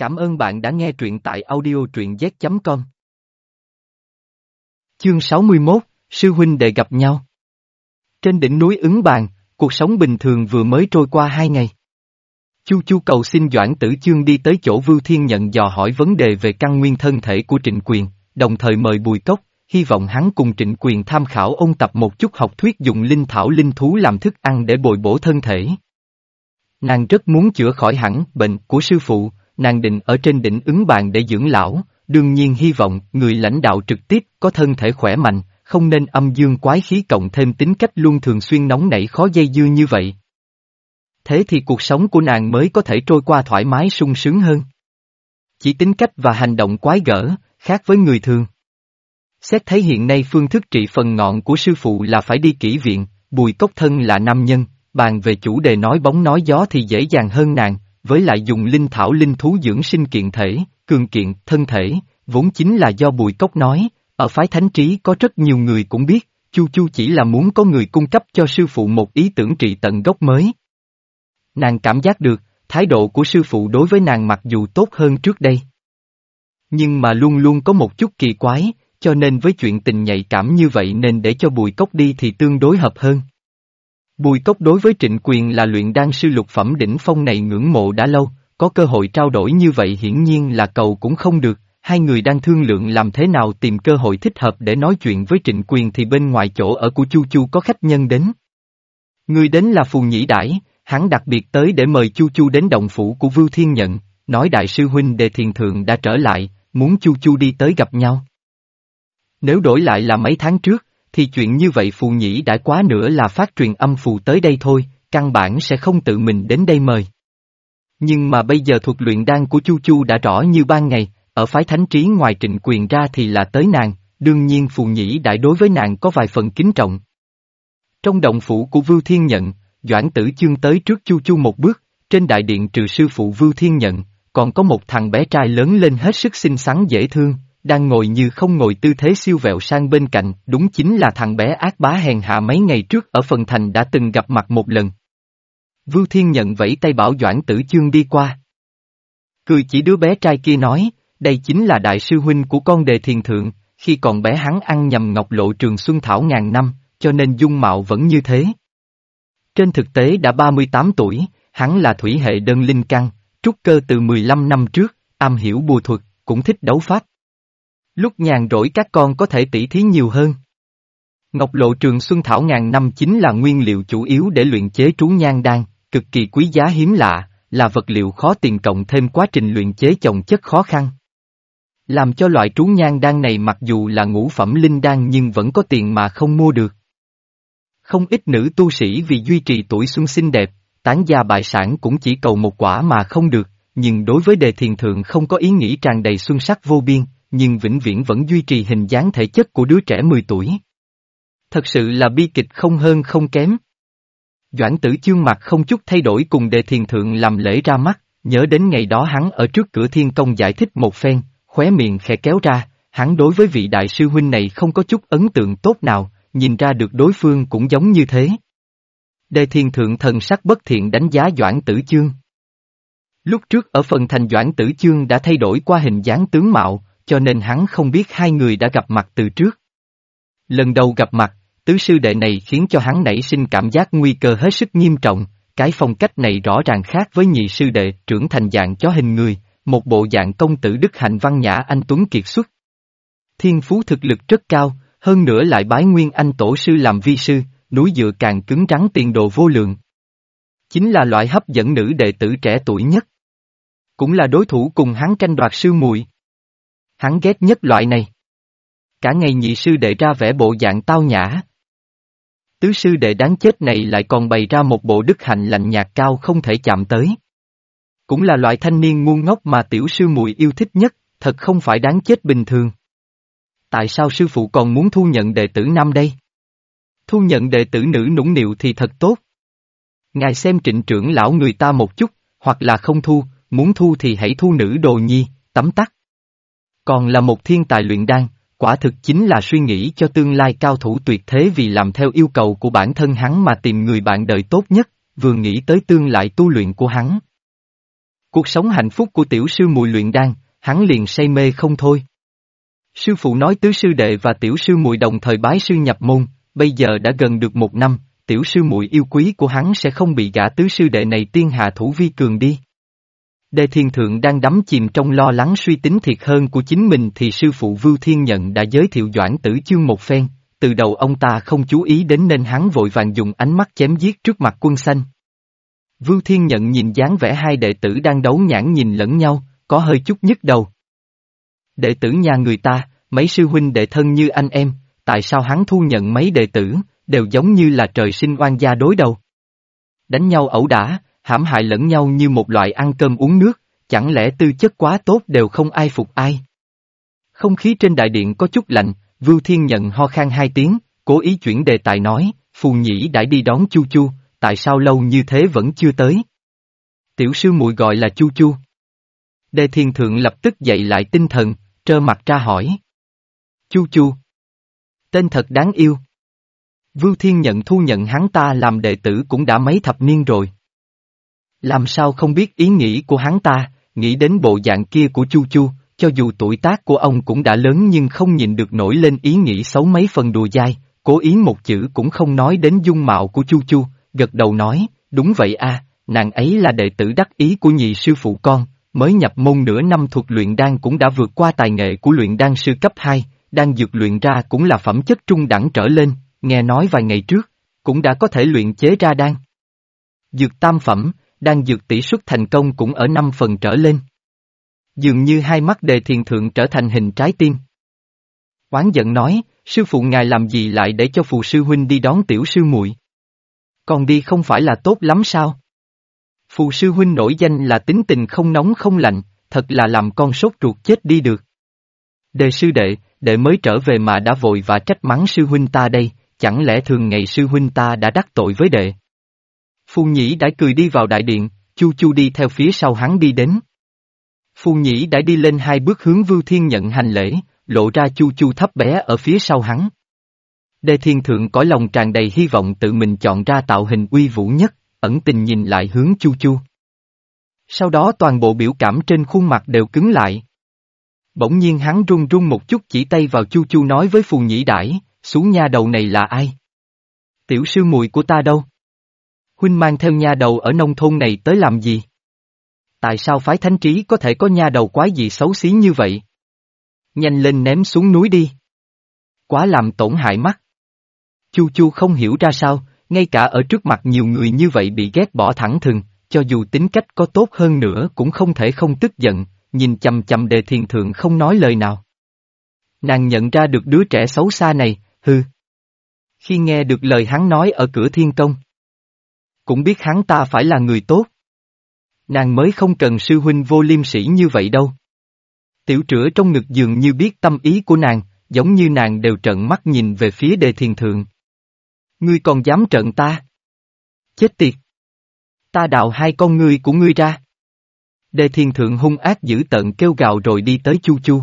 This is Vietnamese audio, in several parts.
Cảm ơn bạn đã nghe truyện tại audio truyện z.com. Chương 61, Sư huynh đệ gặp nhau. Trên đỉnh núi ứng bàn, cuộc sống bình thường vừa mới trôi qua hai ngày. Chu Chu cầu xin Doãn Tử Chương đi tới chỗ Vưu Thiên nhận dò hỏi vấn đề về căn nguyên thân thể của Trịnh Quyền, đồng thời mời Bùi Cốc, hy vọng hắn cùng Trịnh Quyền tham khảo ôn tập một chút học thuyết dùng linh thảo linh thú làm thức ăn để bồi bổ thân thể. Nàng rất muốn chữa khỏi hẳn bệnh của sư phụ, nàng định ở trên đỉnh ứng bàn để dưỡng lão, đương nhiên hy vọng người lãnh đạo trực tiếp có thân thể khỏe mạnh, không nên âm dương quái khí cộng thêm tính cách luôn thường xuyên nóng nảy khó dây dưa như vậy. Thế thì cuộc sống của nàng mới có thể trôi qua thoải mái sung sướng hơn. Chỉ tính cách và hành động quái gở, khác với người thường. Xét thấy hiện nay phương thức trị phần ngọn của sư phụ là phải đi kỹ viện, bùi cốc thân là nam nhân, bàn về chủ đề nói bóng nói gió thì dễ dàng hơn nàng, với lại dùng linh thảo linh thú dưỡng sinh kiện thể, cường kiện, thân thể, vốn chính là do bùi cốc nói, ở phái thánh trí có rất nhiều người cũng biết, Chu Chu chỉ là muốn có người cung cấp cho sư phụ một ý tưởng trị tận gốc mới. Nàng cảm giác được, thái độ của sư phụ đối với nàng mặc dù tốt hơn trước đây. Nhưng mà luôn luôn có một chút kỳ quái, cho nên với chuyện tình nhạy cảm như vậy nên để cho bùi cốc đi thì tương đối hợp hơn. Bùi cốc đối với trịnh quyền là luyện đan sư lục phẩm đỉnh phong này ngưỡng mộ đã lâu, có cơ hội trao đổi như vậy hiển nhiên là cầu cũng không được, hai người đang thương lượng làm thế nào tìm cơ hội thích hợp để nói chuyện với trịnh quyền thì bên ngoài chỗ ở của Chu Chu có khách nhân đến. Người đến là Phù Nhĩ Đãi, hắn đặc biệt tới để mời Chu Chu đến động phủ của Vưu Thiên Nhận, nói đại sư huynh đề thiền thượng đã trở lại, muốn Chu Chu đi tới gặp nhau. Nếu đổi lại là mấy tháng trước, thì chuyện như vậy phù nhĩ đã quá nữa là phát truyền âm phù tới đây thôi, căn bản sẽ không tự mình đến đây mời. Nhưng mà bây giờ thuật luyện đan của Chu Chu đã rõ như ban ngày, ở phái thánh trí ngoài trịnh quyền ra thì là tới nàng, đương nhiên phù nhĩ đại đối với nàng có vài phần kính trọng. Trong động phủ của Vưu Thiên Nhận, Doãn Tử Chương tới trước Chu Chu một bước, trên đại điện trừ sư phụ Vưu Thiên Nhận, còn có một thằng bé trai lớn lên hết sức xinh xắn dễ thương, đang ngồi như không ngồi tư thế siêu vẹo sang bên cạnh, đúng chính là thằng bé ác bá hèn hạ mấy ngày trước ở phần thành đã từng gặp mặt một lần. Vưu Thiên nhận vẫy tay bảo Doãn Tử Chương đi qua. Cười chỉ đứa bé trai kia nói, đây chính là đại sư huynh của con đề thiền thượng, khi còn bé hắn ăn nhầm ngọc lộ trường xuân thảo ngàn năm, cho nên dung mạo vẫn như thế. Trên thực tế đã 38 tuổi, hắn là thủy hệ đơn linh căn, trúc cơ từ 15 năm trước, am hiểu bùa thuật, cũng thích đấu pháp. Lúc nhàn rỗi các con có thể tỉ thí nhiều hơn. Ngọc lộ trường xuân thảo ngàn năm chính là nguyên liệu chủ yếu để luyện chế trú nhan đan, cực kỳ quý giá hiếm lạ, là vật liệu khó tiền cộng thêm quá trình luyện chế chồng chất khó khăn. Làm cho loại trú nhan đan này mặc dù là ngũ phẩm linh đan nhưng vẫn có tiền mà không mua được. Không ít nữ tu sĩ vì duy trì tuổi xuân xinh đẹp, tán gia bại sản cũng chỉ cầu một quả mà không được, nhưng đối với đề thiền thượng không có ý nghĩ tràn đầy xuân sắc vô biên, nhưng vĩnh viễn vẫn duy trì hình dáng thể chất của đứa trẻ 10 tuổi. Thật sự là bi kịch không hơn không kém. Doãn tử chương mặt không chút thay đổi cùng đề thiền thượng làm lễ ra mắt, nhớ đến ngày đó hắn ở trước cửa thiên công giải thích một phen, khóe miệng khẽ kéo ra, hắn đối với vị đại sư huynh này không có chút ấn tượng tốt nào, nhìn ra được đối phương cũng giống như thế. Đề thiền thượng thần sắc bất thiện đánh giá Doãn Tử Chương. Lúc trước ở phần thành Doãn Tử Chương đã thay đổi qua hình dáng tướng mạo, cho nên hắn không biết hai người đã gặp mặt từ trước. Lần đầu gặp mặt, tứ sư đệ này khiến cho hắn nảy sinh cảm giác nguy cơ hết sức nghiêm trọng, cái phong cách này rõ ràng khác với nhị sư đệ trưởng thành dạng chó hình người, một bộ dạng công tử đức hạnh văn nhã anh Tuấn kiệt xuất. Thiên phú thực lực rất cao, hơn nữa lại bái nguyên anh tổ sư làm vi sư, núi dựa càng cứng rắn tiền đồ vô lượng. Chính là loại hấp dẫn nữ đệ tử trẻ tuổi nhất. Cũng là đối thủ cùng hắn tranh đoạt sư muội. Hắn ghét nhất loại này. Cả ngày nhị sư đệ ra vẻ bộ dạng tao nhã. Tứ sư đệ đáng chết này lại còn bày ra một bộ đức hạnh lạnh nhạt cao không thể chạm tới. Cũng là loại thanh niên ngu ngốc mà tiểu sư muội yêu thích nhất, thật không phải đáng chết bình thường. Tại sao sư phụ còn muốn thu nhận đệ tử nam đây? Thu nhận đệ tử nữ nũng nịu thì thật tốt. Ngài xem trịnh trưởng lão người ta một chút, hoặc là không thu, muốn thu thì hãy thu nữ đồ nhi, tắm tắt. Còn là một thiên tài luyện đan, quả thực chính là suy nghĩ cho tương lai cao thủ tuyệt thế vì làm theo yêu cầu của bản thân hắn mà tìm người bạn đời tốt nhất, vừa nghĩ tới tương lai tu luyện của hắn. Cuộc sống hạnh phúc của tiểu sư mùi luyện đan, hắn liền say mê không thôi. Sư phụ nói tứ sư đệ và tiểu sư muội đồng thời bái sư nhập môn, bây giờ đã gần được một năm, tiểu sư muội yêu quý của hắn sẽ không bị gã tứ sư đệ này tiên hạ thủ vi cường đi. Đề Thiên Thượng đang đắm chìm trong lo lắng suy tính thiệt hơn của chính mình thì sư phụ Vưu Thiên Nhận đã giới thiệu Doãn Tử Chương một phen, từ đầu ông ta không chú ý đến nên hắn vội vàng dùng ánh mắt chém giết trước mặt quân xanh. Vưu Thiên Nhận nhìn dáng vẻ hai đệ tử đang đấu nhãn nhìn lẫn nhau, có hơi chút nhức đầu. Đệ tử nhà người ta, mấy sư huynh đệ thân như anh em, tại sao hắn thu nhận mấy đệ tử, đều giống như là trời sinh oan gia đối đầu. Đánh nhau ẩu đả, hãm hại lẫn nhau như một loại ăn cơm uống nước, chẳng lẽ tư chất quá tốt đều không ai phục ai. Không khí trên đại điện có chút lạnh, Vưu Thiên nhận ho khan hai tiếng, cố ý chuyển đề tài nói, phù nhĩ đã đi đón Chu Chu, tại sao lâu như thế vẫn chưa tới? Tiểu sư muội gọi là Chu Chu. Đề Thiên Thượng lập tức dậy lại tinh thần, trơ mặt ra hỏi. Chu Chu. Tên thật đáng yêu. Vưu Thiên nhận thu nhận hắn ta làm đệ tử cũng đã mấy thập niên rồi. Làm sao không biết ý nghĩ của hắn ta, nghĩ đến bộ dạng kia của Chu Chu, cho dù tuổi tác của ông cũng đã lớn nhưng không nhìn được nổi lên ý nghĩ xấu mấy phần đùa dai, cố ý một chữ cũng không nói đến dung mạo của Chu Chu, gật đầu nói, đúng vậy a, nàng ấy là đệ tử đắc ý của nhị sư phụ con, mới nhập môn nửa năm thuộc luyện đan cũng đã vượt qua tài nghệ của luyện đan sư cấp 2, đang dược luyện ra cũng là phẩm chất trung đẳng trở lên, nghe nói vài ngày trước, cũng đã có thể luyện chế ra đan. Dược tam phẩm, đang dược tỷ suất thành công cũng ở 5 phần trở lên. Dường như hai mắt đề thiền thượng trở thành hình trái tim. Quán giận nói, sư phụ ngài làm gì lại để cho phù sư huynh đi đón tiểu sư muội? Còn đi không phải là tốt lắm sao? Phù sư huynh nổi danh là tính tình không nóng không lạnh, thật là làm con sốt ruột chết đi được. Đề sư đệ, đệ mới trở về mà đã vội và trách mắng sư huynh ta đây, chẳng lẽ thường ngày sư huynh ta đã đắc tội với đệ? Phu nhĩ đã cười đi vào đại điện, chu chu đi theo phía sau hắn đi đến. Phu nhĩ đã đi lên hai bước hướng Vưu Thiên nhận hành lễ, lộ ra chu chu thấp bé ở phía sau hắn. Đề Thiên Thượng cõi lòng tràn đầy hy vọng tự mình chọn ra tạo hình uy vũ nhất, ẩn tình nhìn lại hướng chu chu. Sau đó toàn bộ biểu cảm trên khuôn mặt đều cứng lại. Bỗng nhiên hắn run run một chút chỉ tay vào chu chu nói với phù nhĩ đãi, xuống nha đầu này là ai? Tiểu sư muội của ta đâu? Huynh mang theo nha đầu ở nông thôn này tới làm gì? Tại sao phái thánh trí có thể có nha đầu quái gì xấu xí như vậy? Nhanh lên ném xuống núi đi. Quá làm tổn hại mắt. Chu chu không hiểu ra sao, ngay cả ở trước mặt nhiều người như vậy bị ghét bỏ thẳng thừng, cho dù tính cách có tốt hơn nữa cũng không thể không tức giận, nhìn chầm chầm đề thiền thượng không nói lời nào. Nàng nhận ra được đứa trẻ xấu xa này, hư. Khi nghe được lời hắn nói ở cửa thiên công, cũng biết hắn ta phải là người tốt. Nàng mới không cần sư huynh vô liêm sĩ như vậy đâu. Tiểu trữa trong ngực dường như biết tâm ý của nàng, giống như nàng đều trợn mắt nhìn về phía đề thiền thượng. Ngươi còn dám trợn ta? Chết tiệt! Ta đạo hai con ngươi của ngươi ra. Đề thiền thượng hung ác dữ tận kêu gào rồi đi tới Chu Chu.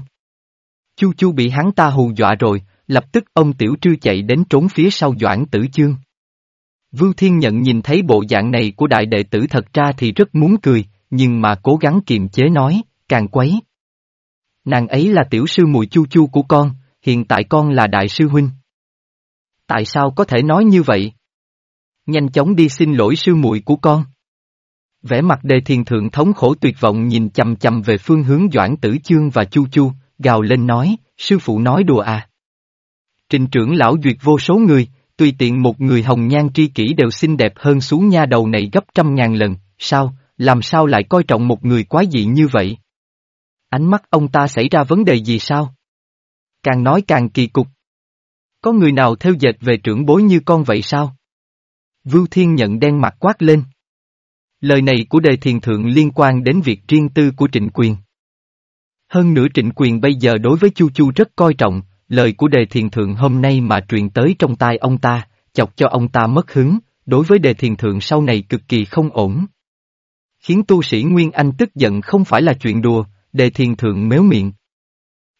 Chu Chu bị hắn ta hù dọa rồi, lập tức ông tiểu trư chạy đến trốn phía sau Doãn Tử Chương. Vưu Thiên Nhận nhìn thấy bộ dạng này của đại đệ tử thật ra thì rất muốn cười, nhưng mà cố gắng kiềm chế nói, càng quấy. Nàng ấy là tiểu sư mùi chu chu của con, hiện tại con là đại sư huynh. Tại sao có thể nói như vậy? Nhanh chóng đi xin lỗi sư muội của con. Vẻ mặt đề thiền thượng thống khổ tuyệt vọng nhìn chầm chầm về phương hướng Doãn Tử Chương và Chu Chu, gào lên nói, sư phụ nói đùa à. Trình trưởng lão duyệt vô số người, tùy tiện một người hồng nhan tri kỷ đều xinh đẹp hơn xuống nha đầu này gấp trăm ngàn lần, sao, làm sao lại coi trọng một người quá dị như vậy? Ánh mắt ông ta xảy ra vấn đề gì sao? Càng nói càng kỳ cục. Có người nào theo dệt về trưởng bối như con vậy sao? Vưu Thiên nhận đen mặt quát lên. Lời này của đề thiền thượng liên quan đến việc riêng tư của trịnh quyền. Hơn nữa trịnh quyền bây giờ đối với Chu Chu rất coi trọng, lời của đề thiền thượng hôm nay mà truyền tới trong tai ông ta, chọc cho ông ta mất hứng, đối với đề thiền thượng sau này cực kỳ không ổn. Khiến tu sĩ Nguyên Anh tức giận không phải là chuyện đùa, đề thiền thượng méo miệng.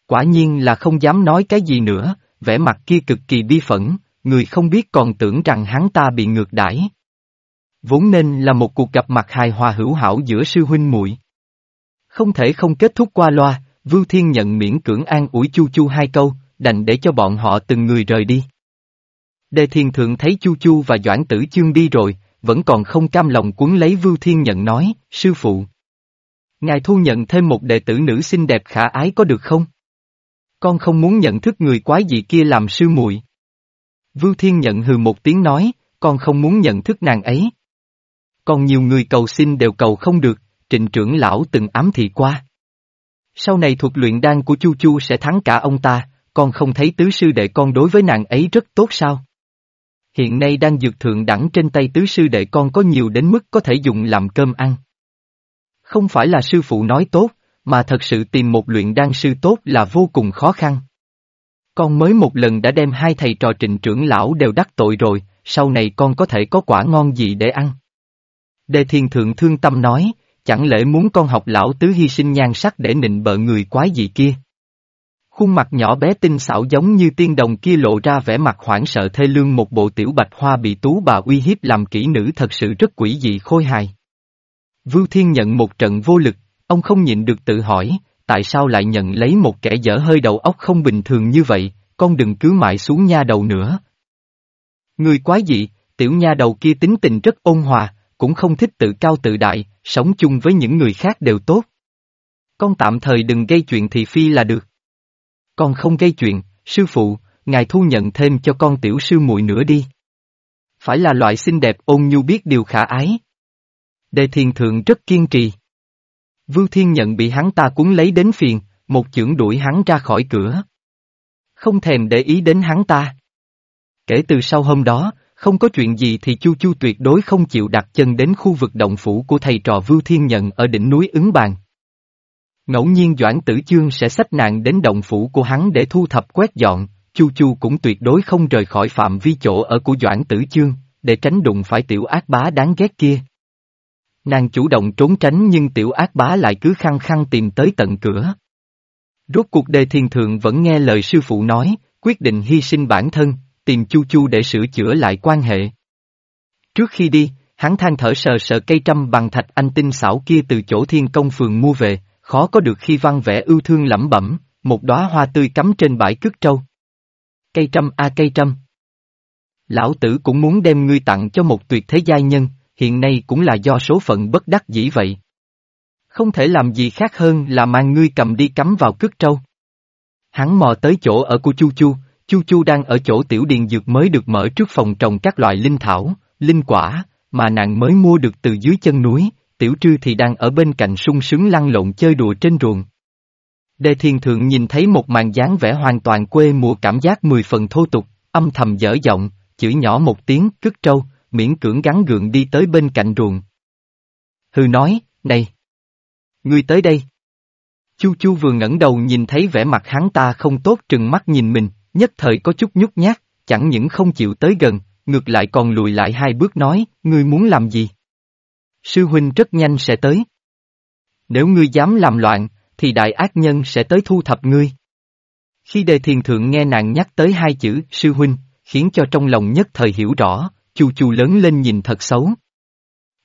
Quả nhiên là không dám nói cái gì nữa, vẻ mặt kia cực kỳ bi phẫn, người không biết còn tưởng rằng hắn ta bị ngược đãi. Vốn nên là một cuộc gặp mặt hài hòa hữu hảo giữa sư huynh muội. Không thể không kết thúc qua loa, Vưu Thiên nhận miễn cưỡng an ủi Chu Chu hai câu, đành để cho bọn họ từng người rời đi. Đề Thiên Thượng thấy Chu Chu và Doãn Tử Chương đi rồi, vẫn còn không cam lòng cuốn lấy Vưu Thiên nhận nói, sư phụ. Ngài thu nhận thêm một đệ tử nữ xinh đẹp khả ái có được không? Con không muốn nhận thức người quái dị kia làm sư muội. Vưu Thiên nhận hừ một tiếng nói, con không muốn nhận thức nàng ấy. Còn nhiều người cầu xin đều cầu không được, trịnh trưởng lão từng ám thị qua. Sau này thuật luyện đan của Chu Chu sẽ thắng cả ông ta, con không thấy tứ sư đệ con đối với nàng ấy rất tốt sao? Hiện nay đang dược thượng đẳng trên tay tứ sư đệ con có nhiều đến mức có thể dùng làm cơm ăn. Không phải là sư phụ nói tốt, mà thật sự tìm một luyện đan sư tốt là vô cùng khó khăn. Con mới một lần đã đem hai thầy trò trịnh trưởng lão đều đắc tội rồi, sau này con có thể có quả ngon gì để ăn. Đề thiền thượng thương tâm nói, chẳng lẽ muốn con học lão tứ hy sinh nhan sắc để nịnh bợ người quái gì kia. Khuôn mặt nhỏ bé tinh xảo giống như tiên đồng kia lộ ra vẻ mặt hoảng sợ thê lương một bộ tiểu bạch hoa bị tú bà uy hiếp làm kỹ nữ thật sự rất quỷ dị khôi hài. Vưu Thiên nhận một trận vô lực, ông không nhịn được tự hỏi, tại sao lại nhận lấy một kẻ dở hơi đầu óc không bình thường như vậy, con đừng cứ mãi xuống nha đầu nữa. Người quái dị, tiểu nha đầu kia tính tình rất ôn hòa, cũng không thích tự cao tự đại, sống chung với những người khác đều tốt. Con tạm thời đừng gây chuyện thị phi là được. Con không gây chuyện, sư phụ, ngài thu nhận thêm cho con tiểu sư muội nữa đi. Phải là loại xinh đẹp ôn nhu biết điều khả ái. Đề thiền thượng rất kiên trì. Vưu Thiên Nhận bị hắn ta cuốn lấy đến phiền, một chưởng đuổi hắn ra khỏi cửa. Không thèm để ý đến hắn ta. Kể từ sau hôm đó, không có chuyện gì thì Chu Chu tuyệt đối không chịu đặt chân đến khu vực động phủ của thầy trò Vưu Thiên Nhận ở đỉnh núi ứng bàn. Ngẫu nhiên Doãn Tử Chương sẽ xách nạn đến động phủ của hắn để thu thập quét dọn, Chu Chu cũng tuyệt đối không rời khỏi phạm vi chỗ ở của Doãn Tử Chương, để tránh đụng phải tiểu ác bá đáng ghét kia. Nàng chủ động trốn tránh nhưng tiểu ác bá lại cứ khăng khăng tìm tới tận cửa. Rốt cuộc đề thiên thượng vẫn nghe lời sư phụ nói, quyết định hy sinh bản thân, tìm Chu Chu để sửa chữa lại quan hệ. Trước khi đi, hắn than thở sờ sờ cây trăm bằng thạch anh tinh xảo kia từ chỗ thiên công phường mua về, khó có được khi văn vẽ ưu thương lẩm bẩm, một đóa hoa tươi cắm trên bãi cước trâu. Cây trăm a cây trăm. Lão tử cũng muốn đem ngươi tặng cho một tuyệt thế giai nhân, hiện nay cũng là do số phận bất đắc dĩ vậy. Không thể làm gì khác hơn là mang ngươi cầm đi cắm vào cước trâu. Hắn mò tới chỗ ở của Chu Chu, Chu Chu đang ở chỗ tiểu điền dược mới được mở trước phòng trồng các loại linh thảo, linh quả, mà nàng mới mua được từ dưới chân núi, tiểu trư thì đang ở bên cạnh sung sướng lăn lộn chơi đùa trên ruộng. Đề Thiên thượng nhìn thấy một màn dáng vẻ hoàn toàn quê mùa cảm giác mười phần thô tục, âm thầm dở giọng, chửi nhỏ một tiếng, cất trâu, miễn cưỡng gắn gượng đi tới bên cạnh ruộng. Hư nói, này! Ngươi tới đây! Chu Chu vừa ngẩng đầu nhìn thấy vẻ mặt hắn ta không tốt trừng mắt nhìn mình, nhất thời có chút nhút nhát, chẳng những không chịu tới gần, ngược lại còn lùi lại hai bước nói, ngươi muốn làm gì? Sư huynh rất nhanh sẽ tới. Nếu ngươi dám làm loạn, thì đại ác nhân sẽ tới thu thập ngươi. Khi đề thiền thượng nghe nàng nhắc tới hai chữ sư huynh, khiến cho trong lòng nhất thời hiểu rõ, chu chu lớn lên nhìn thật xấu.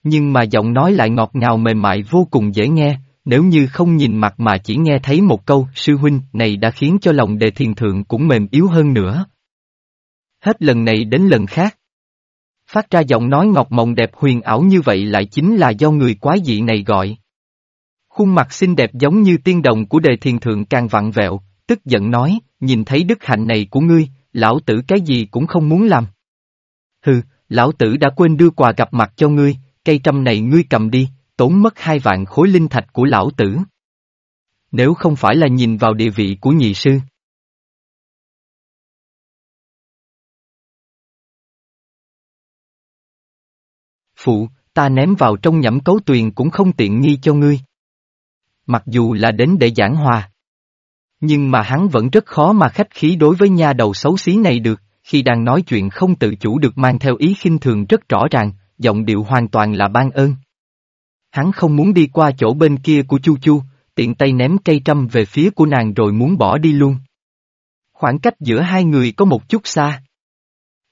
Nhưng mà giọng nói lại ngọt ngào mềm mại vô cùng dễ nghe, nếu như không nhìn mặt mà chỉ nghe thấy một câu sư huynh này đã khiến cho lòng đề thiền thượng cũng mềm yếu hơn nữa. Hết lần này đến lần khác. Phát ra giọng nói ngọc mộng đẹp huyền ảo như vậy lại chính là do người quái dị này gọi. Khuôn mặt xinh đẹp giống như tiên đồng của đề thiền thượng càng vặn vẹo, tức giận nói, nhìn thấy đức hạnh này của ngươi, lão tử cái gì cũng không muốn làm. Hừ, lão tử đã quên đưa quà gặp mặt cho ngươi, cây trăm này ngươi cầm đi, tốn mất hai vạn khối linh thạch của lão tử. Nếu không phải là nhìn vào địa vị của nhị sư. Phụ, ta ném vào trong nhẫm cấu tuyền cũng không tiện nghi cho ngươi. Mặc dù là đến để giảng hòa. Nhưng mà hắn vẫn rất khó mà khách khí đối với nha đầu xấu xí này được, khi đang nói chuyện không tự chủ được mang theo ý khinh thường rất rõ ràng, giọng điệu hoàn toàn là ban ơn. Hắn không muốn đi qua chỗ bên kia của Chu Chu, tiện tay ném cây trăm về phía của nàng rồi muốn bỏ đi luôn. Khoảng cách giữa hai người có một chút xa.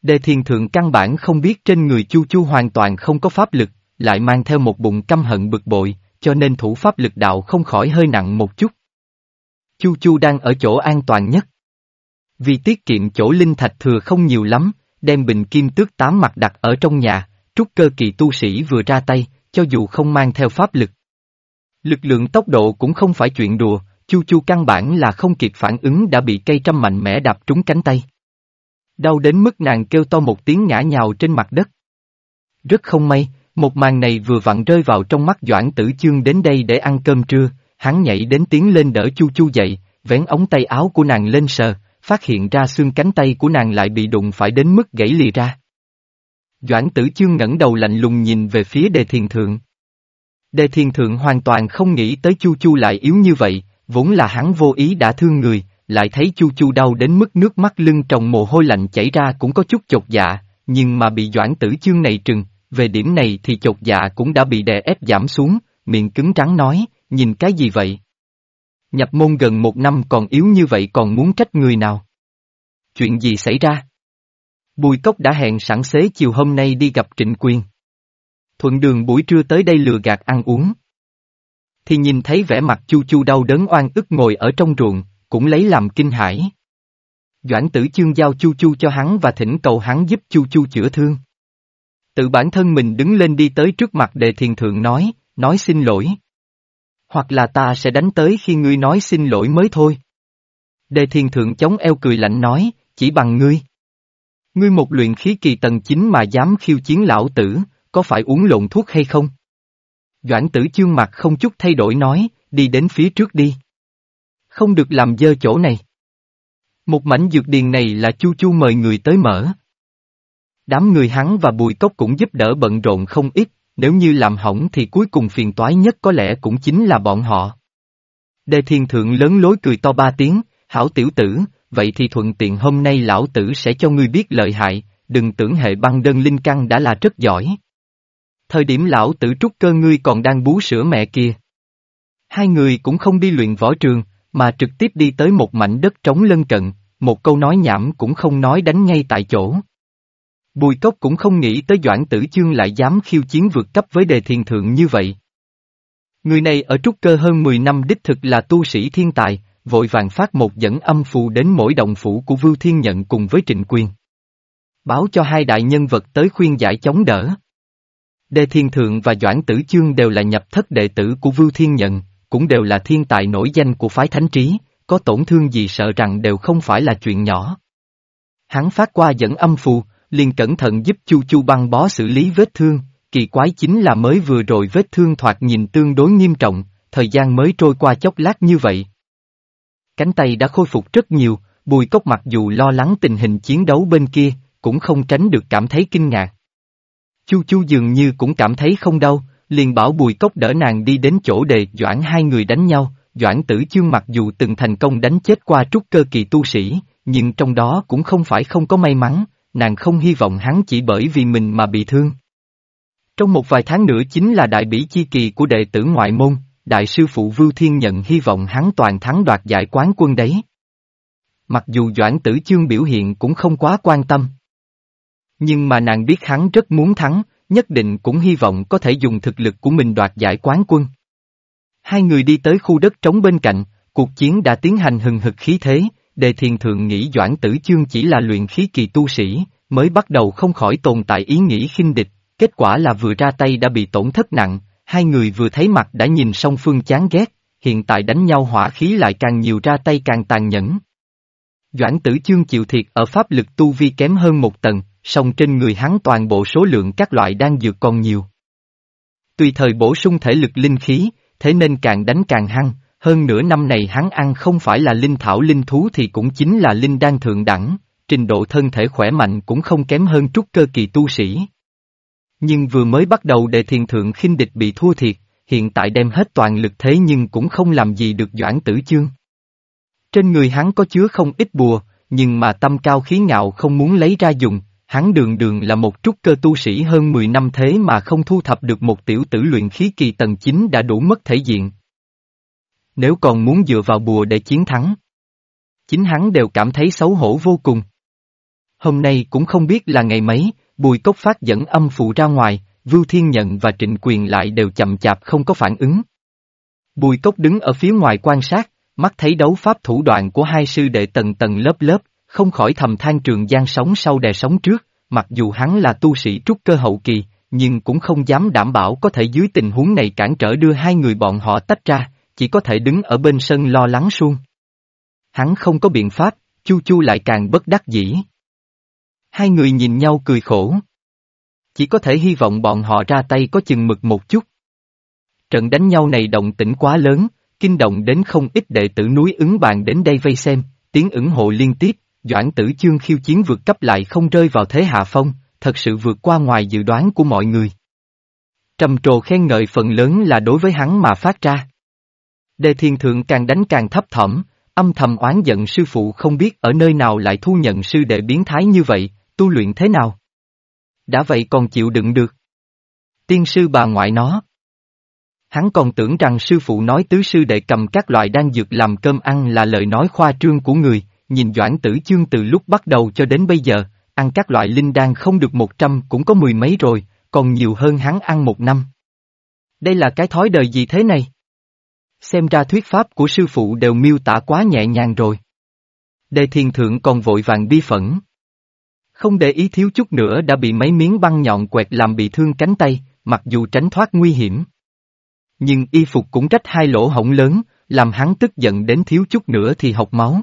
Đề thiền thượng căn bản không biết trên người Chu Chu hoàn toàn không có pháp lực, lại mang theo một bụng căm hận bực bội, cho nên thủ pháp lực đạo không khỏi hơi nặng một chút. Chu Chu đang ở chỗ an toàn nhất. Vì tiết kiệm chỗ linh thạch thừa không nhiều lắm, đem bình kim tước tám mặt đặt ở trong nhà, trúc cơ kỳ tu sĩ vừa ra tay, cho dù không mang theo pháp lực. Lực lượng tốc độ cũng không phải chuyện đùa, Chu Chu căn bản là không kịp phản ứng đã bị cây trăm mạnh mẽ đạp trúng cánh tay. Đau đến mức nàng kêu to một tiếng ngã nhào trên mặt đất. Rất không may, một màn này vừa vặn rơi vào trong mắt Doãn Tử Chương đến đây để ăn cơm trưa, hắn nhảy đến tiếng lên đỡ Chu Chu dậy, vén ống tay áo của nàng lên sờ, phát hiện ra xương cánh tay của nàng lại bị đụng phải đến mức gãy lìa ra. Doãn Tử Chương ngẩng đầu lạnh lùng nhìn về phía đề thiền thượng. Đề thiền thượng hoàn toàn không nghĩ tới Chu Chu lại yếu như vậy, vốn là hắn vô ý đã thương người, lại thấy Chu Chu đau đến mức nước mắt lưng tròng mồ hôi lạnh chảy ra cũng có chút chột dạ, nhưng mà bị Doãn Tử Chương này trừng, về điểm này thì chột dạ cũng đã bị đè ép giảm xuống, miệng cứng trắng nói, nhìn cái gì vậy? Nhập môn gần một năm còn yếu như vậy còn muốn trách người nào? Chuyện gì xảy ra? Bùi cốc đã hẹn sẵn xế chiều hôm nay đi gặp Trịnh quyên Thuận đường buổi trưa tới đây lừa gạt ăn uống. Thì nhìn thấy vẻ mặt chu chu đau đớn oan ức ngồi ở trong ruộng, cũng lấy làm kinh hãi. Doãn tử chương giao chu chu cho hắn và thỉnh cầu hắn giúp chu chu chữa thương. Tự bản thân mình đứng lên đi tới trước mặt đề thiền thượng nói, nói xin lỗi. Hoặc là ta sẽ đánh tới khi ngươi nói xin lỗi mới thôi. Đề thiền thượng chống eo cười lạnh nói, chỉ bằng ngươi. Ngươi một luyện khí kỳ tầng 9 mà dám khiêu chiến lão tử, có phải uống lộn thuốc hay không? Doãn tử chương mặt không chút thay đổi nói, đi đến phía trước đi. Không được làm dơ chỗ này. Một mảnh dược điền này là chu chu mời người tới mở. Đám người hắn và bùi cốc cũng giúp đỡ bận rộn không ít, nếu như làm hỏng thì cuối cùng phiền toái nhất có lẽ cũng chính là bọn họ. Đề thiên thượng lớn lối cười to ba tiếng, hảo tiểu tử, vậy thì thuận tiện hôm nay lão tử sẽ cho ngươi biết lợi hại, đừng tưởng hệ băng đơn linh căn đã là rất giỏi. Thời điểm lão tử trúc cơ ngươi còn đang bú sữa mẹ kia. Hai người cũng không đi luyện võ trường, mà trực tiếp đi tới một mảnh đất trống lân cận, một câu nói nhảm cũng không nói đánh ngay tại chỗ. Bùi cốc cũng không nghĩ tới Doãn Tử Chương lại dám khiêu chiến vượt cấp với đề thiền thượng như vậy. Người này ở trúc cơ hơn 10 năm đích thực là tu sĩ thiên tài, vội vàng phát một dẫn âm phù đến mỗi động phủ của Vưu Thiên Nhận cùng với Trịnh Quyên. Báo cho hai đại nhân vật tới khuyên giải chống đỡ. Đề Thiên Thượng và Doãn Tử Chương đều là nhập thất đệ tử của Vưu Thiên Nhận, cũng đều là thiên tài nổi danh của phái thánh trí, có tổn thương gì sợ rằng đều không phải là chuyện nhỏ. Hắn phát qua dẫn âm phù, liền cẩn thận giúp Chu Chu băng bó xử lý vết thương, kỳ quái chính là mới vừa rồi vết thương thoạt nhìn tương đối nghiêm trọng, thời gian mới trôi qua chốc lát như vậy. Cánh tay đã khôi phục rất nhiều, bùi cốc mặc dù lo lắng tình hình chiến đấu bên kia, cũng không tránh được cảm thấy kinh ngạc. Chu Chu dường như cũng cảm thấy không đau, liền bảo bùi cốc đỡ nàng đi đến chỗ đề Doãn hai người đánh nhau, Doãn tử chương mặc dù từng thành công đánh chết qua trúc cơ kỳ tu sĩ, nhưng trong đó cũng không phải không có may mắn, nàng không hy vọng hắn chỉ bởi vì mình mà bị thương. Trong một vài tháng nữa chính là đại bỉ chi kỳ của đệ tử ngoại môn, đại sư phụ Vưu Thiên nhận hy vọng hắn toàn thắng đoạt giải quán quân đấy. Mặc dù Doãn Tử Chương biểu hiện cũng không quá quan tâm. Nhưng mà nàng biết hắn rất muốn thắng, nhất định cũng hy vọng có thể dùng thực lực của mình đoạt giải quán quân. Hai người đi tới khu đất trống bên cạnh, cuộc chiến đã tiến hành hừng hực khí thế, đề thiền thượng nghĩ Doãn Tử Chương chỉ là luyện khí kỳ tu sĩ, mới bắt đầu không khỏi tồn tại ý nghĩ khinh địch, kết quả là vừa ra tay đã bị tổn thất nặng, hai người vừa thấy mặt đã nhìn song phương chán ghét, hiện tại đánh nhau hỏa khí lại càng nhiều ra tay càng tàn nhẫn. Doãn tử chương chịu thiệt ở pháp lực tu vi kém hơn một tầng, song trên người hắn toàn bộ số lượng các loại đang dược còn nhiều. Tùy thời bổ sung thể lực linh khí, thế nên càng đánh càng hăng, hơn nửa năm này hắn ăn không phải là linh thảo linh thú thì cũng chính là linh đan thượng đẳng, trình độ thân thể khỏe mạnh cũng không kém hơn trúc cơ kỳ tu sĩ. Nhưng vừa mới bắt đầu đệ thiền thượng khinh địch bị thua thiệt, hiện tại đem hết toàn lực thế nhưng cũng không làm gì được Doãn Tử Chương. Trên người hắn có chứa không ít bùa, nhưng mà tâm cao khí ngạo không muốn lấy ra dùng, hắn đường đường là một trúc cơ tu sĩ hơn 10 năm thế mà không thu thập được một tiểu tử luyện khí kỳ tầng 9 đã đủ mất thể diện. Nếu còn muốn dựa vào bùa để chiến thắng, chính hắn đều cảm thấy xấu hổ vô cùng. Hôm nay cũng không biết là ngày mấy, Bùi cốc phát dẫn âm phụ ra ngoài, Vưu Thiên Nhận và Trịnh Quyền lại đều chậm chạp không có phản ứng. Bùi cốc đứng ở phía ngoài quan sát, mắt thấy đấu pháp thủ đoạn của hai sư đệ tầng tầng lớp lớp, không khỏi thầm than trường giang sống sau đè sống trước, mặc dù hắn là tu sĩ trúc cơ hậu kỳ, nhưng cũng không dám đảm bảo có thể dưới tình huống này cản trở đưa hai người bọn họ tách ra, chỉ có thể đứng ở bên sân lo lắng suông. Hắn không có biện pháp, Chu Chu lại càng bất đắc dĩ. Hai người nhìn nhau cười khổ. Chỉ có thể hy vọng bọn họ ra tay có chừng mực một chút. Trận đánh nhau này động tĩnh quá lớn, kinh động đến không ít đệ tử núi ứng bàn đến đây vây xem, tiếng ủng hộ liên tiếp, Doãn tử chương khiêu chiến vượt cấp lại không rơi vào thế hạ phong, thật sự vượt qua ngoài dự đoán của mọi người. Trầm trồ khen ngợi phần lớn là đối với hắn mà phát ra. Đề thiên thượng càng đánh càng thấp thỏm, âm thầm oán giận sư phụ không biết ở nơi nào lại thu nhận sư đệ biến thái như vậy, tu luyện thế nào. Đã vậy còn chịu đựng được. Tiên sư bà ngoại nó. Hắn còn tưởng rằng sư phụ nói tứ sư đệ cầm các loại đan dược làm cơm ăn là lời nói khoa trương của người, nhìn Doãn Tử Chương từ lúc bắt đầu cho đến bây giờ, ăn các loại linh đan không được một trăm cũng có mười mấy rồi, còn nhiều hơn hắn ăn một năm. Đây là cái thói đời gì thế này? Xem ra thuyết pháp của sư phụ đều miêu tả quá nhẹ nhàng rồi. Đề thiền thượng còn vội vàng bi phẫn. Không để ý thiếu chút nữa đã bị mấy miếng băng nhọn quẹt làm bị thương cánh tay, mặc dù tránh thoát nguy hiểm. Nhưng y phục cũng rách hai lỗ hổng lớn, làm hắn tức giận đến thiếu chút nữa thì học máu.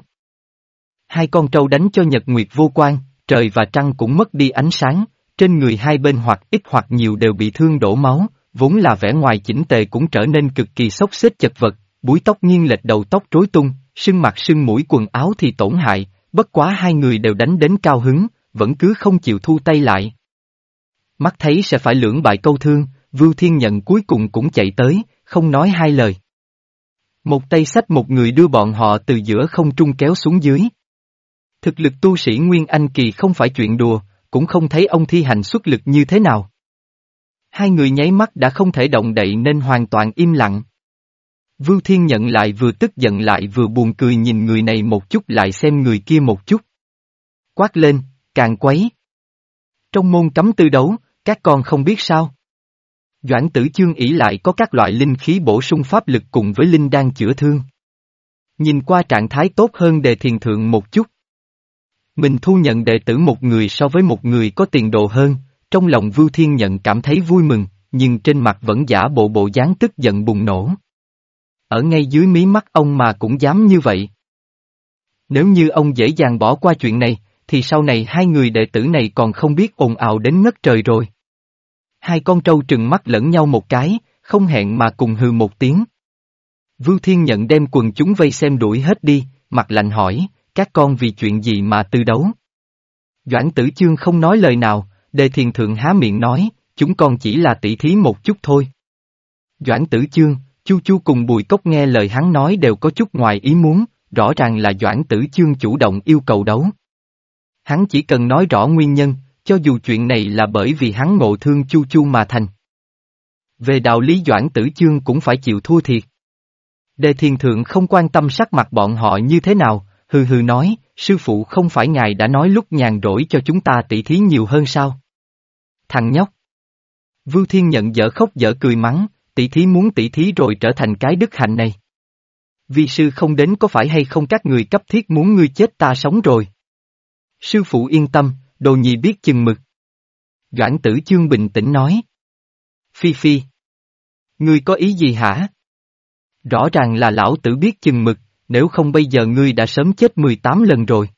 Hai con trâu đánh cho nhật nguyệt vô quan, trời và trăng cũng mất đi ánh sáng, trên người hai bên hoặc ít hoặc nhiều đều bị thương đổ máu, vốn là vẻ ngoài chỉnh tề cũng trở nên cực kỳ xốc xếp chật vật, búi tóc nghiêng lệch đầu tóc rối tung, sưng mặt sưng mũi quần áo thì tổn hại, bất quá hai người đều đánh đến cao hứng, vẫn cứ không chịu thu tay lại. Mắt thấy sẽ phải lưỡng bại câu thương, Vưu Thiên Nhận cuối cùng cũng chạy tới, không nói hai lời. Một tay sách một người đưa bọn họ từ giữa không trung kéo xuống dưới. Thực lực tu sĩ Nguyên Anh Kỳ không phải chuyện đùa, cũng không thấy ông thi hành xuất lực như thế nào. Hai người nháy mắt đã không thể động đậy nên hoàn toàn im lặng. Vưu Thiên nhận lại vừa tức giận lại vừa buồn cười nhìn người này một chút lại xem người kia một chút. Quát lên, càng quấy. Trong môn cấm tư đấu, các con không biết sao. Doãn tử chương ỷ lại có các loại linh khí bổ sung pháp lực cùng với linh đan chữa thương. Nhìn qua trạng thái tốt hơn đề thiền thượng một chút. Mình thu nhận đệ tử một người so với một người có tiền đồ hơn, trong lòng Vưu Thiên Nhận cảm thấy vui mừng, nhưng trên mặt vẫn giả bộ bộ dáng tức giận bùng nổ. Ở ngay dưới mí mắt ông mà cũng dám như vậy. Nếu như ông dễ dàng bỏ qua chuyện này, thì sau này hai người đệ tử này còn không biết ồn ào đến ngất trời rồi. Hai con trâu trừng mắt lẫn nhau một cái, không hẹn mà cùng hừ một tiếng. Vưu Thiên Nhận đem quần chúng vây xem đuổi hết đi, mặt lạnh hỏi, các con vì chuyện gì mà tư đấu? Doãn tử chương không nói lời nào, đề thiền thượng há miệng nói, chúng con chỉ là tỷ thí một chút thôi. Doãn tử chương, chu chu cùng bùi cốc nghe lời hắn nói đều có chút ngoài ý muốn, rõ ràng là doãn tử chương chủ động yêu cầu đấu. Hắn chỉ cần nói rõ nguyên nhân, cho dù chuyện này là bởi vì hắn ngộ thương chu chu mà thành. Về đạo lý doãn tử chương cũng phải chịu thua thiệt. Đề thiền thượng không quan tâm sắc mặt bọn họ như thế nào, hừ hừ nói, sư phụ không phải ngài đã nói lúc nhàn rỗi cho chúng ta tỷ thí nhiều hơn sao? Thằng nhóc! Vưu Thiên nhận dở khóc dở cười mắng, tỷ thí muốn tỷ thí rồi trở thành cái đức hạnh này. Vi sư không đến có phải hay không các người cấp thiết muốn ngươi chết ta sống rồi. Sư phụ yên tâm, đồ nhì biết chừng mực. Doãn tử chương bình tĩnh nói. Phi Phi. Ngươi có ý gì hả? Rõ ràng là lão tử biết chừng mực, nếu không bây giờ ngươi đã sớm chết 18 lần rồi.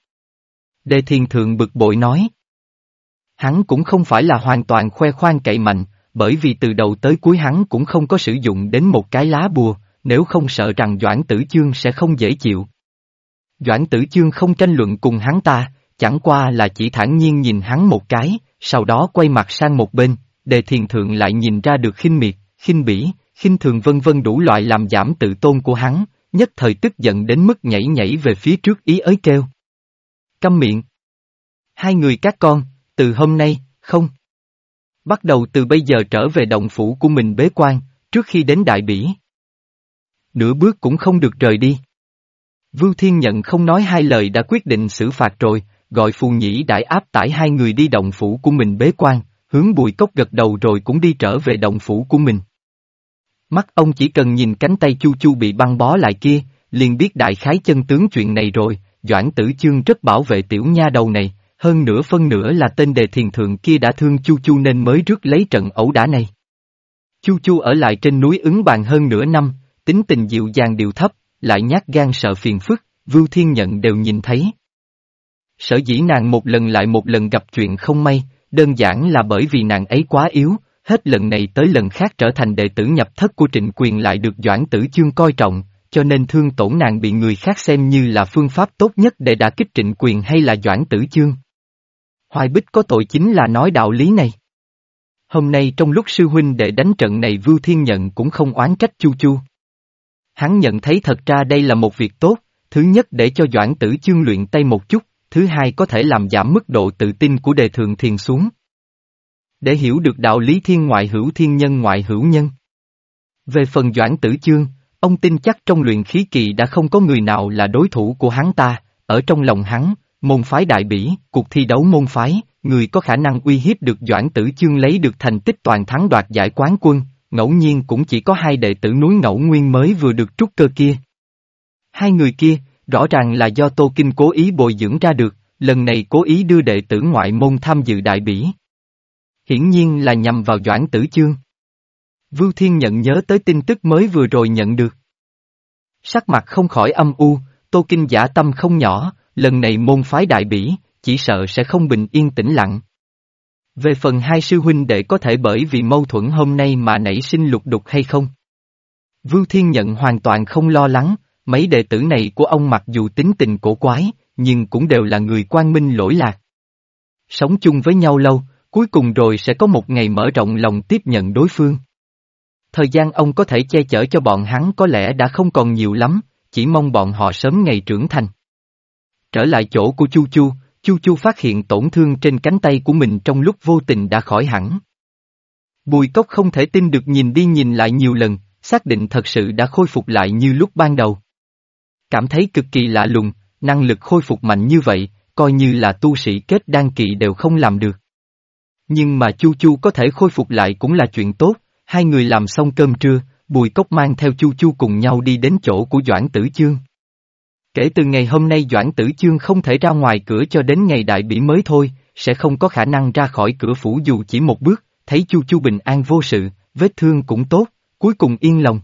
Đề thiên thượng bực bội nói. Hắn cũng không phải là hoàn toàn khoe khoang cậy mạnh, bởi vì từ đầu tới cuối hắn cũng không có sử dụng đến một cái lá bùa, nếu không sợ rằng Doãn Tử Chương sẽ không dễ chịu. Doãn Tử Chương không tranh luận cùng hắn ta, chẳng qua là chỉ thản nhiên nhìn hắn một cái, sau đó quay mặt sang một bên, đề thiền thượng lại nhìn ra được khinh miệt, khinh bỉ, khinh thường vân vân đủ loại làm giảm tự tôn của hắn, nhất thời tức giận đến mức nhảy nhảy về phía trước ý ới kêu. Câm miệng. Hai người các con, từ hôm nay, không. Bắt đầu từ bây giờ trở về động phủ của mình bế quan, trước khi đến đại bỉ. Nửa bước cũng không được rời đi. Vưu Thiên Nhận không nói hai lời đã quyết định xử phạt rồi, gọi phù nhĩ đại áp tải hai người đi động phủ của mình bế quan, hướng bùi cốc gật đầu rồi cũng đi trở về động phủ của mình. Mắt ông chỉ cần nhìn cánh tay Chu Chu bị băng bó lại kia, liền biết đại khái chân tướng chuyện này rồi, Doãn Tử Chương rất bảo vệ tiểu nha đầu này, hơn nửa phân nửa là tên đề thiền thượng kia đã thương Chu Chu nên mới rước lấy trận ẩu đả này. Chu Chu ở lại trên núi ứng bàn hơn nửa năm, tính tình dịu dàng điều thấp, lại nhát gan sợ phiền phức, Vưu Thiên Nhận đều nhìn thấy. Sở dĩ nàng một lần lại một lần gặp chuyện không may, đơn giản là bởi vì nàng ấy quá yếu, hết lần này tới lần khác trở thành đệ tử nhập thất của trịnh quyền lại được Doãn Tử Chương coi trọng, cho nên thương tổn nàng bị người khác xem như là phương pháp tốt nhất để đả kích trịnh quyền hay là Doãn Tử Chương. Hoài Bích có tội chính là nói đạo lý này. Hôm nay trong lúc sư huynh đệ đánh trận này Vưu Thiên Nhận cũng không oán trách Chu Chu. Hắn nhận thấy thật ra đây là một việc tốt, thứ nhất để cho Doãn Tử Chương luyện tay một chút, thứ hai có thể làm giảm mức độ tự tin của đề thường thiền xuống. Để hiểu được đạo lý thiên ngoại hữu thiên nhân ngoại hữu nhân. Về phần Doãn Tử Chương, ông tin chắc trong luyện khí kỳ đã không có người nào là đối thủ của hắn ta, ở trong lòng hắn, môn phái đại bỉ, cuộc thi đấu môn phái, người có khả năng uy hiếp được Doãn Tử Chương lấy được thành tích toàn thắng đoạt giải quán quân, ngẫu nhiên cũng chỉ có hai đệ tử núi ngẫu nguyên mới vừa được trút cơ kia. Hai người kia, rõ ràng là do Tô Kinh cố ý bồi dưỡng ra được, lần này cố ý đưa đệ tử ngoại môn tham dự đại bỉ. Hiển nhiên là nhằm vào Doãn Tử Chương. Vưu Thiên nhận nhớ tới tin tức mới vừa rồi nhận được. Sắc mặt không khỏi âm u, Tô Kinh giả tâm không nhỏ, lần này môn phái đại bỉ, chỉ sợ sẽ không bình yên tĩnh lặng. Về phần hai sư huynh đệ có thể bởi vì mâu thuẫn hôm nay mà nảy sinh lục đục hay không? Vưu Thiên Nhận hoàn toàn không lo lắng, mấy đệ tử này của ông mặc dù tính tình cổ quái, nhưng cũng đều là người quan minh lỗi lạc. Sống chung với nhau lâu, cuối cùng rồi sẽ có một ngày mở rộng lòng tiếp nhận đối phương. Thời gian ông có thể che chở cho bọn hắn có lẽ đã không còn nhiều lắm, chỉ mong bọn họ sớm ngày trưởng thành. Trở lại chỗ của Chu Chu, Chu Chu phát hiện tổn thương trên cánh tay của mình trong lúc vô tình đã khỏi hẳn. Bùi cốc không thể tin được nhìn đi nhìn lại nhiều lần, xác định thật sự đã khôi phục lại như lúc ban đầu. Cảm thấy cực kỳ lạ lùng, năng lực khôi phục mạnh như vậy, coi như là tu sĩ kết đan kỳ đều không làm được. Nhưng mà Chu Chu có thể khôi phục lại cũng là chuyện tốt, hai người làm xong cơm trưa, Bùi Cốc mang theo Chu Chu cùng nhau đi đến chỗ của Doãn Tử Chương. Kể từ ngày hôm nay Doãn Tử Chương không thể ra ngoài cửa cho đến ngày đại bỉ mới thôi, sẽ không có khả năng ra khỏi cửa phủ dù chỉ một bước, thấy Chu Chu bình an vô sự, vết thương cũng tốt, cuối cùng yên lòng.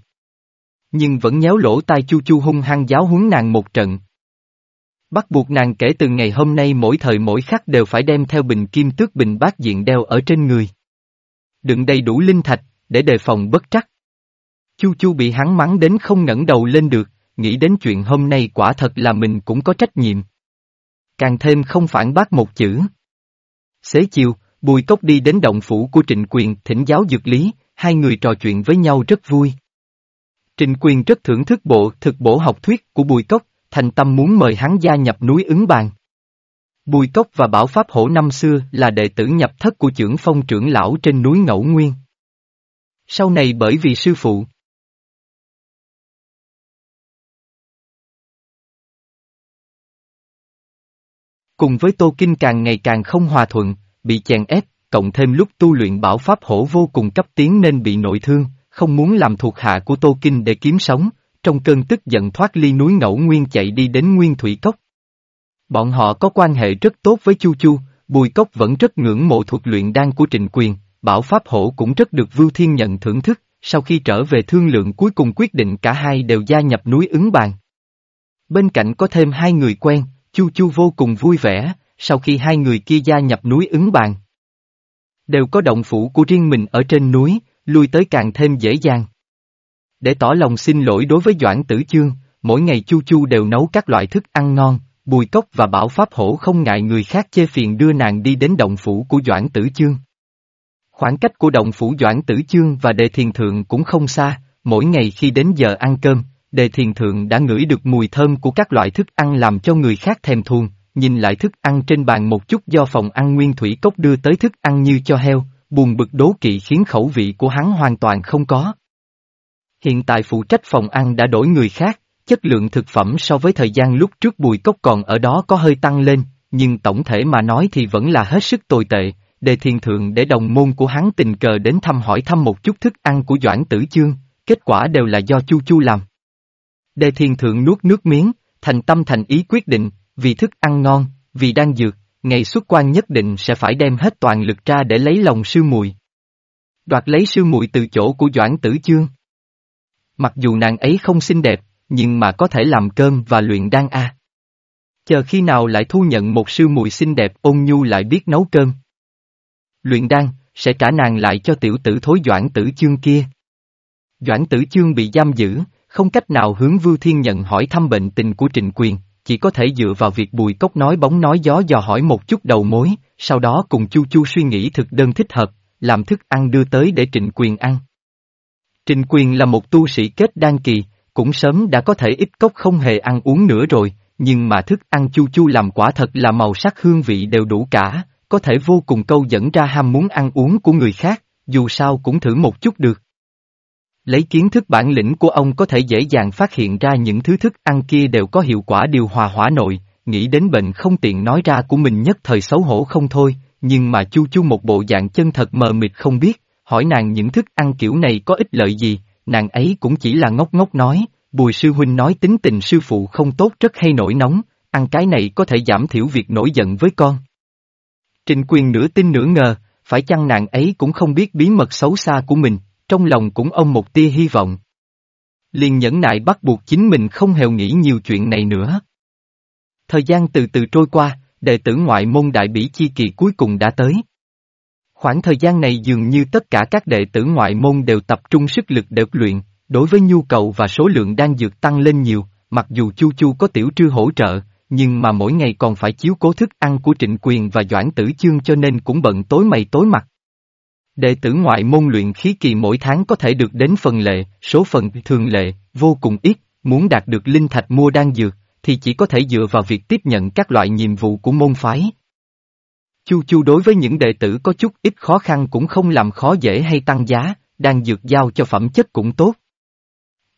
Nhưng vẫn nhéo lỗ tai Chu Chu hung hăng giáo huấn nàng một trận. Bắt buộc nàng kể từ ngày hôm nay mỗi thời mỗi khắc đều phải đem theo bình kim tước bình bát diện đeo ở trên người. Đựng đầy đủ linh thạch, để đề phòng bất trắc. Chu Chu bị hắn mắng đến không ngẩng đầu lên được, nghĩ đến chuyện hôm nay quả thật là mình cũng có trách nhiệm. Càng thêm không phản bác một chữ. Xế chiều, Bùi Cốc đi đến động phủ của Trịnh Quyền thỉnh giáo dược lý, hai người trò chuyện với nhau rất vui. Trịnh Quyền rất thưởng thức bộ thực bổ học thuyết của Bùi Cốc, thành tâm muốn mời hắn gia nhập núi ứng bàn. Bùi Cốc và Bảo Pháp Hổ năm xưa là đệ tử nhập thất của trưởng phong trưởng lão trên núi Ngẫu Nguyên. Sau này bởi vì sư phụ, Cùng với Tô Kinh càng ngày càng không hòa thuận, bị chèn ép, cộng thêm lúc tu luyện bảo pháp hổ vô cùng cấp tiến nên bị nội thương, không muốn làm thuộc hạ của Tô Kinh để kiếm sống, trong cơn tức giận thoát ly núi ngẫu nguyên chạy đi đến Nguyên Thủy Cốc. Bọn họ có quan hệ rất tốt với Chu Chu, Bùi Cốc vẫn rất ngưỡng mộ thuật luyện đan của Trình Quyền, Bảo Pháp Hổ cũng rất được Vưu Thiên nhận thưởng thức, sau khi trở về thương lượng cuối cùng quyết định cả hai đều gia nhập núi ứng bàn. Bên cạnh có thêm hai người quen, Chu Chu vô cùng vui vẻ, sau khi hai người kia gia nhập núi ứng bàn. Đều có động phủ của riêng mình ở trên núi, lui tới càng thêm dễ dàng. Để tỏ lòng xin lỗi đối với Doãn Tử Chương, mỗi ngày Chu Chu đều nấu các loại thức ăn ngon, Bùi Cốc và Bảo Pháp Hổ không ngại người khác chê phiền đưa nàng đi đến động phủ của Doãn Tử Chương. Khoảng cách của động phủ Doãn Tử Chương và Đề Thiền Thượng cũng không xa, mỗi ngày khi đến giờ ăn cơm, Đề Thiền Thượng đã ngửi được mùi thơm của các loại thức ăn làm cho người khác thèm thuồng, nhìn lại thức ăn trên bàn một chút do phòng ăn Nguyên Thủy Cốc đưa tới thức ăn như cho heo, buồn bực đố kỵ khiến khẩu vị của hắn hoàn toàn không có. Hiện tại phụ trách phòng ăn đã đổi người khác, chất lượng thực phẩm so với thời gian lúc trước Bùi Cốc còn ở đó có hơi tăng lên, nhưng tổng thể mà nói thì vẫn là hết sức tồi tệ, đề thiền thượng để đồng môn của hắn tình cờ đến thăm hỏi thăm một chút thức ăn của Doãn Tử Chương, kết quả đều là do Chu Chu làm. Đề thiền thượng nuốt nước miếng, thành tâm thành ý quyết định, vì thức ăn ngon, vì đang dược, ngày xuất quan nhất định sẽ phải đem hết toàn lực ra để lấy lòng sư muội. Đoạt lấy sư muội từ chỗ của Doãn Tử Chương. Mặc dù nàng ấy không xinh đẹp, nhưng mà có thể làm cơm và luyện đan a. Chờ khi nào lại thu nhận một sư muội xinh đẹp ôn nhu lại biết nấu cơm. Luyện đan, sẽ trả nàng lại cho tiểu tử thối Doãn Tử Chương kia. Doãn Tử Chương bị giam giữ, không cách nào hướng Vưu Thiên nhận hỏi thăm bệnh tình của Trịnh Quyền, chỉ có thể dựa vào việc Bùi Cốc nói bóng nói gió dò hỏi một chút đầu mối, sau đó cùng Chu Chu suy nghĩ thực đơn thích hợp, làm thức ăn đưa tới để Trịnh Quyền ăn. Trình Quyền là một tu sĩ kết đan kỳ, cũng sớm đã có thể ít cốc không hề ăn uống nữa rồi, nhưng mà thức ăn Chu Chu làm quả thật là màu sắc hương vị đều đủ cả, có thể vô cùng câu dẫn ra ham muốn ăn uống của người khác, dù sao cũng thử một chút được. Lấy kiến thức bản lĩnh của ông có thể dễ dàng phát hiện ra những thứ thức ăn kia đều có hiệu quả điều hòa hỏa nội, nghĩ đến bệnh không tiện nói ra của mình nhất thời xấu hổ không thôi, nhưng mà chu chu một bộ dạng chân thật mờ mịt không biết, hỏi nàng những thức ăn kiểu này có ích lợi gì, nàng ấy cũng chỉ là ngốc ngốc nói, bùi sư huynh nói tính tình sư phụ không tốt rất hay nổi nóng, ăn cái này có thể giảm thiểu việc nổi giận với con. Trình quyền nửa tin nửa ngờ, phải chăng nàng ấy cũng không biết bí mật xấu xa của mình, trong lòng cũng ông một tia hy vọng. Liền nhẫn nại bắt buộc chính mình không hề nghĩ nhiều chuyện này nữa. Thời gian từ từ trôi qua, đệ tử ngoại môn đại bỉ chi kỳ cuối cùng đã tới. Khoảng thời gian này dường như tất cả các đệ tử ngoại môn đều tập trung sức lực để luyện, đối với nhu cầu và số lượng đang dược tăng lên nhiều, mặc dù Chu Chu có tiểu trư hỗ trợ, nhưng mà mỗi ngày còn phải chiếu cố thức ăn của trịnh quyền và doãn tử chương cho nên cũng bận tối mày tối mặt. Đệ tử ngoại môn luyện khí kỳ mỗi tháng có thể được đến phần lệ, số phần thường lệ, vô cùng ít, muốn đạt được linh thạch mua đan dược, thì chỉ có thể dựa vào việc tiếp nhận các loại nhiệm vụ của môn phái. Chu Chu đối với những đệ tử có chút ít khó khăn cũng không làm khó dễ hay tăng giá, đan dược giao cho phẩm chất cũng tốt.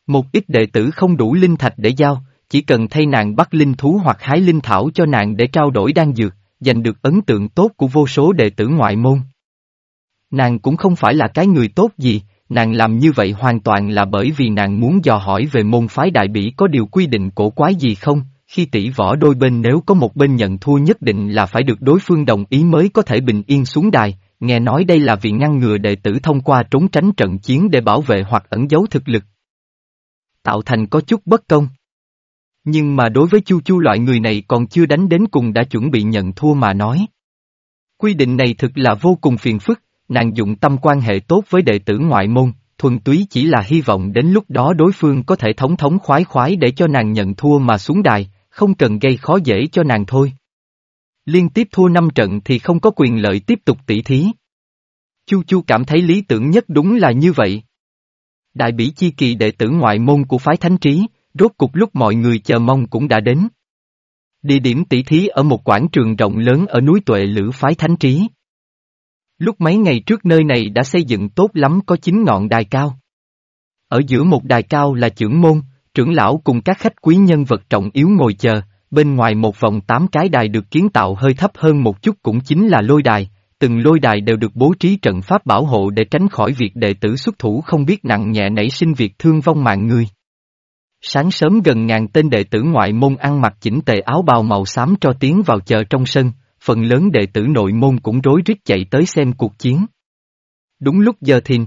Một ít đệ tử không đủ linh thạch để giao, chỉ cần thay nàng bắt linh thú hoặc hái linh thảo cho nàng để trao đổi đan dược, giành được ấn tượng tốt của vô số đệ tử ngoại môn. Nàng cũng không phải là cái người tốt gì, nàng làm như vậy hoàn toàn là bởi vì nàng muốn dò hỏi về môn phái đại bỉ có điều quy định cổ quái gì không, khi tỷ võ đôi bên nếu có một bên nhận thua nhất định là phải được đối phương đồng ý mới có thể bình yên xuống đài, nghe nói đây là vì ngăn ngừa đệ tử thông qua trốn tránh trận chiến để bảo vệ hoặc ẩn giấu thực lực. Tạo thành có chút bất công. Nhưng mà đối với Chu Chu loại người này còn chưa đánh đến cùng đã chuẩn bị nhận thua mà nói. Quy định này thực là vô cùng phiền phức, nàng dụng tâm quan hệ tốt với đệ tử ngoại môn, thuần túy chỉ là hy vọng đến lúc đó đối phương có thể thống thống khoái khoái để cho nàng nhận thua mà xuống đài, không cần gây khó dễ cho nàng thôi. Liên tiếp thua năm trận thì không có quyền lợi tiếp tục tỷ thí. Chu Chu cảm thấy lý tưởng nhất đúng là như vậy. Đại bỉ chi kỳ đệ tử ngoại môn của phái thánh trí, rốt cục lúc mọi người chờ mong cũng đã đến. Địa điểm tỷ thí ở một quảng trường rộng lớn ở núi Tuệ Lữ phái thánh trí. Lúc mấy ngày trước nơi này đã xây dựng tốt lắm có chín ngọn đài cao. Ở giữa một đài cao là trưởng môn, trưởng lão cùng các khách quý nhân vật trọng yếu ngồi chờ, bên ngoài một vòng tám cái đài được kiến tạo hơi thấp hơn một chút cũng chính là lôi đài, từng lôi đài đều được bố trí trận pháp bảo hộ để tránh khỏi việc đệ tử xuất thủ không biết nặng nhẹ nảy sinh việc thương vong mạng người. Sáng sớm gần ngàn tên đệ tử ngoại môn ăn mặc chỉnh tề áo bào màu xám cho tiến vào chờ trong sân, phần lớn đệ tử nội môn cũng rối rít chạy tới xem cuộc chiến. Đúng lúc giờ thìn.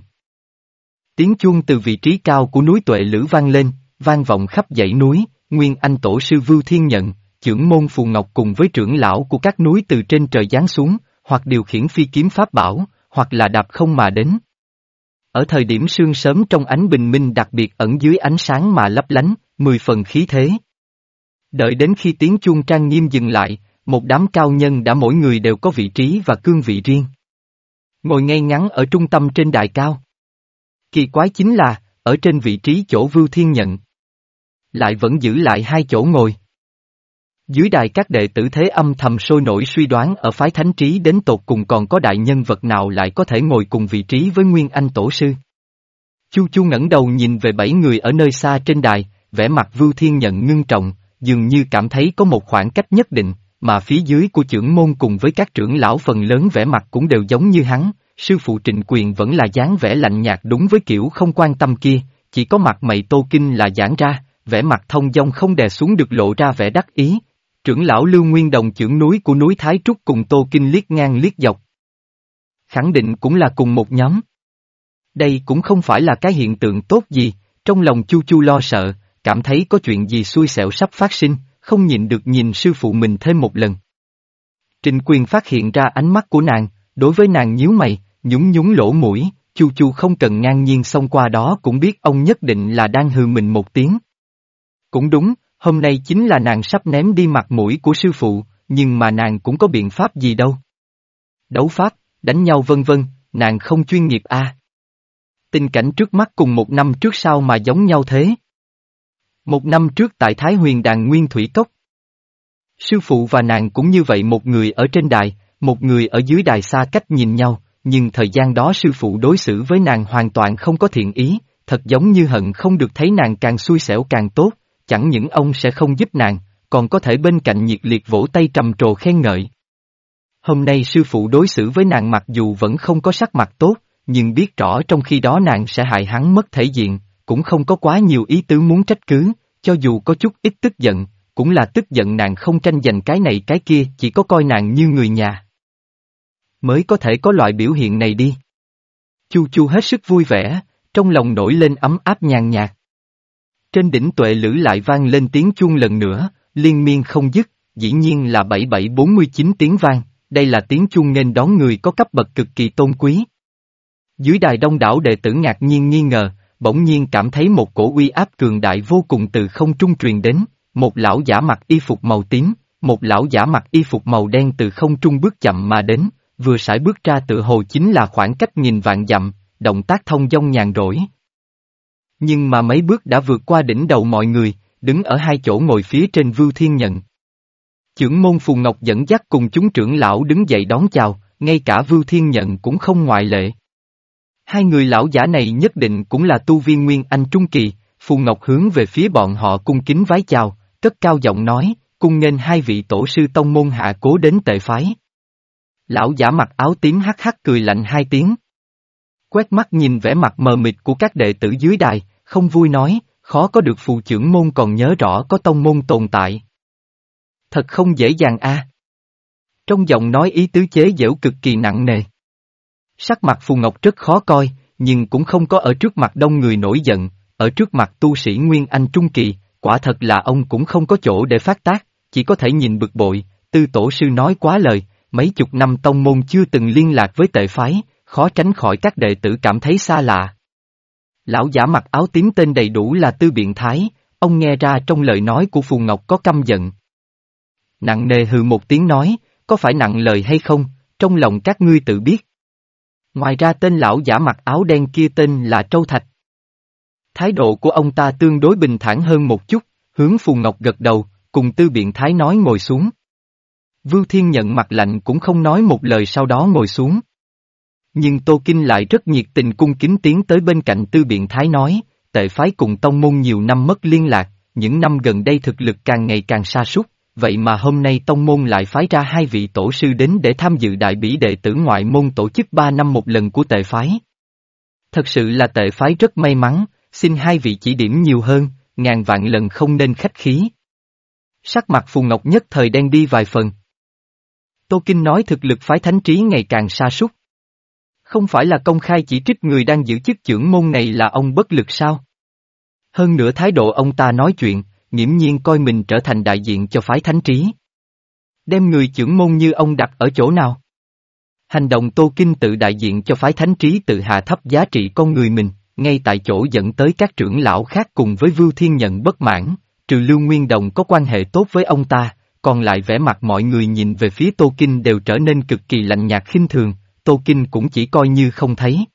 Tiếng chuông từ vị trí cao của núi Tuệ Lữ vang lên, vang vọng khắp dãy núi, Nguyên Anh Tổ sư Vưu Thiên Nhận, trưởng môn Phù Ngọc cùng với trưởng lão của các núi từ trên trời giáng xuống, hoặc điều khiển phi kiếm pháp bảo, hoặc là đạp không mà đến. Ở thời điểm sương sớm trong ánh bình minh đặc biệt ẩn dưới ánh sáng mà lấp lánh, mười phần khí thế. Đợi đến khi tiếng chuông trang nghiêm dừng lại, một đám cao nhân đã mỗi người đều có vị trí và cương vị riêng. Ngồi ngay ngắn ở trung tâm trên đài cao. Kỳ quái chính là, ở trên vị trí chỗ Vưu Thiên Nhận. Lại vẫn giữ lại hai chỗ ngồi. Dưới đài các đệ tử thế âm thầm sôi nổi suy đoán ở phái thánh trí đến tột cùng còn có đại nhân vật nào lại có thể ngồi cùng vị trí với Nguyên Anh Tổ Sư. Chu Chu ngẩng đầu nhìn về bảy người ở nơi xa trên đài, vẻ mặt Vưu Thiên Nhận ngưng trọng, dường như cảm thấy có một khoảng cách nhất định, mà phía dưới của trưởng môn cùng với các trưởng lão phần lớn vẻ mặt cũng đều giống như hắn, sư phụ trịnh quyền vẫn là dáng vẻ lạnh nhạt đúng với kiểu không quan tâm kia, chỉ có mặt mày Tô Kinh là giãn ra, vẻ mặt thông dong không đè xuống được lộ ra vẻ đắc ý. Trưởng lão Lưu Nguyên Đồng trưởng núi của núi Thái Trúc cùng Tô Kinh liếc ngang liếc dọc. Khẳng định cũng là cùng một nhóm. Đây cũng không phải là cái hiện tượng tốt gì, trong lòng Chu Chu lo sợ, cảm thấy có chuyện gì xui xẻo sắp phát sinh, không nhịn được nhìn sư phụ mình thêm một lần. Trình quyền phát hiện ra ánh mắt của nàng, đối với nàng nhíu mày, nhúng nhúng lỗ mũi, Chu Chu không cần ngang nhiên xông qua đó cũng biết ông nhất định là đang hừ mình một tiếng. Cũng đúng, hôm nay chính là nàng sắp ném đi mặt mũi của sư phụ, nhưng mà nàng cũng có biện pháp gì đâu. Đấu pháp, đánh nhau vân vân, nàng không chuyên nghiệp a. À. Tình cảnh trước mắt cùng một năm trước sau mà giống nhau thế. Một năm trước tại Thái Huyền Đàn Nguyên Thủy Cốc. Sư phụ và nàng cũng như vậy một người ở trên đài, một người ở dưới đài xa cách nhìn nhau, nhưng thời gian đó sư phụ đối xử với nàng hoàn toàn không có thiện ý, thật giống như hận không được thấy nàng càng xui xẻo càng tốt, chẳng những ông sẽ không giúp nàng, còn có thể bên cạnh nhiệt liệt vỗ tay trầm trồ khen ngợi. Hôm nay sư phụ đối xử với nàng mặc dù vẫn không có sắc mặt tốt, nhưng biết rõ trong khi đó nàng sẽ hại hắn mất thể diện, cũng không có quá nhiều ý tứ muốn trách cứ, cho dù có chút ít tức giận, cũng là tức giận nàng không tranh giành cái này cái kia, chỉ có coi nàng như người nhà. Mới có thể có loại biểu hiện này đi. Chu chu hết sức vui vẻ, trong lòng nổi lên ấm áp nhàn nhạt. Trên đỉnh tuệ lữ lại vang lên tiếng chuông lần nữa, liên miên không dứt, dĩ nhiên là 7749 tiếng vang, đây là tiếng chuông nên đón người có cấp bậc cực kỳ tôn quý. Dưới đài đông đảo đệ tử ngạc nhiên nghi ngờ, bỗng nhiên cảm thấy một cổ uy áp cường đại vô cùng từ không trung truyền đến, một lão giả mặc y phục màu tím, một lão giả mặc y phục màu đen từ không trung bước chậm mà đến, vừa sải bước ra tự hồ chính là khoảng cách nghìn vạn dặm, động tác thông dong nhàn rỗi. Nhưng mà mấy bước đã vượt qua đỉnh đầu mọi người, đứng ở hai chỗ ngồi phía trên Vưu Thiên Nhận. Chưởng môn Phù Ngọc dẫn dắt cùng chúng trưởng lão đứng dậy đón chào, ngay cả Vưu Thiên Nhận cũng không ngoại lệ. Hai người lão giả này nhất định cũng là tu viên Nguyên Anh Trung Kỳ, Phù Ngọc hướng về phía bọn họ cung kính vái chào, cất cao giọng nói, cung nghênh hai vị tổ sư tông môn hạ cố đến tệ phái. Lão giả mặc áo tím hắc hắc cười lạnh hai tiếng. Quét mắt nhìn vẻ mặt mờ mịt của các đệ tử dưới đài, không vui nói, khó có được phù trưởng môn còn nhớ rõ có tông môn tồn tại. Thật không dễ dàng a. Trong giọng nói ý tứ chế giễu cực kỳ nặng nề. Sắc mặt Phù Ngọc rất khó coi, nhưng cũng không có ở trước mặt đông người nổi giận, ở trước mặt tu sĩ Nguyên Anh Trung Kỳ, quả thật là ông cũng không có chỗ để phát tác, chỉ có thể nhìn bực bội, tư tổ sư nói quá lời, mấy chục năm tông môn chưa từng liên lạc với tệ phái, khó tránh khỏi các đệ tử cảm thấy xa lạ. Lão giả mặc áo tím tên đầy đủ là tư biện thái, ông nghe ra trong lời nói của Phù Ngọc có căm giận. Nặng nề hừ một tiếng nói, có phải nặng lời hay không, trong lòng các ngươi tự biết. Ngoài ra tên lão giả mặc áo đen kia tên là Trâu Thạch. Thái độ của ông ta tương đối bình thản hơn một chút, hướng Phù Ngọc gật đầu, cùng tư biện thái nói ngồi xuống. Vưu Thiên nhận mặt lạnh cũng không nói một lời sau đó ngồi xuống. Nhưng Tô Kinh lại rất nhiệt tình cung kính tiến tới bên cạnh tư biện thái nói, tệ phái cùng tông môn nhiều năm mất liên lạc, những năm gần đây thực lực càng ngày càng sa sút vậy mà hôm nay tông môn lại phái ra hai vị tổ sư đến để tham dự đại bỉ đệ tử ngoại môn tổ chức ba năm một lần của tệ phái. Thật sự là tệ phái rất may mắn, xin hai vị chỉ điểm nhiều hơn, ngàn vạn lần không nên khách khí. Sắc mặt Phù Ngọc nhất thời đen đi vài phần. Tô Kinh nói thực lực phái thánh trí ngày càng sa sút không phải là công khai chỉ trích người đang giữ chức trưởng môn này là ông bất lực sao? Hơn nữa thái độ ông ta nói chuyện, nghiễm nhiên coi mình trở thành đại diện cho phái thánh trí. Đem người trưởng môn như ông đặt ở chỗ nào? Hành động Tô Kinh tự đại diện cho phái thánh trí tự hạ thấp giá trị con người mình, ngay tại chỗ dẫn tới các trưởng lão khác cùng với Vưu Thiên Nhận bất mãn, trừ Lưu Nguyên Đồng có quan hệ tốt với ông ta, còn lại vẻ mặt mọi người nhìn về phía Tô Kinh đều trở nên cực kỳ lạnh nhạt khinh thường, Tô Kinh cũng chỉ coi như không thấy.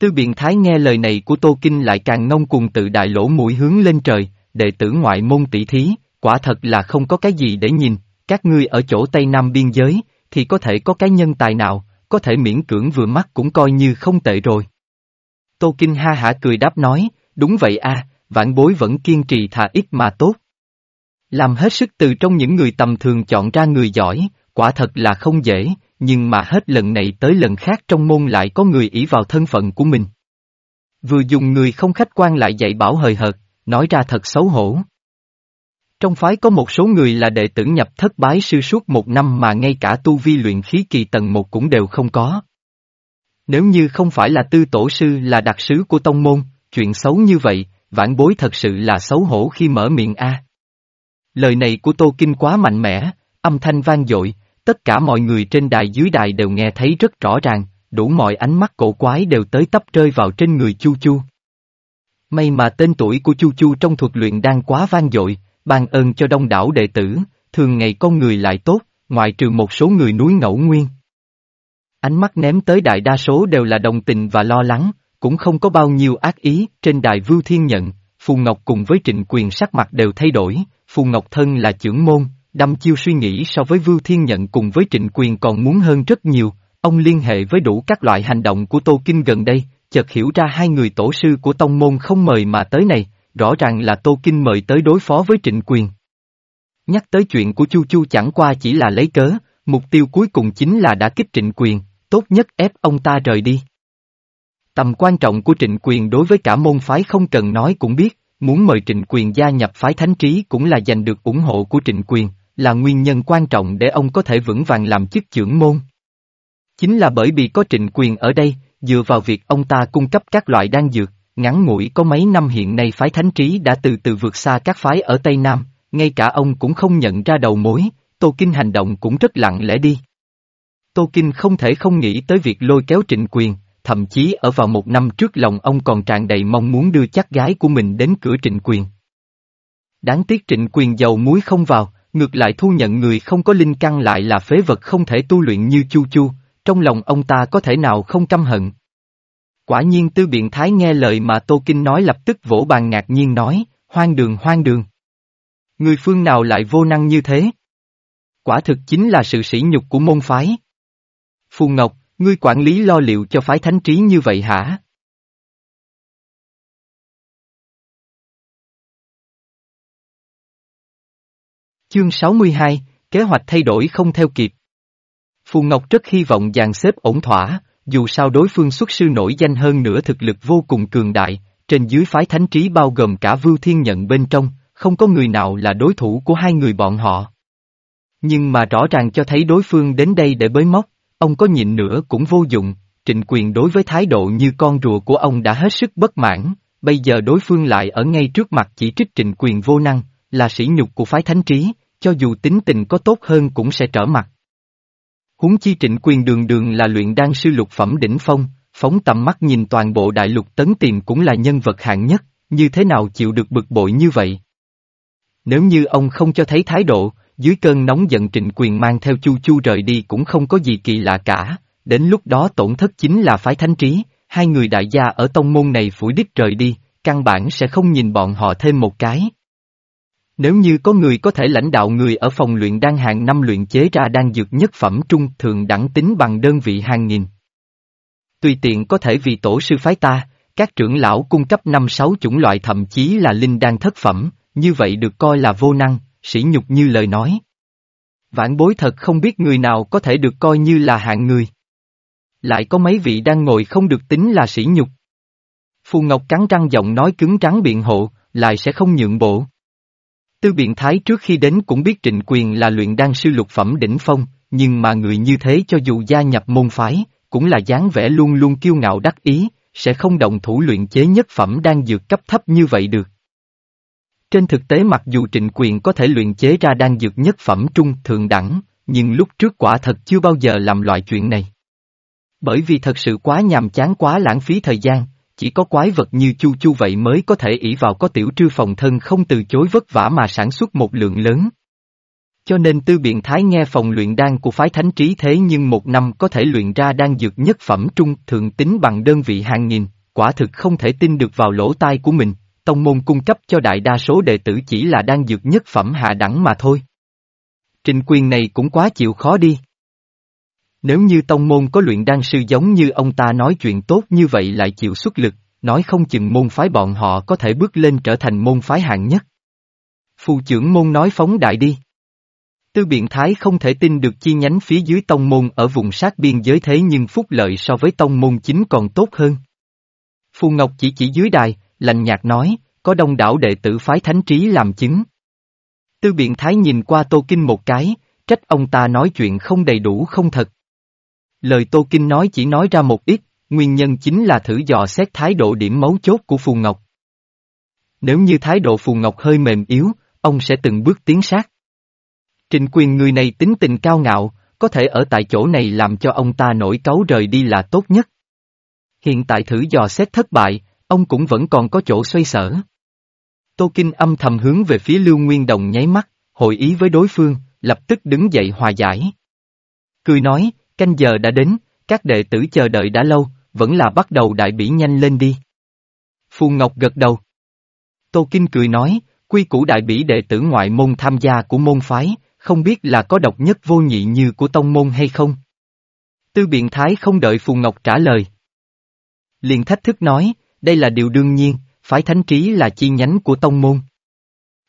Tư biện thái nghe lời này của Tô Kinh lại càng nông cùng tự đại lỗ mũi hướng lên trời, đệ tử ngoại môn tỷ thí, quả thật là không có cái gì để nhìn, các ngươi ở chỗ Tây Nam biên giới, thì có thể có cái nhân tài nào, có thể miễn cưỡng vừa mắt cũng coi như không tệ rồi. Tô Kinh ha hả cười đáp nói, đúng vậy a, vãn bối vẫn kiên trì thà ít mà tốt. Làm hết sức từ trong những người tầm thường chọn ra người giỏi, quả thật là không dễ, nhưng mà hết lần này tới lần khác trong môn lại có người ỷ vào thân phận của mình. Vừa dùng người không khách quan lại dạy bảo hời hợt, nói ra thật xấu hổ. Trong phái có một số người là đệ tử nhập thất bái sư suốt một năm mà ngay cả tu vi luyện khí kỳ tầng một cũng đều không có. Nếu như không phải là tư tổ sư là đặc sứ của tông môn, chuyện xấu như vậy, vãn bối thật sự là xấu hổ khi mở miệng A. Lời này của Tô Kinh quá mạnh mẽ, âm thanh vang dội, tất cả mọi người trên đài dưới đài đều nghe thấy rất rõ ràng, đủ mọi ánh mắt cổ quái đều tới tấp rơi vào trên người Chu Chu. May mà tên tuổi của Chu Chu trong thuật luyện đang quá vang dội, ban ơn cho đông đảo đệ tử, thường ngày con người lại tốt, ngoại trừ một số người núi ngẫu nguyên. Ánh mắt ném tới đại đa số đều là đồng tình và lo lắng, cũng không có bao nhiêu ác ý, trên đài Vưu Thiên Nhận, Phù Ngọc cùng với trịnh quyền sắc mặt đều thay đổi, Phù Ngọc thân là trưởng môn, đâm chiêu suy nghĩ so với Vưu Thiên Nhận cùng với trịnh quyền còn muốn hơn rất nhiều, ông liên hệ với đủ các loại hành động của Tô Kinh gần đây, chợt hiểu ra hai người tổ sư của tông môn không mời mà tới này, rõ ràng là Tô Kinh mời tới đối phó với trịnh quyền. Nhắc tới chuyện của Chu Chu chẳng qua chỉ là lấy cớ, mục tiêu cuối cùng chính là đã kích trịnh quyền, tốt nhất ép ông ta rời đi. Tầm quan trọng của trịnh quyền đối với cả môn phái không cần nói cũng biết, muốn mời trịnh quyền gia nhập phái thánh trí cũng là giành được ủng hộ của trịnh quyền, là nguyên nhân quan trọng để ông có thể vững vàng làm chức trưởng môn. Chính là bởi vì có trịnh quyền ở đây, dựa vào việc ông ta cung cấp các loại đan dược, ngắn ngủi có mấy năm hiện nay phái thánh trí đã từ từ vượt xa các phái ở Tây Nam, ngay cả ông cũng không nhận ra đầu mối, Tô Kinh hành động cũng rất lặng lẽ đi. Tô Kinh không thể không nghĩ tới việc lôi kéo trịnh quyền, thậm chí ở vào một năm trước lòng ông còn tràn đầy mong muốn đưa chắc gái của mình đến cửa trịnh quyền. Đáng tiếc trịnh quyền giàu muối không vào, ngược lại thu nhận người không có linh căn lại là phế vật không thể tu luyện như chu chu, trong lòng ông ta có thể nào không căm hận. Quả nhiên tư biện thái nghe lời mà Tô Kinh nói lập tức vỗ bàn ngạc nhiên nói, hoang đường hoang đường. Người phương nào lại vô năng như thế? Quả thực chính là sự sỉ nhục của môn phái. Phù Ngọc, ngươi quản lý lo liệu cho phái thánh trí như vậy hả? Chương 62, kế hoạch thay đổi không theo kịp. Phù Ngọc rất hy vọng dàn xếp ổn thỏa, dù sao đối phương xuất sư nổi danh hơn nữa thực lực vô cùng cường đại, trên dưới phái thánh trí bao gồm cả Vưu Thiên Nhận bên trong, không có người nào là đối thủ của hai người bọn họ. Nhưng mà rõ ràng cho thấy đối phương đến đây để bới móc, ông có nhịn nữa cũng vô dụng, trịnh quyền đối với thái độ như con rùa của ông đã hết sức bất mãn, bây giờ đối phương lại ở ngay trước mặt chỉ trích trịnh quyền vô năng, là sỉ nhục của phái thánh trí, cho dù tính tình có tốt hơn cũng sẽ trở mặt. Huống chi trịnh quyền đường đường là luyện đan sư lục phẩm đỉnh phong, phóng tầm mắt nhìn toàn bộ đại lục tấn tìm cũng là nhân vật hạng nhất, như thế nào chịu được bực bội như vậy? Nếu như ông không cho thấy thái độ, dưới cơn nóng giận trịnh quyền mang theo chu chu rời đi cũng không có gì kỳ lạ cả, đến lúc đó tổn thất chính là phái thánh trí, hai người đại gia ở tông môn này phủi đích rời đi, căn bản sẽ không nhìn bọn họ thêm một cái. Nếu như có người có thể lãnh đạo người ở phòng luyện đan hàng năm luyện chế ra đan dược nhất phẩm trung thường đẳng tính bằng đơn vị hàng nghìn. Tùy tiện có thể vì tổ sư phái ta, các trưởng lão cung cấp năm sáu chủng loại thậm chí là linh đan thất phẩm, như vậy được coi là vô năng, sỉ nhục như lời nói. Vãn bối thật không biết người nào có thể được coi như là hạng người. Lại có mấy vị đang ngồi không được tính là sỉ nhục. Phù Ngọc cắn răng giọng nói cứng trắng biện hộ, lại sẽ không nhượng bộ. Tư biện thái trước khi đến cũng biết trịnh quyền là luyện đan sư lục phẩm đỉnh phong, nhưng mà người như thế cho dù gia nhập môn phái, cũng là dáng vẻ luôn luôn kiêu ngạo đắc ý, sẽ không động thủ luyện chế nhất phẩm đan dược cấp thấp như vậy được. Trên thực tế mặc dù trịnh quyền có thể luyện chế ra đan dược nhất phẩm trung thượng đẳng, nhưng lúc trước quả thật chưa bao giờ làm loại chuyện này. Bởi vì thật sự quá nhàm chán quá lãng phí thời gian, chỉ có quái vật như chu chu vậy mới có thể ỷ vào có tiểu trư phòng thân không từ chối vất vả mà sản xuất một lượng lớn. Cho nên tư biện thái nghe phòng luyện đan của phái thánh trí thế nhưng một năm có thể luyện ra đan dược nhất phẩm trung thượng tính bằng đơn vị hàng nghìn, quả thực không thể tin được vào lỗ tai của mình, tông môn cung cấp cho đại đa số đệ tử chỉ là đan dược nhất phẩm hạ đẳng mà thôi. Trình quyền này cũng quá chịu khó đi. Nếu như tông môn có luyện đan sư giống như ông ta nói chuyện tốt như vậy lại chịu xuất lực, nói không chừng môn phái bọn họ có thể bước lên trở thành môn phái hạng nhất. Phù trưởng môn nói phóng đại đi. Tư biện thái không thể tin được chi nhánh phía dưới tông môn ở vùng sát biên giới thế nhưng phúc lợi so với tông môn chính còn tốt hơn. Phù Ngọc chỉ chỉ dưới đài, lạnh nhạt nói, có đông đảo đệ tử phái thánh trí làm chứng. Tư biện thái nhìn qua Tô Kinh một cái, trách ông ta nói chuyện không đầy đủ không thật. Lời Tô Kinh nói chỉ nói ra một ít, nguyên nhân chính là thử dò xét thái độ điểm mấu chốt của Phù Ngọc. Nếu như thái độ Phù Ngọc hơi mềm yếu, ông sẽ từng bước tiến sát. Trình quyền người này tính tình cao ngạo, có thể ở tại chỗ này làm cho ông ta nổi cáu rời đi là tốt nhất. Hiện tại thử dò xét thất bại, ông cũng vẫn còn có chỗ xoay sở. Tô Kinh âm thầm hướng về phía Lưu Nguyên Đồng nháy mắt, hội ý với đối phương, lập tức đứng dậy hòa giải. Cười nói, canh giờ đã đến, các đệ tử chờ đợi đã lâu, vẫn là bắt đầu đại bỉ nhanh lên đi. Phù Ngọc gật đầu. Tô Kinh cười nói, quy củ đại bỉ đệ tử ngoại môn tham gia của môn phái, không biết là có độc nhất vô nhị như của tông môn hay không? Tư biện thái không đợi Phù Ngọc trả lời. Liền thách thức nói, đây là điều đương nhiên, phái thánh trí là chi nhánh của tông môn.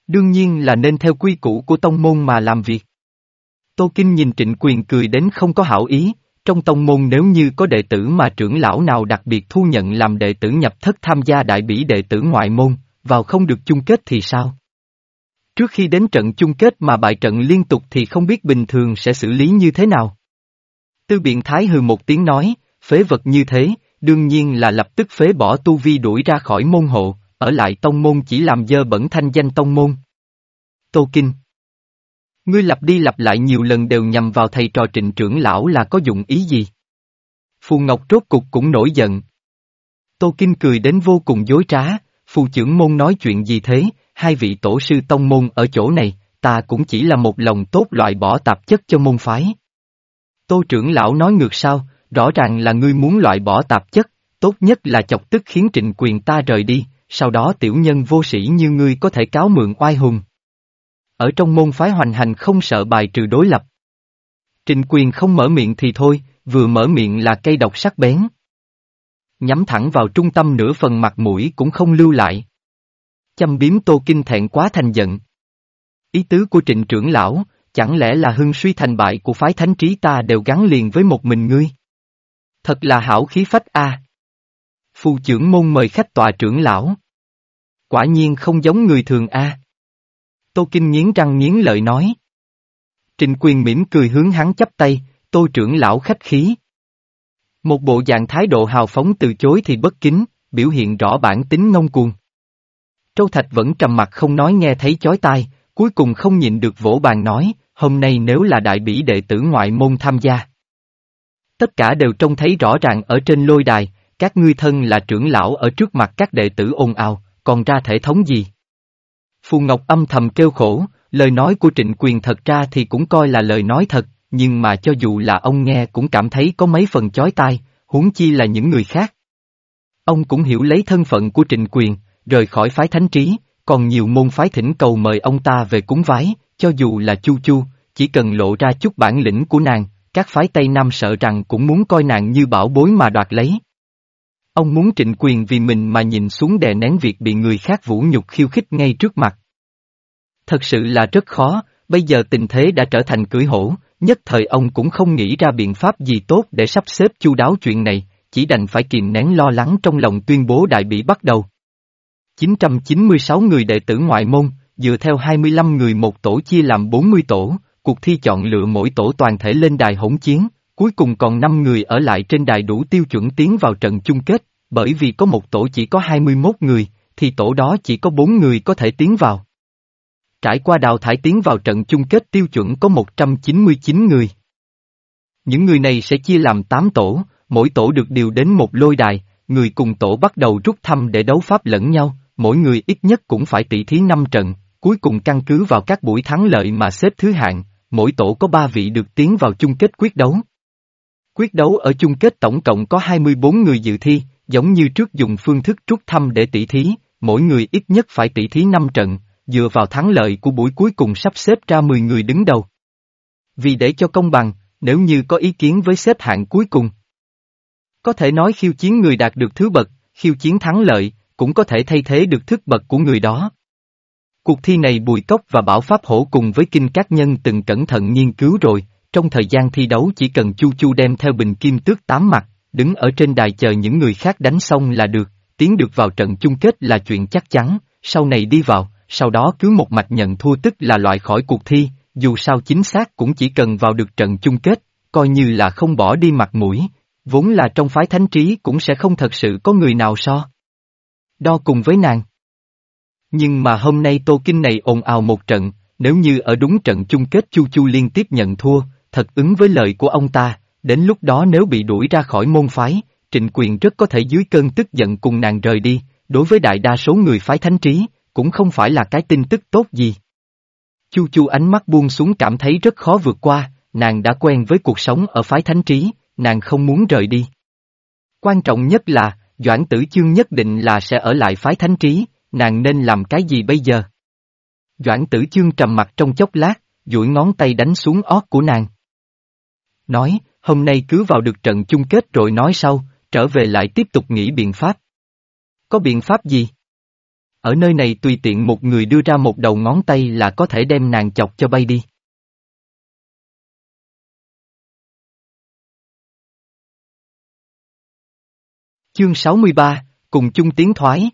Đương nhiên là nên theo quy củ của tông môn mà làm việc. Tô Kinh nhìn trịnh quyền cười đến không có hảo ý, trong tông môn nếu như có đệ tử mà trưởng lão nào đặc biệt thu nhận làm đệ tử nhập thất tham gia đại bỉ đệ tử ngoại môn, vào không được chung kết thì sao? Trước khi đến trận chung kết mà bại trận liên tục thì không biết bình thường sẽ xử lý như thế nào. Tư biện thái hừ một tiếng nói, phế vật như thế, đương nhiên là lập tức phế bỏ tu vi đuổi ra khỏi môn hộ, ở lại tông môn chỉ làm dơ bẩn thanh danh tông môn. Tô Kinh Ngươi lặp đi lặp lại nhiều lần đều nhằm vào thầy trò trịnh trưởng lão là có dụng ý gì? Phù Ngọc rốt cục cũng nổi giận. Tô Kinh cười đến vô cùng dối trá, phù trưởng môn nói chuyện gì thế, hai vị tổ sư tông môn ở chỗ này, ta cũng chỉ là một lòng tốt loại bỏ tạp chất cho môn phái. Tô trưởng lão nói ngược sao, rõ ràng là ngươi muốn loại bỏ tạp chất, tốt nhất là chọc tức khiến trịnh quyền ta rời đi, sau đó tiểu nhân vô sĩ như ngươi có thể cáo mượn oai hùng. Ở trong môn phái hoành hành không sợ bài trừ đối lập. Trịnh quyền không mở miệng thì thôi, vừa mở miệng là cây độc sắc bén. Nhắm thẳng vào trung tâm nửa phần mặt mũi cũng không lưu lại. Châm biếm tô kinh thẹn quá thành giận. Ý tứ của trịnh trưởng lão, chẳng lẽ là hưng suy thành bại của phái thánh trí ta đều gắn liền với một mình ngươi? Thật là hảo khí phách a. À. Phù trưởng môn mời khách tòa trưởng lão. Quả nhiên không giống người thường a. Tô Kinh nghiến răng nghiến lợi nói. Trình quyền mỉm cười hướng hắn chấp tay, tô trưởng lão khách khí. Một bộ dạng thái độ hào phóng từ chối thì bất kính, biểu hiện rõ bản tính ngông cuồng. Trâu Thạch vẫn trầm mặt không nói nghe thấy chói tai, cuối cùng không nhịn được vỗ bàn nói, hôm nay nếu là đại bỉ đệ tử ngoại môn tham gia. Tất cả đều trông thấy rõ ràng ở trên lôi đài, các ngươi thân là trưởng lão ở trước mặt các đệ tử ồn ào, còn ra thể thống gì? Phù Ngọc âm thầm kêu khổ, lời nói của trịnh quyền thật ra thì cũng coi là lời nói thật, nhưng mà cho dù là ông nghe cũng cảm thấy có mấy phần chói tai, huống chi là những người khác. Ông cũng hiểu lấy thân phận của trịnh quyền, rời khỏi phái thánh trí, còn nhiều môn phái thỉnh cầu mời ông ta về cúng vái, cho dù là chu chu, chỉ cần lộ ra chút bản lĩnh của nàng, các phái Tây Nam sợ rằng cũng muốn coi nàng như bảo bối mà đoạt lấy. Ông muốn trịnh quyền vì mình mà nhìn xuống đè nén việc bị người khác vũ nhục khiêu khích ngay trước mặt. Thật sự là rất khó, bây giờ tình thế đã trở thành cưỡi hổ, nhất thời ông cũng không nghĩ ra biện pháp gì tốt để sắp xếp chu đáo chuyện này, chỉ đành phải kìm nén lo lắng trong lòng tuyên bố đại bị bắt đầu. 996 người đệ tử ngoại môn, dựa theo 25 người một tổ chia làm 40 tổ, cuộc thi chọn lựa mỗi tổ toàn thể lên đài hỗn chiến, cuối cùng còn 5 người ở lại trên đài đủ tiêu chuẩn tiến vào trận chung kết, bởi vì có một tổ chỉ có 21 người, thì tổ đó chỉ có 4 người có thể tiến vào. Trải qua đào thải tiến vào trận chung kết tiêu chuẩn có 199 người. Những người này sẽ chia làm 8 tổ, mỗi tổ được điều đến một lôi đài, người cùng tổ bắt đầu rút thăm để đấu pháp lẫn nhau, mỗi người ít nhất cũng phải tỷ thí 5 trận, cuối cùng căn cứ vào các buổi thắng lợi mà xếp thứ hạng, mỗi tổ có 3 vị được tiến vào chung kết quyết đấu. Quyết đấu ở chung kết tổng cộng có 24 người dự thi, giống như trước dùng phương thức trút thăm để tỷ thí, mỗi người ít nhất phải tỷ thí 5 trận, dựa vào thắng lợi của buổi cuối cùng sắp xếp ra 10 người đứng đầu. Vì để cho công bằng, nếu như có ý kiến với xếp hạng cuối cùng, có thể nói khiêu chiến người đạt được thứ bậc, khiêu chiến thắng lợi, cũng có thể thay thế được thức bậc của người đó. Cuộc thi này Bùi Cốc và Bảo Pháp Hổ cùng với Kinh Các Nhân từng cẩn thận nghiên cứu rồi, trong thời gian thi đấu chỉ cần Chu Chu đem theo bình kim tước tám mặt, đứng ở trên đài chờ những người khác đánh xong là được, tiến được vào trận chung kết là chuyện chắc chắn, sau này đi vào, sau đó cứ một mạch nhận thua tức là loại khỏi cuộc thi, dù sao chính xác cũng chỉ cần vào được trận chung kết, coi như là không bỏ đi mặt mũi, vốn là trong phái thánh trí cũng sẽ không thật sự có người nào so. Đo cùng với nàng. Nhưng mà hôm nay Tô Kinh này ồn ào một trận, nếu như ở đúng trận chung kết Chu Chu liên tiếp nhận thua, thật ứng với lời của ông ta, đến lúc đó nếu bị đuổi ra khỏi môn phái, trịnh quyền rất có thể dưới cơn tức giận cùng nàng rời đi, đối với đại đa số người phái thánh trí, cũng không phải là cái tin tức tốt gì. Chu Chu ánh mắt buông xuống cảm thấy rất khó vượt qua, nàng đã quen với cuộc sống ở phái thánh trí, nàng không muốn rời đi. Quan trọng nhất là, Doãn Tử Chương nhất định là sẽ ở lại phái thánh trí, nàng nên làm cái gì bây giờ? Doãn Tử Chương trầm mặt trong chốc lát, duỗi ngón tay đánh xuống ót của nàng. Nói, hôm nay cứ vào được trận chung kết rồi nói sau, trở về lại tiếp tục nghĩ biện pháp. Có biện pháp gì? Ở nơi này tùy tiện một người đưa ra một đầu ngón tay là có thể đem nàng chọc cho bay đi. Chương 63, cùng chung tiếng thoái.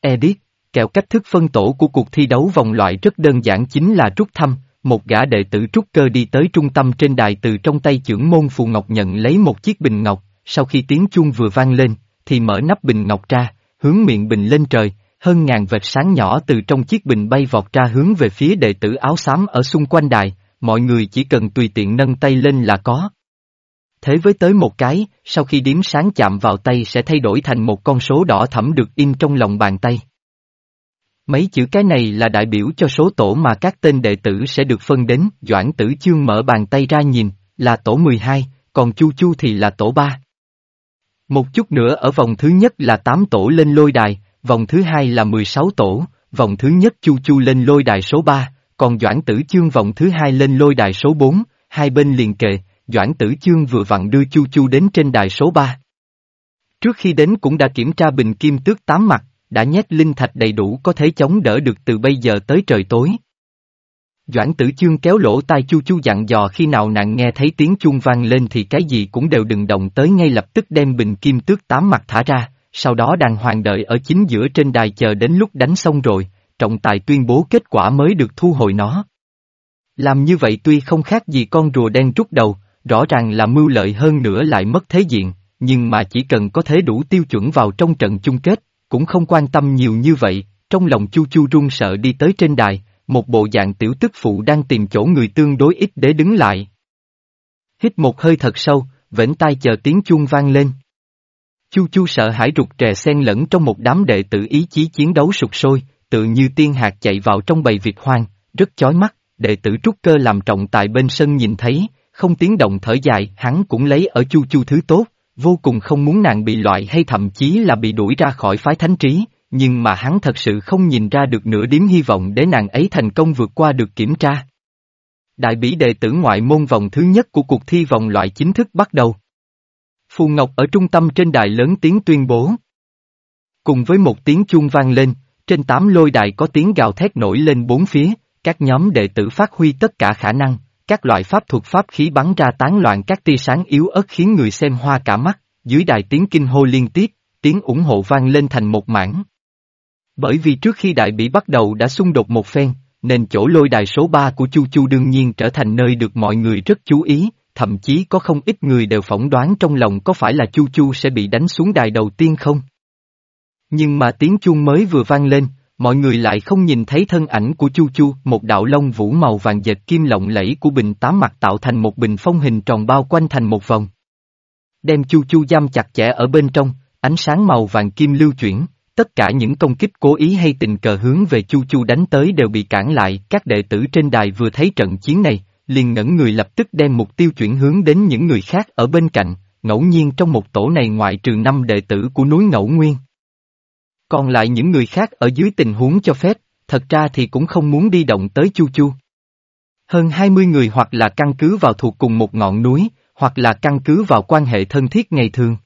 Edit, kẹo cách thức phân tổ của cuộc thi đấu vòng loại rất đơn giản chính là rút thăm, một gã đệ tử trúc cơ đi tới trung tâm trên đài từ trong tay trưởng môn Phù Ngọc nhận lấy một chiếc bình ngọc, sau khi tiếng chuông vừa vang lên, thì mở nắp bình ngọc ra, hướng miệng bình lên trời, hơn ngàn vệt sáng nhỏ từ trong chiếc bình bay vọt ra hướng về phía đệ tử áo xám ở xung quanh đài, mọi người chỉ cần tùy tiện nâng tay lên là có. Thế với tới một cái, sau khi điếm sáng chạm vào tay sẽ thay đổi thành một con số đỏ thẫm được in trong lòng bàn tay. Mấy chữ cái này là đại biểu cho số tổ mà các tên đệ tử sẽ được phân đến, Doãn Tử Chương mở bàn tay ra nhìn, là tổ 12, còn Chu Chu thì là tổ 3. Một chút nữa ở vòng thứ nhất là 8 tổ lên lôi đài, vòng thứ hai là 16 tổ, vòng thứ nhất Chu Chu lên lôi đài số 3, còn Doãn Tử Chương vòng thứ hai lên lôi đài số 4, hai bên liền kề, Doãn Tử Chương vừa vặn đưa Chu Chu đến trên đài số 3. Trước khi đến cũng đã kiểm tra bình kim tước tám mặt, đã nhét linh thạch đầy đủ có thể chống đỡ được từ bây giờ tới trời tối. Doãn tử chương kéo lỗ tai chu chu dặn dò khi nào nàng nghe thấy tiếng chuông vang lên thì cái gì cũng đều đừng động tới ngay lập tức đem bình kim tước tám mặt thả ra, sau đó đàng hoàng đợi ở chính giữa trên đài chờ đến lúc đánh xong rồi, trọng tài tuyên bố kết quả mới được thu hồi nó. Làm như vậy tuy không khác gì con rùa đen rút đầu, rõ ràng là mưu lợi hơn nữa lại mất thế diện, nhưng mà chỉ cần có thể đủ tiêu chuẩn vào trong trận chung kết, cũng không quan tâm nhiều như vậy, trong lòng Chu Chu run sợ đi tới trên đài, một bộ dạng tiểu tức phụ đang tìm chỗ người tương đối ít để đứng lại. Hít một hơi thật sâu, vĩnh tai chờ tiếng chuông vang lên. Chu Chu sợ hãi rụt rè xen lẫn trong một đám đệ tử ý chí chiến đấu sụt sôi, tự như tiên hạt chạy vào trong bầy Việt hoang, rất chói mắt, đệ tử trúc cơ làm trọng tại bên sân nhìn thấy, không tiếng động thở dài, hắn cũng lấy ở Chu Chu thứ tốt, vô cùng không muốn nàng bị loại hay thậm chí là bị đuổi ra khỏi phái thánh trí, nhưng mà hắn thật sự không nhìn ra được nửa điếm hy vọng để nàng ấy thành công vượt qua được kiểm tra. Đại bỉ đệ tử ngoại môn vòng thứ nhất của cuộc thi vòng loại chính thức bắt đầu. Phù Ngọc ở trung tâm trên đài lớn tiếng tuyên bố. Cùng với một tiếng chuông vang lên, trên tám lôi đài có tiếng gào thét nổi lên bốn phía, các nhóm đệ tử phát huy tất cả khả năng, các loại pháp thuật pháp khí bắn ra tán loạn các tia sáng yếu ớt khiến người xem hoa cả mắt, dưới đài tiếng kinh hô liên tiếp, tiếng ủng hộ vang lên thành một mảng. Bởi vì trước khi đại bị bắt đầu đã xung đột một phen, nên chỗ lôi đài số 3 của Chu Chu đương nhiên trở thành nơi được mọi người rất chú ý, thậm chí có không ít người đều phỏng đoán trong lòng có phải là Chu Chu sẽ bị đánh xuống đài đầu tiên không. Nhưng mà tiếng chuông mới vừa vang lên, mọi người lại không nhìn thấy thân ảnh của Chu Chu, một đạo lông vũ màu vàng dệt kim lộng lẫy của bình tám mặt tạo thành một bình phong hình tròn bao quanh thành một vòng. Đem Chu Chu giam chặt chẽ ở bên trong, ánh sáng màu vàng kim lưu chuyển, tất cả những công kích cố ý hay tình cờ hướng về Chu Chu đánh tới đều bị cản lại, các đệ tử trên đài vừa thấy trận chiến này, liền ngẩn người lập tức đem mục tiêu chuyển hướng đến những người khác ở bên cạnh, ngẫu nhiên trong một tổ này ngoại trừ năm đệ tử của núi Ngẫu Nguyên. Còn lại những người khác ở dưới tình huống cho phép, thật ra thì cũng không muốn đi động tới Chu Chu. Hơn 20 người hoặc là căn cứ vào thuộc cùng một ngọn núi, hoặc là căn cứ vào quan hệ thân thiết ngày thường.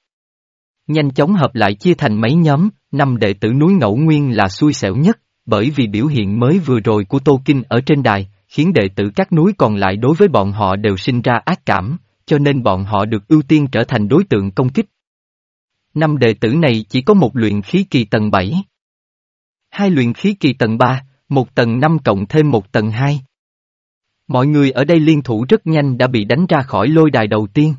Nhanh chóng hợp lại chia thành mấy nhóm, năm đệ tử núi Ngẫu Nguyên là xui xẻo nhất, bởi vì biểu hiện mới vừa rồi của Tô Kinh ở trên đài, khiến đệ tử các núi còn lại đối với bọn họ đều sinh ra ác cảm, cho nên bọn họ được ưu tiên trở thành đối tượng công kích. Năm đệ tử này chỉ có một luyện khí kỳ tầng 7. Hai luyện khí kỳ tầng 3, một tầng 5 cộng thêm một tầng 2. Mọi người ở đây liên thủ rất nhanh đã bị đánh ra khỏi lôi đài đầu tiên.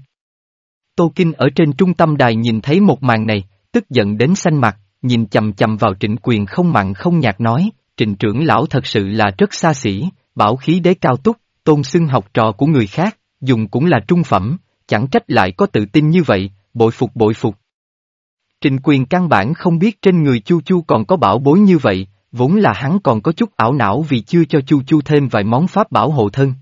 Tô Kinh ở trên trung tâm đài nhìn thấy một màn này, tức giận đến xanh mặt, nhìn chầm chầm vào trịnh quyền không mặn không nhạt nói, trịnh trưởng lão thật sự là rất xa xỉ, bảo khí đế cao túc, tôn xưng học trò của người khác, dùng cũng là trung phẩm, chẳng trách lại có tự tin như vậy, bội phục bội phục. Trịnh quyền căn bản không biết trên người Chu Chu còn có bảo bối như vậy, vốn là hắn còn có chút ảo não vì chưa cho Chu Chu thêm vài món pháp bảo hộ thân.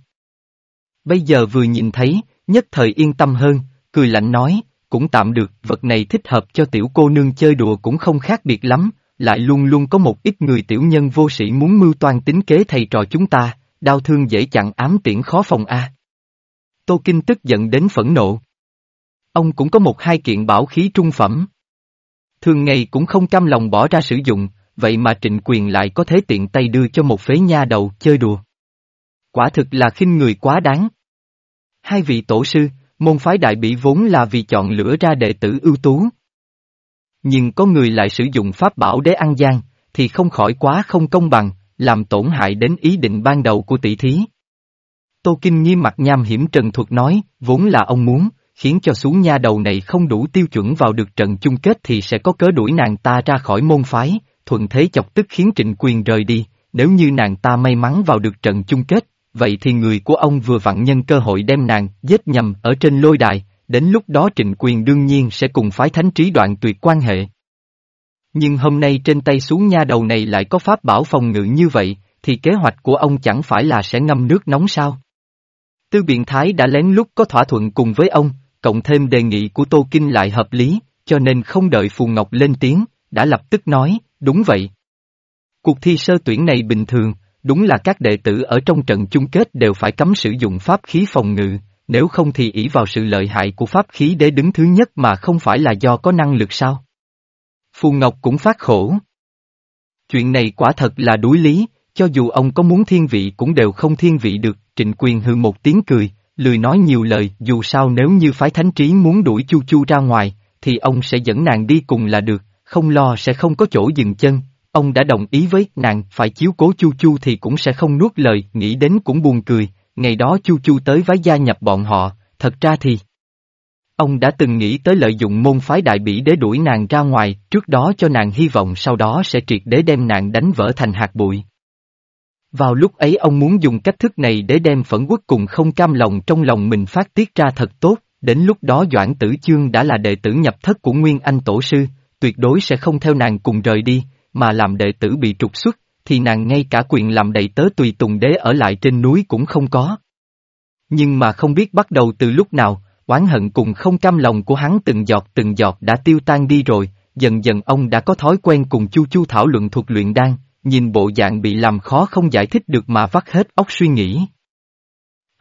Bây giờ vừa nhìn thấy, nhất thời yên tâm hơn, cười lạnh nói, cũng tạm được, vật này thích hợp cho tiểu cô nương chơi đùa cũng không khác biệt lắm, lại luôn luôn có một ít người tiểu nhân vô sĩ muốn mưu toan tính kế thầy trò chúng ta, đau thương dễ chặn ám tiễn khó phòng a. Tô Kinh tức giận đến phẫn nộ. Ông cũng có một hai kiện bảo khí trung phẩm. Thường ngày cũng không cam lòng bỏ ra sử dụng, vậy mà trịnh quyền lại có thế tiện tay đưa cho một phế nha đầu chơi đùa. Quả thực là khinh người quá đáng. Hai vị tổ sư, môn phái đại bỉ vốn là vì chọn lựa ra đệ tử ưu tú. Nhưng có người lại sử dụng pháp bảo để ăn gian, thì không khỏi quá không công bằng, làm tổn hại đến ý định ban đầu của tỷ thí. Tô Kinh nghiêm mặt nham hiểm trần thuật nói, vốn là ông muốn, khiến cho xuống nha đầu này không đủ tiêu chuẩn vào được trận chung kết thì sẽ có cớ đuổi nàng ta ra khỏi môn phái, thuận thế chọc tức khiến trịnh quyền rời đi, nếu như nàng ta may mắn vào được trận chung kết, vậy thì người của ông vừa vặn nhân cơ hội đem nàng giết nhầm ở trên lôi đài, đến lúc đó trịnh quyền đương nhiên sẽ cùng phái thánh trí đoạn tuyệt quan hệ. Nhưng hôm nay trên tay xuống nha đầu này lại có pháp bảo phòng ngự như vậy, thì kế hoạch của ông chẳng phải là sẽ ngâm nước nóng sao? Tư biện thái đã lén lút có thỏa thuận cùng với ông, cộng thêm đề nghị của Tô Kinh lại hợp lý, cho nên không đợi Phù Ngọc lên tiếng, đã lập tức nói, đúng vậy. Cuộc thi sơ tuyển này bình thường, đúng là các đệ tử ở trong trận chung kết đều phải cấm sử dụng pháp khí phòng ngự, nếu không thì ỷ vào sự lợi hại của pháp khí để đứng thứ nhất mà không phải là do có năng lực sao. Phù Ngọc cũng phát khổ. Chuyện này quả thật là đuối lý, cho dù ông có muốn thiên vị cũng đều không thiên vị được, trịnh quyền hư một tiếng cười, lười nói nhiều lời, dù sao nếu như phái thánh trí muốn đuổi Chu Chu ra ngoài, thì ông sẽ dẫn nàng đi cùng là được, không lo sẽ không có chỗ dừng chân. Ông đã đồng ý với nàng phải chiếu cố Chu Chu thì cũng sẽ không nuốt lời, nghĩ đến cũng buồn cười, ngày đó Chu Chu tới vái gia nhập bọn họ, thật ra thì... Ông đã từng nghĩ tới lợi dụng môn phái đại bỉ để đuổi nàng ra ngoài, trước đó cho nàng hy vọng sau đó sẽ triệt để đem nàng đánh vỡ thành hạt bụi. Vào lúc ấy ông muốn dùng cách thức này để đem phẫn quốc cùng không cam lòng trong lòng mình phát tiết ra thật tốt, đến lúc đó Doãn Tử Chương đã là đệ tử nhập thất của Nguyên Anh Tổ Sư, tuyệt đối sẽ không theo nàng cùng rời đi, mà làm đệ tử bị trục xuất, thì nàng ngay cả quyền làm đầy tớ tùy tùng đế ở lại trên núi cũng không có. Nhưng mà không biết bắt đầu từ lúc nào, oán hận cùng không cam lòng của hắn từng giọt từng giọt đã tiêu tan đi rồi, dần dần ông đã có thói quen cùng Chu Chu thảo luận thuật luyện đan, nhìn bộ dạng bị làm khó không giải thích được mà vắt hết óc suy nghĩ.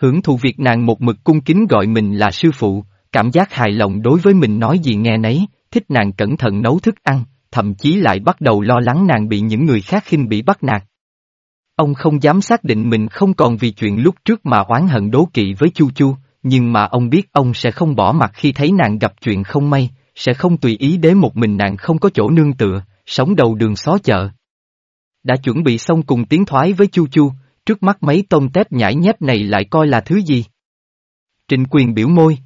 Hưởng thụ việc nàng một mực cung kính gọi mình là sư phụ, cảm giác hài lòng đối với mình nói gì nghe nấy, thích nàng cẩn thận nấu thức ăn, thậm chí lại bắt đầu lo lắng nàng bị những người khác khinh bị bắt nạt. Ông không dám xác định mình không còn vì chuyện lúc trước mà oán hận đố kỵ với Chu Chu, nhưng mà ông biết ông sẽ không bỏ mặt khi thấy nàng gặp chuyện không may, sẽ không tùy ý để một mình nàng không có chỗ nương tựa, sống đầu đường xó chợ. Đã chuẩn bị xong cùng tiến thoái với Chu Chu, trước mắt mấy tôm tép nhảy nhép này lại coi là thứ gì? Trịnh quyền biểu môi.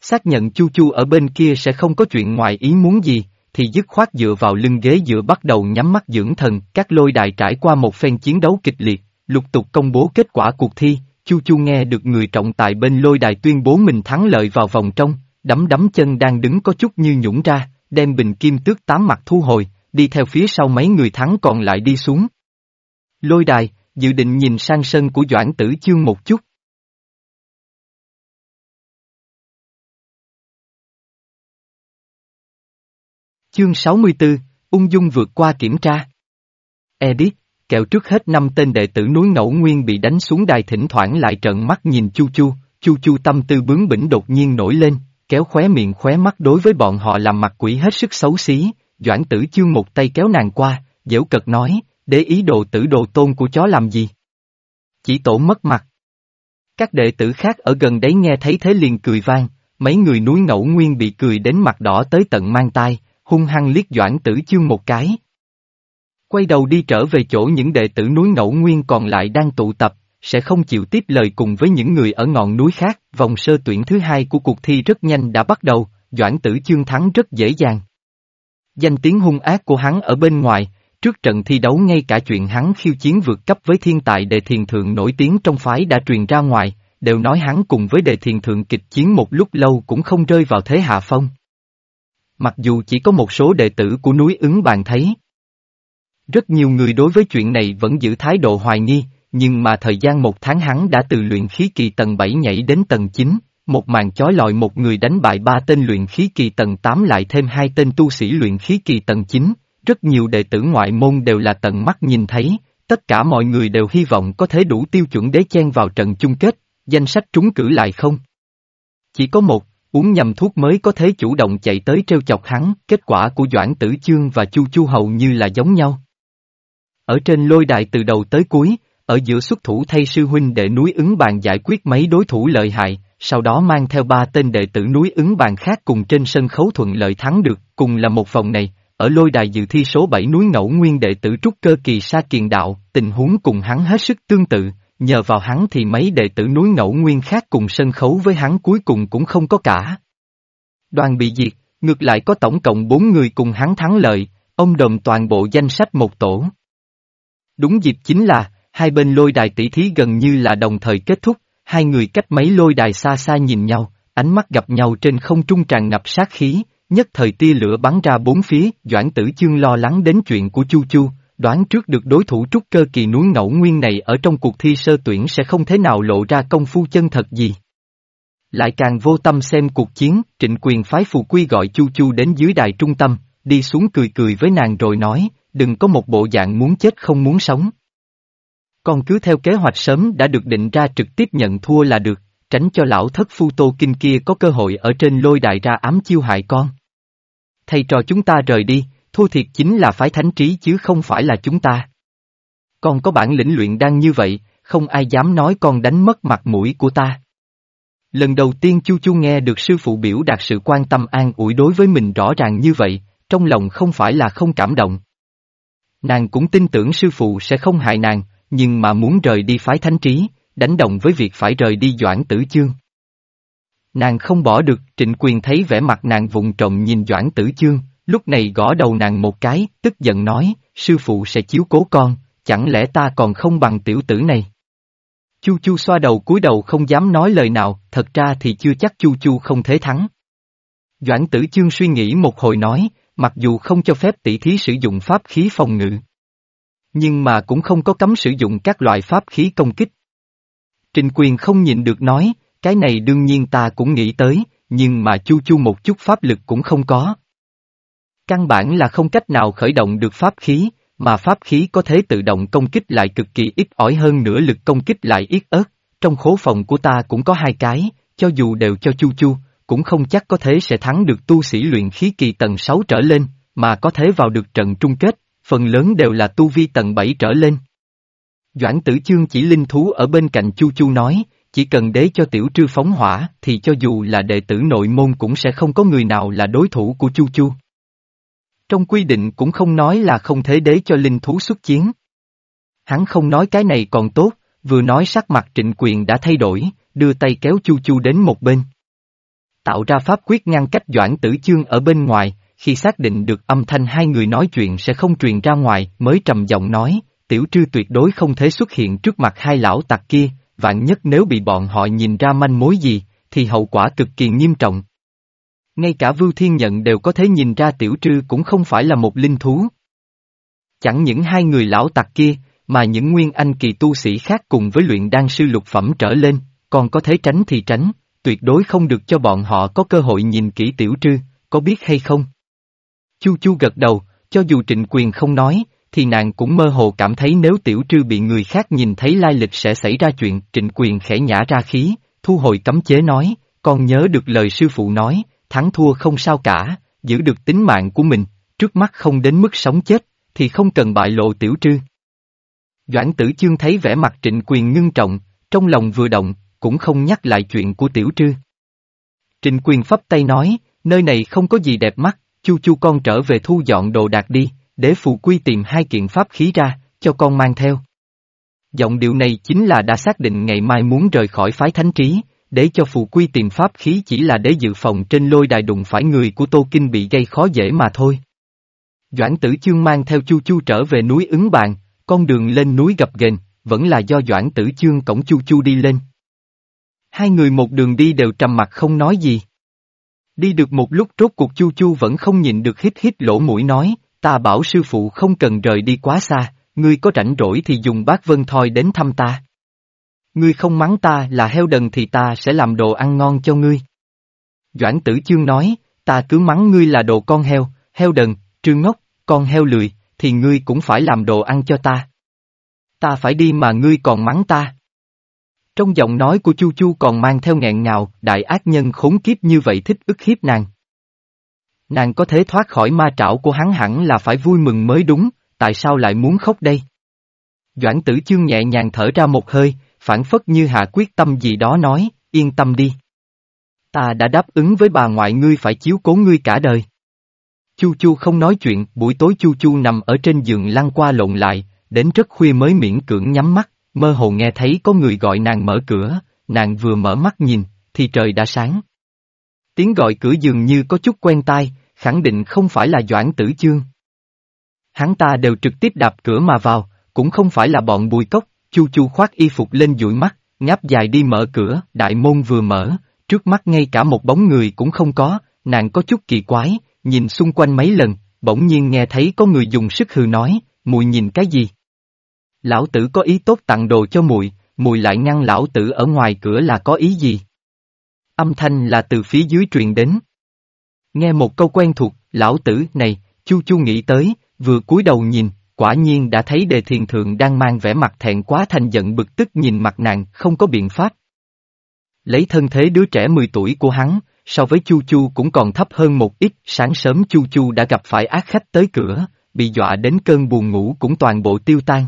Xác nhận Chu Chu ở bên kia sẽ không có chuyện ngoài ý muốn gì, thì dứt khoát dựa vào lưng ghế dựa bắt đầu nhắm mắt dưỡng thần, các lôi đài trải qua một phen chiến đấu kịch liệt, lục tục công bố kết quả cuộc thi, Chu Chu nghe được người trọng tài bên lôi đài tuyên bố mình thắng lợi vào vòng trong, đấm đấm chân đang đứng có chút như nhũng ra, đem bình kim tước tám mặt thu hồi, đi theo phía sau mấy người thắng còn lại đi xuống. Lôi đài, dự định nhìn sang sân của Doãn Tử Chương một chút. Chương 64, ung dung vượt qua kiểm tra. Edit, kẹo trước hết năm tên đệ tử núi ngẫu nguyên bị đánh xuống đài thỉnh thoảng lại trợn mắt nhìn Chu Chu, Chu Chu tâm tư bướng bỉnh đột nhiên nổi lên, kéo khóe miệng khóe mắt đối với bọn họ làm mặt quỷ hết sức xấu xí, Doãn tử chương một tay kéo nàng qua, dễu cật nói, để ý đồ tử đồ tôn của chó làm gì? Chỉ tổ mất mặt. Các đệ tử khác ở gần đấy nghe thấy thế liền cười vang, mấy người núi ngẫu nguyên bị cười đến mặt đỏ tới tận mang tai, hung hăng liếc Doãn Tử Chương một cái. Quay đầu đi trở về chỗ những đệ tử núi ngẫu nguyên còn lại đang tụ tập, sẽ không chịu tiếp lời cùng với những người ở ngọn núi khác. Vòng sơ tuyển thứ hai của cuộc thi rất nhanh đã bắt đầu, Doãn Tử Chương thắng rất dễ dàng. Danh tiếng hung ác của hắn ở bên ngoài, trước trận thi đấu ngay cả chuyện hắn khiêu chiến vượt cấp với thiên tài đề thiền thượng nổi tiếng trong phái đã truyền ra ngoài, đều nói hắn cùng với đề thiền thượng kịch chiến một lúc lâu cũng không rơi vào thế hạ phong. Mặc dù chỉ có một số đệ tử của núi ứng bàn thấy. Rất nhiều người đối với chuyện này vẫn giữ thái độ hoài nghi, nhưng mà thời gian một tháng hắn đã từ luyện khí kỳ tầng 7 nhảy đến tầng 9, một màn chói lọi một người đánh bại ba tên luyện khí kỳ tầng 8 lại thêm hai tên tu sĩ luyện khí kỳ tầng 9, rất nhiều đệ tử ngoại môn đều là tận mắt nhìn thấy, tất cả mọi người đều hy vọng có thể đủ tiêu chuẩn đế chen vào trận chung kết, danh sách trúng cử lại không. Chỉ có một, uống nhầm thuốc mới có thể chủ động chạy tới treo chọc hắn, kết quả của Doãn Tử Chương và Chu Chu hầu như là giống nhau. Ở trên lôi đài từ đầu tới cuối, ở giữa xuất thủ thay sư huynh đệ núi ứng bàn giải quyết mấy đối thủ lợi hại, sau đó mang theo ba tên đệ tử núi ứng bàn khác cùng trên sân khấu thuận lợi thắng được, cùng là một vòng này, ở lôi đài dự thi số 7 núi ngẫu nguyên đệ tử trúc cơ kỳ sa kiền đạo, tình huống cùng hắn hết sức tương tự, nhờ vào hắn thì mấy đệ tử núi ngẫu nguyên khác cùng sân khấu với hắn cuối cùng cũng không có cả. Đoàn bị diệt, ngược lại có tổng cộng 4 người cùng hắn thắng lợi, ông đồng toàn bộ danh sách một tổ. Đúng dịp chính là, hai bên lôi đài tỷ thí gần như là đồng thời kết thúc, hai người cách mấy lôi đài xa xa nhìn nhau, ánh mắt gặp nhau trên không trung tràn ngập sát khí, nhất thời tia lửa bắn ra bốn phía, Doãn Tử Chương lo lắng đến chuyện của Chu Chu, đoán trước được đối thủ trúc cơ kỳ núi ngẫu nguyên này ở trong cuộc thi sơ tuyển sẽ không thế nào lộ ra công phu chân thật gì. Lại càng vô tâm xem cuộc chiến, trịnh quyền phái phù quy gọi Chu Chu đến dưới đài trung tâm, đi xuống cười cười với nàng rồi nói, đừng có một bộ dạng muốn chết không muốn sống. Con cứ theo kế hoạch sớm đã được định ra trực tiếp nhận thua là được, tránh cho lão thất phu tô kinh kia có cơ hội ở trên lôi đại ra ám chiêu hại con. Thầy trò chúng ta rời đi, thua thiệt chính là phái thánh trí chứ không phải là chúng ta. Con có bản lĩnh luyện đang như vậy, không ai dám nói con đánh mất mặt mũi của ta. Lần đầu tiên Chu Chu nghe được sư phụ biểu đạt sự quan tâm an ủi đối với mình rõ ràng như vậy, trong lòng không phải là không cảm động. Nàng cũng tin tưởng sư phụ sẽ không hại nàng, nhưng mà muốn rời đi phái thánh trí, đánh đồng với việc phải rời đi Doãn Tử Chương. Nàng không bỏ được, trịnh quyền thấy vẻ mặt nàng vụng trộm nhìn Doãn Tử Chương, lúc này gõ đầu nàng một cái, tức giận nói, sư phụ sẽ chiếu cố con, chẳng lẽ ta còn không bằng tiểu tử này. Chu Chu xoa đầu cúi đầu không dám nói lời nào, thật ra thì chưa chắc Chu Chu không thế thắng. Doãn tử chương suy nghĩ một hồi nói, mặc dù không cho phép tỷ thí sử dụng pháp khí phòng ngự. Nhưng mà cũng không có cấm sử dụng các loại pháp khí công kích. Trình quyền không nhịn được nói, cái này đương nhiên ta cũng nghĩ tới, nhưng mà chu chu một chút pháp lực cũng không có. Căn bản là không cách nào khởi động được pháp khí, mà pháp khí có thể tự động công kích lại cực kỳ ít ỏi hơn nữa lực công kích lại ít ớt. Trong khố phòng của ta cũng có hai cái, cho dù đều cho chu chu, cũng không chắc có thể sẽ thắng được tu sĩ luyện khí kỳ tầng 6 trở lên, mà có thể vào được trận trung kết, phần lớn đều là tu vi tầng 7 trở lên. Doãn tử chương chỉ linh thú ở bên cạnh Chu Chu nói, chỉ cần đế cho tiểu trư phóng hỏa thì cho dù là đệ tử nội môn cũng sẽ không có người nào là đối thủ của Chu Chu. Trong quy định cũng không nói là không thể đế cho linh thú xuất chiến. Hắn không nói cái này còn tốt, vừa nói sắc mặt trịnh quyền đã thay đổi, đưa tay kéo Chu Chu đến một bên. Tạo ra pháp quyết ngăn cách Doãn Tử Chương ở bên ngoài, khi xác định được âm thanh hai người nói chuyện sẽ không truyền ra ngoài, mới trầm giọng nói, tiểu trư tuyệt đối không thể xuất hiện trước mặt hai lão tặc kia, vạn nhất nếu bị bọn họ nhìn ra manh mối gì, thì hậu quả cực kỳ nghiêm trọng. Ngay cả Vưu Thiên Nhận đều có thể nhìn ra tiểu trư cũng không phải là một linh thú. Chẳng những hai người lão tặc kia, mà những nguyên anh kỳ tu sĩ khác cùng với luyện đan sư lục phẩm trở lên, còn có thể tránh thì tránh, tuyệt đối không được cho bọn họ có cơ hội nhìn kỹ tiểu trư, có biết hay không? Chu Chu gật đầu, cho dù trịnh quyền không nói, thì nàng cũng mơ hồ cảm thấy nếu tiểu trư bị người khác nhìn thấy lai lịch sẽ xảy ra chuyện, trịnh quyền khẽ nhả ra khí, thu hồi cấm chế nói, con nhớ được lời sư phụ nói, thắng thua không sao cả, giữ được tính mạng của mình, trước mắt không đến mức sống chết, thì không cần bại lộ tiểu trư. Doãn tử chương thấy vẻ mặt trịnh quyền ngưng trọng, trong lòng vừa động, cũng không nhắc lại chuyện của tiểu trư. Trịnh quyền phấp tay nói, nơi này không có gì đẹp mắt, chu chu con trở về thu dọn đồ đạc đi, để phù quy tìm hai kiện pháp khí ra, cho con mang theo. Giọng điệu này chính là đã xác định ngày mai muốn rời khỏi phái thánh trí, để cho phù quy tìm pháp khí chỉ là để dự phòng trên lôi đài đụng phải người của Tô Kinh bị gây khó dễ mà thôi. Doãn tử chương mang theo chu chu trở về núi ứng bàn, con đường lên núi gập ghềnh, vẫn là do Doãn tử chương cổng chu chu đi lên. Hai người một đường đi đều trầm mặt không nói gì. Đi được một lúc rốt cuộc chu chu vẫn không nhìn được hít hít lỗ mũi nói, ta bảo sư phụ không cần rời đi quá xa, ngươi có rảnh rỗi thì dùng bát vân thoi đến thăm ta. Ngươi không mắng ta là heo đần thì ta sẽ làm đồ ăn ngon cho ngươi. Doãn tử chương nói, ta cứ mắng ngươi là đồ con heo, heo đần, trương ngốc, con heo lười, thì ngươi cũng phải làm đồ ăn cho ta. Ta phải đi mà ngươi còn mắng ta. Trong giọng nói của Chu Chu còn mang theo nghẹn ngào, đại ác nhân khốn kiếp như vậy thích ức hiếp nàng. Nàng có thể thoát khỏi ma trảo của hắn hẳn là phải vui mừng mới đúng, tại sao lại muốn khóc đây? Doãn tử chương nhẹ nhàng thở ra một hơi, phản phất như hạ quyết tâm gì đó nói, yên tâm đi. Ta đã đáp ứng với bà ngoại ngươi phải chiếu cố ngươi cả đời. Chu Chu không nói chuyện, buổi tối Chu Chu nằm ở trên giường lăn qua lộn lại, đến rất khuya mới miễn cưỡng nhắm mắt, mơ hồ nghe thấy có người gọi nàng mở cửa, nàng vừa mở mắt nhìn, thì trời đã sáng. Tiếng gọi cửa dường như có chút quen tai, khẳng định không phải là Doãn Tử Chương. Hắn ta đều trực tiếp đạp cửa mà vào, cũng không phải là bọn bùi cốc, chu chu khoác y phục lên dụi mắt, ngáp dài đi mở cửa, đại môn vừa mở, trước mắt ngay cả một bóng người cũng không có, nàng có chút kỳ quái, nhìn xung quanh mấy lần, bỗng nhiên nghe thấy có người dùng sức hừ nói, mùi nhìn cái gì? Lão tử có ý tốt tặng đồ cho mùi, mùi lại ngăn lão tử ở ngoài cửa là có ý gì? Âm thanh là từ phía dưới truyền đến. Nghe một câu quen thuộc, lão tử này, chu chu nghĩ tới, vừa cúi đầu nhìn, quả nhiên đã thấy đề thiền thượng đang mang vẻ mặt thẹn quá thành giận bực tức nhìn mặt nàng, không có biện pháp. Lấy thân thế đứa trẻ 10 tuổi của hắn, so với Chu Chu cũng còn thấp hơn một ít, sáng sớm Chu Chu đã gặp phải ác khách tới cửa, bị dọa đến cơn buồn ngủ cũng toàn bộ tiêu tan.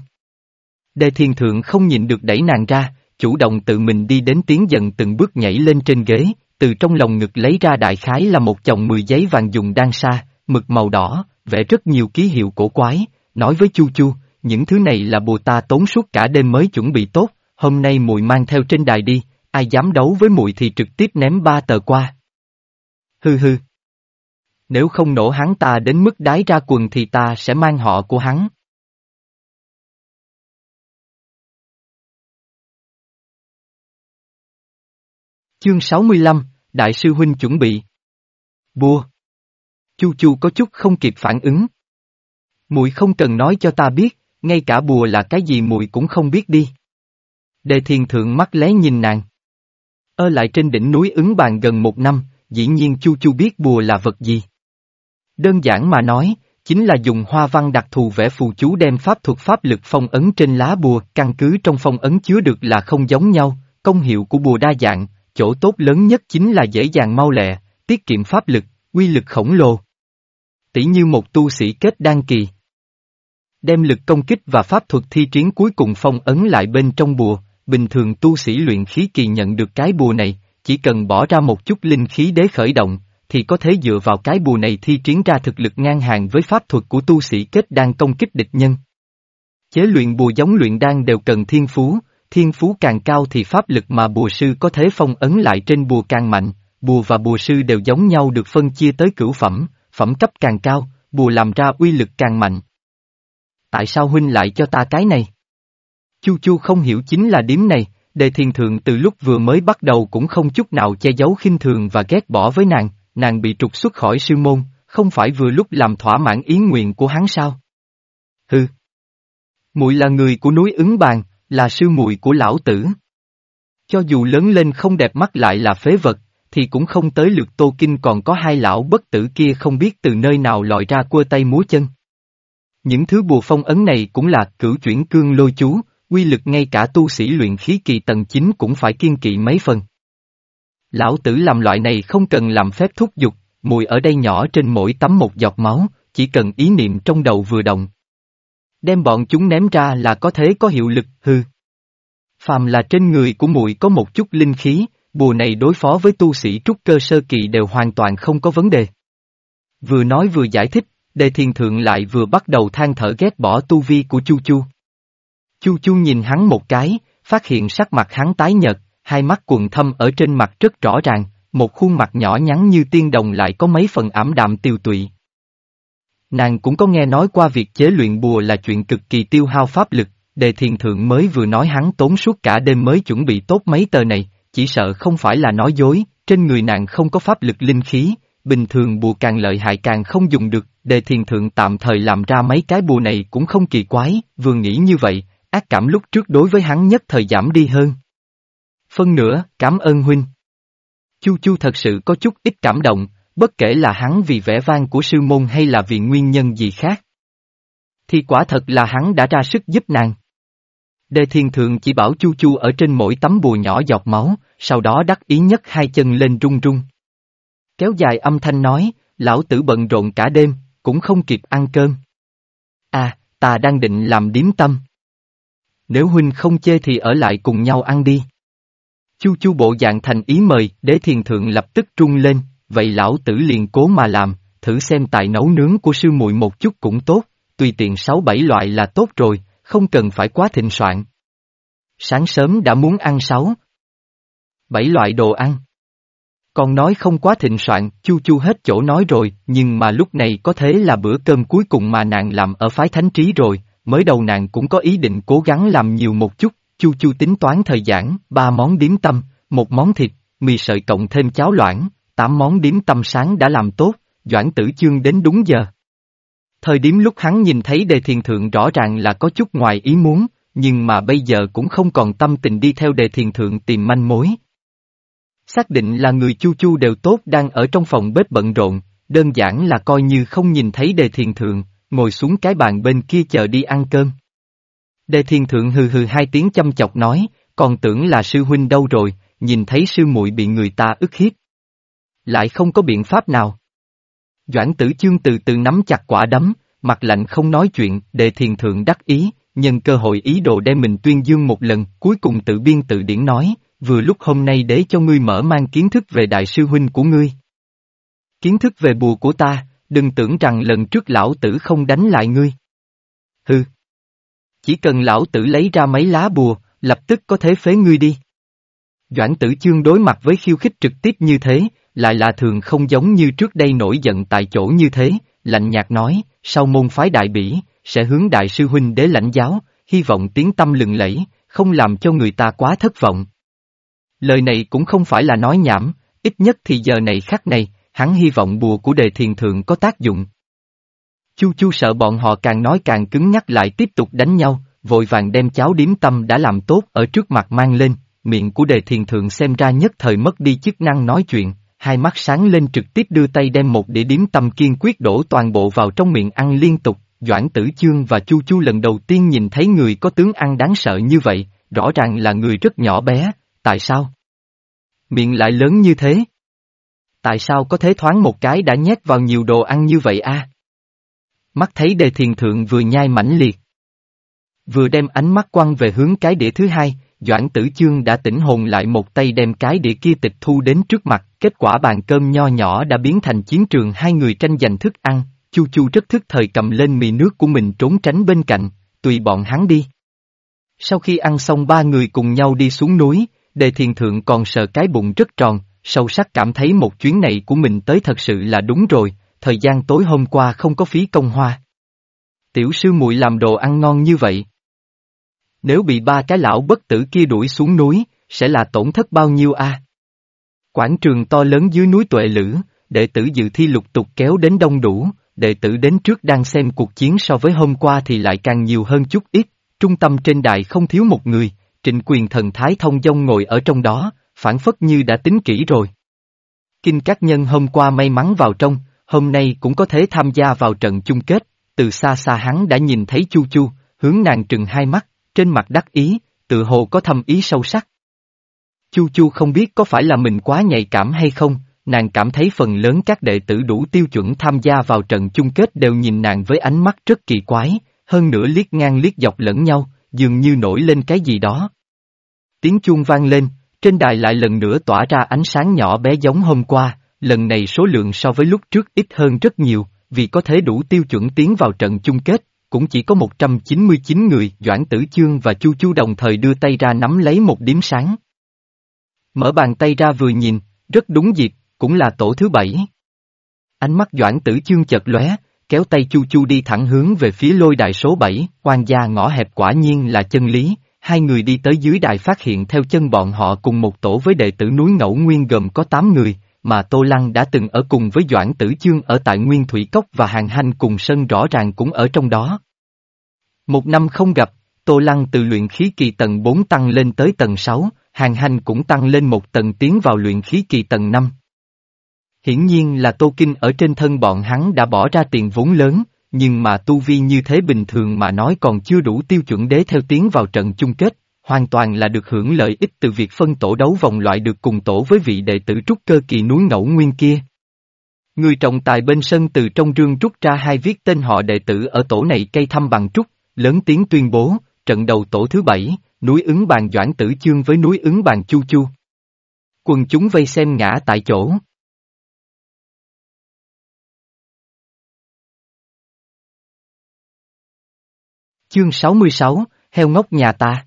Đề thiên thượng không nhịn được đẩy nàng ra, chủ động tự mình đi đến tiến dần từng bước nhảy lên trên ghế, từ trong lòng ngực lấy ra đại khái là một chồng mười giấy vàng dùng đan sa, mực màu đỏ, vẽ rất nhiều ký hiệu cổ quái, nói với Chu Chu, những thứ này là bùa ta tốn suốt cả đêm mới chuẩn bị tốt, hôm nay mùi mang theo trên đài đi, ai dám đấu với mùi thì trực tiếp ném ba tờ qua. Hư hư. Nếu không nổ hắn ta đến mức đái ra quần thì ta sẽ mang họ của hắn. Chương 65, Đại sư Huynh chuẩn bị. Bua. Chu Chu có chút không kịp phản ứng. Mùi không cần nói cho ta biết, ngay cả bùa là cái gì mùi cũng không biết đi. Đề thiền thượng mắt lé nhìn nàng. Ơ lại trên đỉnh núi ứng bàn gần một năm, dĩ nhiên Chu Chu biết bùa là vật gì. Đơn giản mà nói, chính là dùng hoa văn đặc thù vẽ phù chú đem pháp thuật pháp lực phong ấn trên lá bùa, căn cứ trong phong ấn chứa được là không giống nhau, công hiệu của bùa đa dạng, chỗ tốt lớn nhất chính là dễ dàng mau lẹ, tiết kiệm pháp lực, quy lực khổng lồ. Tỷ như một tu sĩ kết đan kỳ. Đem lực công kích và pháp thuật thi triển cuối cùng phong ấn lại bên trong bùa, bình thường tu sĩ luyện khí kỳ nhận được cái bùa này, chỉ cần bỏ ra một chút linh khí để khởi động, thì có thể dựa vào cái bùa này thi triển ra thực lực ngang hàng với pháp thuật của tu sĩ kết đan công kích địch nhân. Chế luyện bùa giống luyện đan đều cần thiên phú, thiên phú càng cao thì pháp lực mà bùa sư có thể phong ấn lại trên bùa càng mạnh, bùa và bùa sư đều giống nhau được phân chia tới cửu phẩm, phẩm cấp càng cao, bùa làm ra uy lực càng mạnh. Tại sao huynh lại cho ta cái này? Chu Chu không hiểu chính là điểm này, đề thiền thượng từ lúc vừa mới bắt đầu cũng không chút nào che giấu khinh thường và ghét bỏ với nàng, nàng bị trục xuất khỏi sư môn, không phải vừa lúc làm thỏa mãn ý nguyện của hắn sao? Hừ. Muội là người của núi ứng bàn, là sư muội của lão tử. Cho dù lớn lên không đẹp mắt lại là phế vật, thì cũng không tới lượt Tô Kinh còn có hai lão bất tử kia không biết từ nơi nào lòi ra cua tay múa chân. Những thứ bùa phong ấn này cũng là cửu chuyển cương lôi chú, quy lực ngay cả tu sĩ luyện khí kỳ tầng 9 cũng phải kiên kỵ mấy phần. Lão tử làm loại này không cần làm phép thúc giục, mùi ở đây nhỏ trên mỗi tấm một giọt máu, chỉ cần ý niệm trong đầu vừa động. Đem bọn chúng ném ra là có thế có hiệu lực, hư. Phàm là trên người của muội có một chút linh khí, bùa này đối phó với tu sĩ trúc cơ sơ kỳ đều hoàn toàn không có vấn đề. Vừa nói vừa giải thích, Đề Thiền Thượng lại vừa bắt đầu than thở ghét bỏ tu vi của Chu Chu. Chu Chu nhìn hắn một cái, phát hiện sắc mặt hắn tái nhợt, hai mắt quần thâm ở trên mặt rất rõ ràng, một khuôn mặt nhỏ nhắn như tiên đồng lại có mấy phần ảm đạm tiêu tụy. Nàng cũng có nghe nói qua việc chế luyện bùa là chuyện cực kỳ tiêu hao pháp lực, đề thiền thượng mới vừa nói hắn tốn suốt cả đêm mới chuẩn bị tốt mấy tờ này, chỉ sợ không phải là nói dối, trên người nàng không có pháp lực linh khí, bình thường bùa càng lợi hại càng không dùng được, đề thiền thượng tạm thời làm ra mấy cái bùa này cũng không kỳ quái, vừa nghĩ như vậy, ác cảm lúc trước đối với hắn nhất thời giảm đi hơn. Phân nữa, cảm ơn huynh. Chu Chu thật sự có chút ít cảm động, bất kể là hắn vì vẻ vang của sư môn hay là vì nguyên nhân gì khác. Thì quả thật là hắn đã ra sức giúp nàng. Đề thiên thượng chỉ bảo Chu Chu ở trên mỗi tấm bùa nhỏ giọt máu, sau đó đắc ý nhất hai chân lên rung rung. Kéo dài âm thanh nói, lão tử bận rộn cả đêm, cũng không kịp ăn cơm. À, ta đang định làm điếm tâm. Nếu huynh không chê thì ở lại cùng nhau ăn đi. Chu chu bộ dạng thành ý mời, đế thiền thượng lập tức trung lên, vậy lão tử liền cố mà làm, thử xem tài nấu nướng của sư muội một chút cũng tốt, tùy tiện sáu bảy loại là tốt rồi, không cần phải quá thịnh soạn. Sáng sớm đã muốn ăn sáu. Bảy loại đồ ăn. Còn nói không quá thịnh soạn, chu chu hết chỗ nói rồi, nhưng mà lúc này có thế là bữa cơm cuối cùng mà nàng làm ở phái thánh trí rồi, mới đầu nàng cũng có ý định cố gắng làm nhiều một chút, chu chu tính toán thời gian, ba món điếm tâm, một món thịt, mì sợi cộng thêm cháo loãng, tám món điếm tâm sáng đã làm tốt, Doãn Tử Chương đến đúng giờ. Thời điểm lúc hắn nhìn thấy đề thiền thượng rõ ràng là có chút ngoài ý muốn, nhưng mà bây giờ cũng không còn tâm tình đi theo đề thiền thượng tìm manh mối. Xác định là người chu chu đều tốt đang ở trong phòng bếp bận rộn, đơn giản là coi như không nhìn thấy đề thiền thượng, ngồi xuống cái bàn bên kia chờ đi ăn cơm. Đề thiền thượng hừ hừ hai tiếng chăm chọc nói, còn tưởng là sư huynh đâu rồi, nhìn thấy sư muội bị người ta ức hiếp. Lại không có biện pháp nào. Doãn tử chương từ từ nắm chặt quả đấm, mặt lạnh không nói chuyện, đề thiền thượng đắc ý, nhân cơ hội ý đồ đem mình tuyên dương một lần, cuối cùng tự biên tự điển nói, vừa lúc hôm nay để cho ngươi mở mang kiến thức về đại sư huynh của ngươi. Kiến thức về bùa của ta, đừng tưởng rằng lần trước lão tử không đánh lại ngươi. Hừ. Chỉ cần lão tử lấy ra mấy lá bùa, lập tức có thể phế ngươi đi. Doãn tử chương đối mặt với khiêu khích trực tiếp như thế, lại là thường không giống như trước đây nổi giận tại chỗ như thế, lạnh nhạt nói, sau môn phái đại bỉ, sẽ hướng đại sư huynh đế lãnh giáo, hy vọng tiếng tâm lừng lẫy, không làm cho người ta quá thất vọng. Lời này cũng không phải là nói nhảm, ít nhất thì giờ này khắc này, hắn hy vọng bùa của đề thiền thượng có tác dụng. Chu chu sợ bọn họ càng nói càng cứng nhắc lại tiếp tục đánh nhau, vội vàng đem cháo điếm tâm đã làm tốt ở trước mặt mang lên, miệng của đề thiền thượng xem ra nhất thời mất đi chức năng nói chuyện, hai mắt sáng lên trực tiếp đưa tay đem một đĩa điếm tâm kiên quyết đổ toàn bộ vào trong miệng ăn liên tục, Doãn Tử Chương và Chu Chu lần đầu tiên nhìn thấy người có tướng ăn đáng sợ như vậy, rõ ràng là người rất nhỏ bé, tại sao? Miệng lại lớn như thế? Tại sao có thế thoáng một cái đã nhét vào nhiều đồ ăn như vậy a? Mắt thấy đề thiền thượng vừa nhai mãnh liệt. Vừa đem ánh mắt quăng về hướng cái đĩa thứ hai, Doãn Tử Chương đã tỉnh hồn lại một tay đem cái đĩa kia tịch thu đến trước mặt, kết quả bàn cơm nho nhỏ đã biến thành chiến trường hai người tranh giành thức ăn, Chu Chu rất thức thời cầm lên mì nước của mình trốn tránh bên cạnh, tùy bọn hắn đi. Sau khi ăn xong ba người cùng nhau đi xuống núi, đề thiền thượng còn sợ cái bụng rất tròn, sâu sắc cảm thấy một chuyến này của mình tới thật sự là đúng rồi, thời gian tối hôm qua không có phí công hoa. Tiểu sư muội làm đồ ăn ngon như vậy. Nếu bị ba cái lão bất tử kia đuổi xuống núi, sẽ là tổn thất bao nhiêu a? Quảng trường to lớn dưới núi tuệ lữ, đệ tử dự thi lục tục kéo đến đông đủ, đệ tử đến trước đang xem cuộc chiến so với hôm qua thì lại càng nhiều hơn chút ít, trung tâm trên đài không thiếu một người, trịnh quyền thần Thái Thông Dông ngồi ở trong đó, phản phất như đã tính kỹ rồi. Kinh các nhân hôm qua may mắn vào trong, hôm nay cũng có thể tham gia vào trận chung kết, từ xa xa hắn đã nhìn thấy Chu Chu, hướng nàng trừng hai mắt, trên mặt đắc ý, tự hồ có thâm ý sâu sắc. Chu Chu không biết có phải là mình quá nhạy cảm hay không, nàng cảm thấy phần lớn các đệ tử đủ tiêu chuẩn tham gia vào trận chung kết đều nhìn nàng với ánh mắt rất kỳ quái, hơn nữa liếc ngang liếc dọc lẫn nhau, dường như nổi lên cái gì đó. Tiếng chuông vang lên, trên đài lại lần nữa tỏa ra ánh sáng nhỏ bé giống hôm qua, lần này số lượng so với lúc trước ít hơn rất nhiều, vì có thể đủ tiêu chuẩn tiến vào trận chung kết, cũng chỉ có 199 người, Doãn Tử Chương và Chu Chu đồng thời đưa tay ra nắm lấy một điếm sáng. Mở bàn tay ra vừa nhìn, rất đúng dịp, cũng là tổ thứ bảy. Ánh mắt Doãn Tử Chương chợt lóe, kéo tay Chu Chu đi thẳng hướng về phía lôi đài số 7, quan gia ngõ hẹp quả nhiên là chân lý, hai người đi tới dưới đài phát hiện theo chân bọn họ cùng một tổ với đệ tử núi Ngẫu Nguyên gồm có 8 người, mà Tô Lăng đã từng ở cùng với Doãn Tử Chương ở tại Nguyên Thủy Cốc và Hàng Hanh cùng sân rõ ràng cũng ở trong đó. Một năm không gặp, Tô Lăng từ luyện khí kỳ tầng 4 tăng lên tới tầng 6, Hàng Hanh cũng tăng lên một tầng tiến vào luyện khí kỳ tầng 5. Hiển nhiên là Tô Kinh ở trên thân bọn hắn đã bỏ ra tiền vốn lớn, nhưng mà tu vi như thế bình thường mà nói còn chưa đủ tiêu chuẩn đế theo tiến vào trận chung kết, hoàn toàn là được hưởng lợi ích từ việc phân tổ đấu vòng loại được cùng tổ với vị đệ tử trúc cơ kỳ núi ngẫu nguyên kia. Người trọng tài bên sân từ trong rương rút ra hai viết tên họ đệ tử ở tổ này cây thăm bằng trúc, lớn tiếng tuyên bố, trận đầu tổ thứ bảy, núi ứng bàn Doãn Tử Chương với núi ứng bàn Chu Chu. Quần chúng vây xem ngã tại chỗ. Chương 66, heo ngốc nhà ta.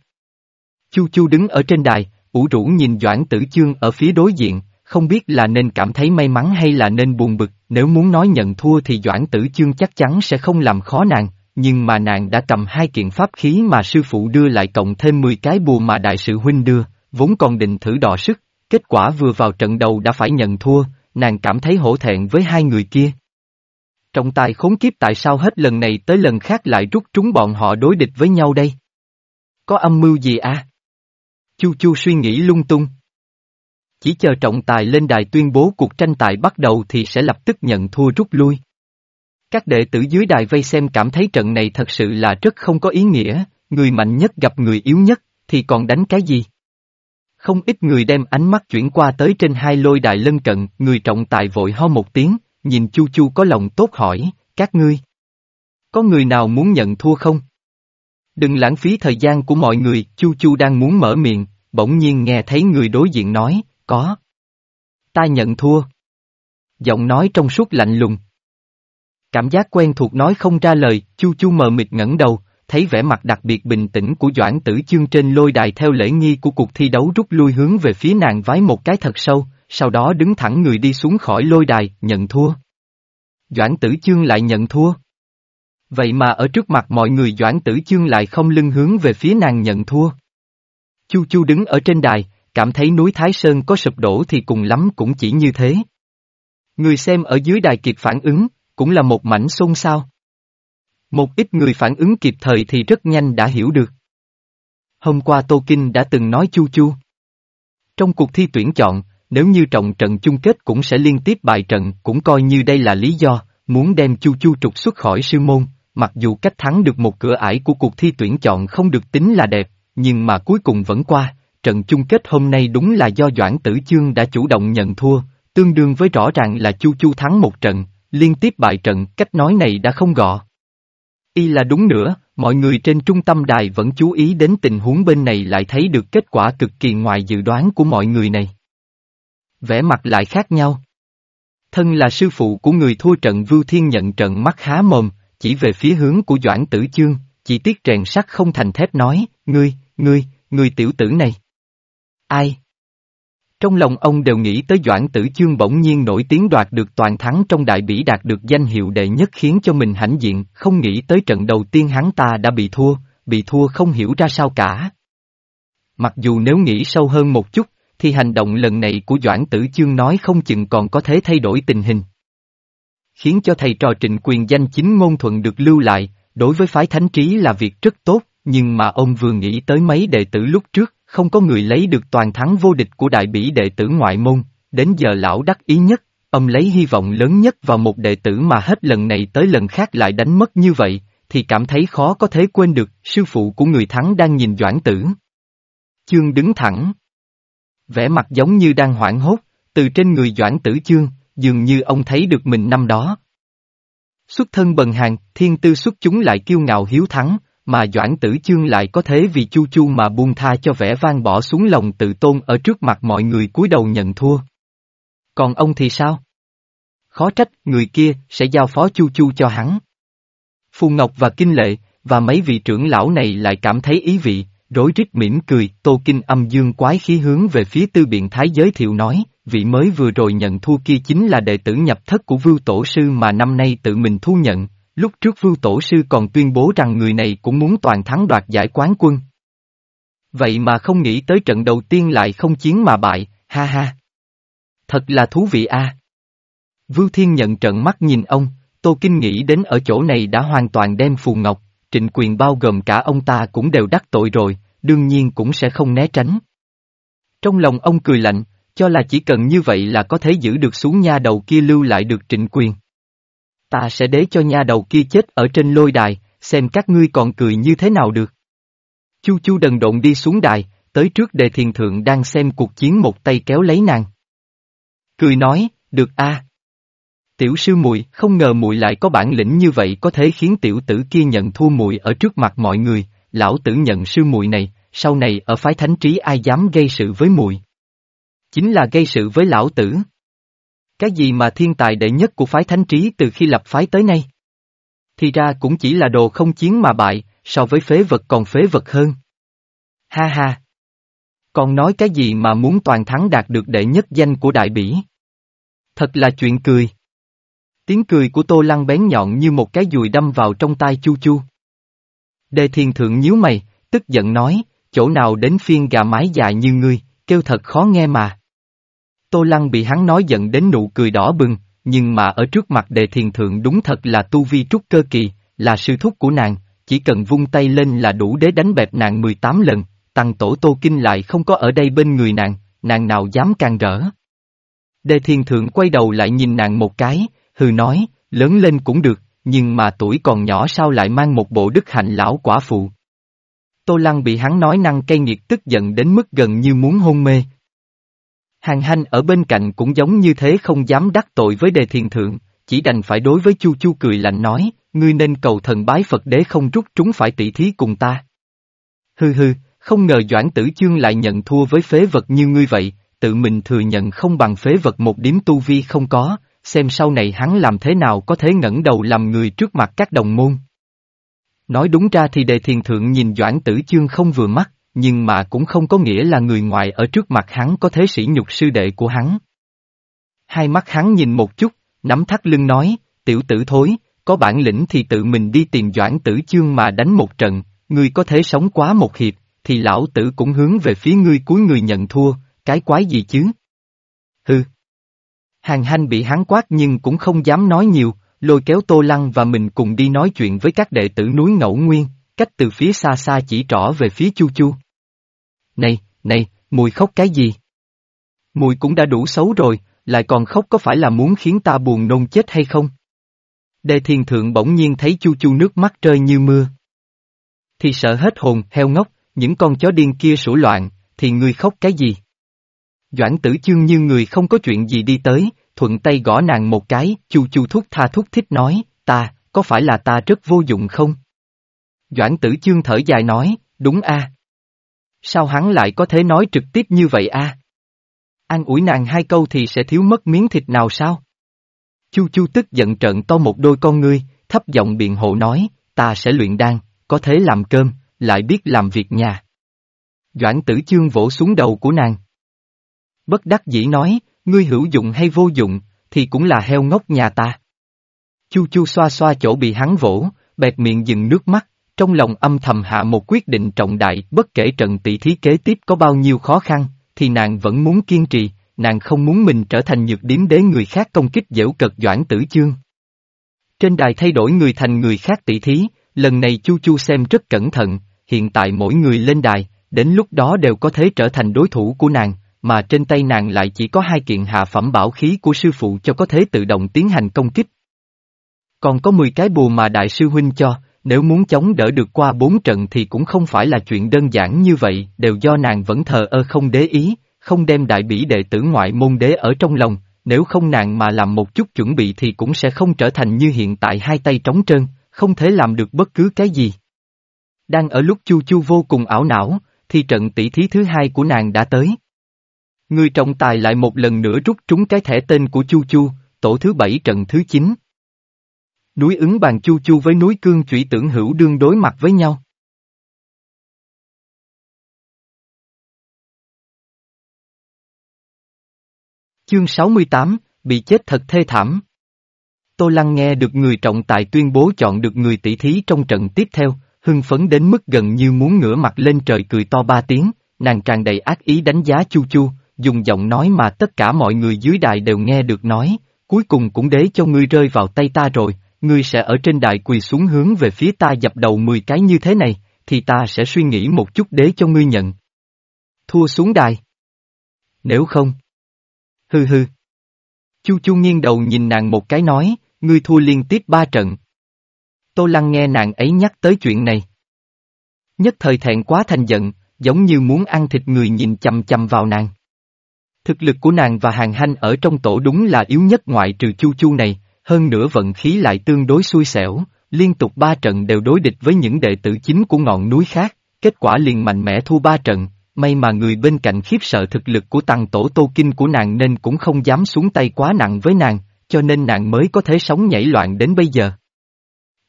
Chu Chu đứng ở trên đài, ủ rũ nhìn Doãn Tử Chương ở phía đối diện, không biết là nên cảm thấy may mắn hay là nên buồn bực, nếu muốn nói nhận thua thì Doãn Tử Chương chắc chắn sẽ không làm khó nàng, nhưng mà nàng đã cầm hai kiện pháp khí mà sư phụ đưa lại cộng thêm 10 cái bùa mà đại sự huynh đưa, vốn còn định thử đọ sức, kết quả vừa vào trận đầu đã phải nhận thua, nàng cảm thấy hổ thẹn với hai người kia. Trọng tài khốn kiếp tại sao hết lần này tới lần khác lại rút trúng bọn họ đối địch với nhau đây? Có âm mưu gì à? Chu Chu suy nghĩ lung tung. Chỉ chờ trọng tài lên đài tuyên bố cuộc tranh tài bắt đầu thì sẽ lập tức nhận thua rút lui. Các đệ tử dưới đài vây xem cảm thấy trận này thật sự là rất không có ý nghĩa, người mạnh nhất gặp người yếu nhất, thì còn đánh cái gì? Không ít người đem ánh mắt chuyển qua tới trên hai lôi đài lân cận, người trọng tài vội ho một tiếng, nhìn Chu Chu có lòng tốt hỏi, các ngươi. Có người nào muốn nhận thua không? Đừng lãng phí thời gian của mọi người, Chu Chu đang muốn mở miệng, bỗng nhiên nghe thấy người đối diện nói, có. Ta nhận thua. Giọng nói trong suốt lạnh lùng. Cảm giác quen thuộc nói không ra lời, Chu Chu mờ mịt ngẩng đầu, thấy vẻ mặt đặc biệt bình tĩnh của Doãn Tử Chương trên lôi đài theo lễ nghi của cuộc thi đấu rút lui hướng về phía nàng vái một cái thật sâu, sau đó đứng thẳng người đi xuống khỏi lôi đài, nhận thua. Doãn Tử Chương lại nhận thua. Vậy mà ở trước mặt mọi người Doãn Tử Chương lại không lưng hướng về phía nàng nhận thua. Chu Chu đứng ở trên đài, cảm thấy núi Thái Sơn có sụp đổ thì cùng lắm cũng chỉ như thế. Người xem ở dưới đài kịp phản ứng, cũng là một mảnh xôn xao. Một ít người phản ứng kịp thời thì rất nhanh đã hiểu được. Hôm qua Tô Kinh đã từng nói Chu Chu. Trong cuộc thi tuyển chọn, nếu như trọng trận chung kết cũng sẽ liên tiếp bài trận, cũng coi như đây là lý do, muốn đem Chu Chu trục xuất khỏi sư môn, mặc dù cách thắng được một cửa ải của cuộc thi tuyển chọn không được tính là đẹp, nhưng mà cuối cùng vẫn qua, trận chung kết hôm nay đúng là do Doãn Tử Chương đã chủ động nhận thua, tương đương với rõ ràng là Chu Chu thắng một trận, liên tiếp bại trận, cách nói này đã không gọ. Y là đúng nữa, mọi người trên trung tâm đài vẫn chú ý đến tình huống bên này lại thấy được kết quả cực kỳ ngoài dự đoán của mọi người này. Vẻ mặt lại khác nhau. Thân là sư phụ của người thua trận Vưu Thiên nhận trận mắt há mồm, chỉ về phía hướng của Doãn Tử Chương, chỉ tiếc rèn sắt không thành thép nói, ngươi, ngươi, ngươi tiểu tử này. Ai? Trong lòng ông đều nghĩ tới Doãn Tử Chương bỗng nhiên nổi tiếng đoạt được toàn thắng trong đại bỉ đạt được danh hiệu đệ nhất khiến cho mình hãnh diện, không nghĩ tới trận đầu tiên hắn ta đã bị thua, bị thua không hiểu ra sao cả. Mặc dù nếu nghĩ sâu hơn một chút, thì hành động lần này của Doãn Tử Chương nói không chừng còn có thể thay đổi tình hình. Khiến cho thầy trò trịnh quyền danh chính ngôn thuận được lưu lại, đối với phái thánh trí là việc rất tốt, nhưng mà ông vừa nghĩ tới mấy đệ tử lúc trước, không có người lấy được toàn thắng vô địch của đại bỉ đệ tử ngoại môn, đến giờ lão đắc ý nhất, ông lấy hy vọng lớn nhất vào một đệ tử mà hết lần này tới lần khác lại đánh mất như vậy, thì cảm thấy khó có thể quên được, sư phụ của người thắng đang nhìn Doãn Tử. Chương đứng thẳng. vẻ mặt giống như đang hoảng hốt, từ trên người Doãn Tử Chương, dường như ông thấy được mình năm đó. Xuất thân bần hàng, thiên tư xuất chúng lại kiêu ngạo hiếu thắng, mà Doãn Tử Chương lại có thế vì Chu Chu mà buông tha cho vẻ vang bỏ xuống lòng tự tôn ở trước mặt mọi người cúi đầu nhận thua. Còn ông thì sao? Khó trách, người kia sẽ giao phó Chu Chu cho hắn. Phù Ngọc và Kinh Lệ, và mấy vị trưởng lão này lại cảm thấy ý vị, rối rít mỉm cười, Tô Kinh âm dương quái khí hướng về phía tư biện thái giới thiệu nói, vị mới vừa rồi nhận thua kia chính là đệ tử nhập thất của Vưu Tổ Sư mà năm nay tự mình thu nhận, lúc trước Vưu Tổ Sư còn tuyên bố rằng người này cũng muốn toàn thắng đoạt giải quán quân. Vậy mà không nghĩ tới trận đầu tiên lại không chiến mà bại, ha ha. Thật là thú vị a. Vưu Thiên nhận trận mắt nhìn ông, Tô Kinh nghĩ đến ở chỗ này đã hoàn toàn đem phù ngọc, trịnh quyền bao gồm cả ông ta cũng đều đắc tội rồi, đương nhiên cũng sẽ không né tránh. Trong lòng ông cười lạnh, cho là chỉ cần như vậy là có thể giữ được xuống nha đầu kia lưu lại được trịnh quyền. Ta sẽ đế cho nha đầu kia chết ở trên lôi đài, xem các ngươi còn cười như thế nào được. Chu chu đần độn đi xuống đài, tới trước đề thiền thượng đang xem cuộc chiến một tay kéo lấy nàng. Cười nói, được a. Tiểu sư muội không ngờ muội lại có bản lĩnh như vậy có thể khiến tiểu tử kia nhận thua muội ở trước mặt mọi người, lão tử nhận sư muội này, sau này ở phái thánh trí ai dám gây sự với muội Chính là gây sự với lão tử. Cái gì mà thiên tài đệ nhất của phái thánh trí từ khi lập phái tới nay? Thì ra cũng chỉ là đồ không chiến mà bại, so với phế vật còn phế vật hơn. Ha ha! Còn nói cái gì mà muốn toàn thắng đạt được đệ nhất danh của đại bỉ? Thật là chuyện cười. Tiếng cười của Tô Lăng bén nhọn như một cái dùi đâm vào trong tai Chu Chu. Đề thiền thượng nhíu mày, tức giận nói, chỗ nào đến phiên gà mái dài như ngươi, kêu thật khó nghe mà. Tô Lăng bị hắn nói giận đến nụ cười đỏ bừng, nhưng mà ở trước mặt đề thiền thượng đúng thật là tu vi trúc cơ kỳ, là sư thúc của nàng, chỉ cần vung tay lên là đủ để đánh bẹp nàng 18 lần, tăng tổ Tô Kinh lại không có ở đây bên người nàng, nàng nào dám can rỡ. Đề thiền thượng quay đầu lại nhìn nàng một cái, hừ nói, lớn lên cũng được, nhưng mà tuổi còn nhỏ sao lại mang một bộ đức hạnh lão quả phụ. Tô Lăng bị hắn nói năng cay nghiệt tức giận đến mức gần như muốn hôn mê. Hàng hanh ở bên cạnh cũng giống như thế không dám đắc tội với đề thiền thượng, chỉ đành phải đối với Chu Chu cười lạnh nói, ngươi nên cầu thần bái Phật đế không rút trúng phải tỷ thí cùng ta. Hừ hừ, không ngờ Doãn Tử Chương lại nhận thua với phế vật như ngươi vậy, tự mình thừa nhận không bằng phế vật một điểm tu vi không có, xem sau này hắn làm thế nào có thể ngẩng đầu làm người trước mặt các đồng môn. Nói đúng ra thì đề thiền thượng nhìn Doãn Tử Chương không vừa mắt, nhưng mà cũng không có nghĩa là người ngoài ở trước mặt hắn có thế sỉ nhục sư đệ của hắn. Hai mắt hắn nhìn một chút, nắm thắt lưng nói, tiểu tử thối, có bản lĩnh thì tự mình đi tìm Doãn Tử Chương mà đánh một trận, ngươi có thể sống quá một hiệp, thì lão tử cũng hướng về phía ngươi cuối người nhận thua, cái quái gì chứ? Hừ. Hàng hanh bị hắn quát nhưng cũng không dám nói nhiều, lôi kéo Tô Lăng và mình cùng đi nói chuyện với các đệ tử núi Ngẫu Nguyên, cách từ phía xa xa chỉ trỏ về phía Chu Chu. Này, này, mùi khóc cái gì? Mùi cũng đã đủ xấu rồi, lại còn khóc có phải là muốn khiến ta buồn nôn chết hay không? Đề thiền thượng bỗng nhiên thấy Chu Chu nước mắt rơi như mưa. Thì sợ hết hồn, heo ngốc, những con chó điên kia sủa loạn, thì ngươi khóc cái gì? Doãn tử chương như người không có chuyện gì đi tới, thuận tay gõ nàng một cái, chu chu thúc tha thúc thích nói, ta, có phải là ta rất vô dụng không? Doãn tử chương thở dài nói, đúng a. Sao hắn lại có thể nói trực tiếp như vậy a? À? An ủi nàng hai câu thì sẽ thiếu mất miếng thịt nào sao? Chu chu tức giận trợn to một đôi con ngươi, thấp giọng biện hộ nói, ta sẽ luyện đan, có thể làm cơm, lại biết làm việc nhà. Doãn tử chương vỗ xuống đầu của nàng. Bất đắc dĩ nói, ngươi hữu dụng hay vô dụng, thì cũng là heo ngốc nhà ta. Chu chu xoa xoa chỗ bị hắn vỗ, bẹt miệng dừng nước mắt, trong lòng âm thầm hạ một quyết định trọng đại, bất kể trận tỷ thí kế tiếp có bao nhiêu khó khăn, thì nàng vẫn muốn kiên trì, nàng không muốn mình trở thành nhược điểm đế người khác công kích dễu cật doãn tử chương. Trên đài thay đổi người thành người khác tỷ thí, lần này Chu Chu xem rất cẩn thận, hiện tại mỗi người lên đài, đến lúc đó đều có thể trở thành đối thủ của nàng, mà trên tay nàng lại chỉ có hai kiện hạ phẩm bảo khí của sư phụ cho có thể tự động tiến hành công kích. Còn có 10 cái bùa mà đại sư huynh cho, nếu muốn chống đỡ được qua bốn trận thì cũng không phải là chuyện đơn giản như vậy, đều do nàng vẫn thờ ơ không đế ý, không đem đại bỉ đệ tử ngoại môn đế ở trong lòng, nếu không nàng mà làm một chút chuẩn bị thì cũng sẽ không trở thành như hiện tại hai tay trống trơn, không thể làm được bất cứ cái gì. Đang ở lúc Chu Chu vô cùng ảo não, thì trận tỷ thí thứ hai của nàng đã tới. Người trọng tài lại một lần nữa rút trúng cái thẻ tên của Chu Chu, tổ thứ bảy trận thứ chín. Núi ứng bàn Chu Chu với núi cương chủy tưởng hữu đương đối mặt với nhau. Chương 68, bị chết thật thê thảm. Tô Lăng nghe được người trọng tài tuyên bố chọn được người tỷ thí trong trận tiếp theo, hưng phấn đến mức gần như muốn ngửa mặt lên trời cười to ba tiếng, nàng tràn đầy ác ý đánh giá Chu Chu, dùng giọng nói mà tất cả mọi người dưới đài đều nghe được nói, cuối cùng cũng đế cho ngươi rơi vào tay ta rồi, ngươi sẽ ở trên đài quỳ xuống hướng về phía ta dập đầu 10 cái như thế này, thì ta sẽ suy nghĩ một chút đế cho ngươi nhận. Thua xuống đài. Nếu không. Hừ hừ. Chu Chu nghiêng đầu nhìn nàng một cái nói, ngươi thua liên tiếp ba trận. Tô Lăng nghe nàng ấy nhắc tới chuyện này. Nhất thời thẹn quá thành giận, giống như muốn ăn thịt người nhìn chầm chầm vào nàng. Thực lực của nàng và hàng hanh ở trong tổ đúng là yếu nhất ngoại trừ chu chu này, hơn nữa vận khí lại tương đối xui xẻo, liên tục ba trận đều đối địch với những đệ tử chính của ngọn núi khác, kết quả liền mạnh mẽ thua ba trận, may mà người bên cạnh khiếp sợ thực lực của tăng tổ tô kinh của nàng nên cũng không dám xuống tay quá nặng với nàng, cho nên nàng mới có thể sống nhảy loạn đến bây giờ.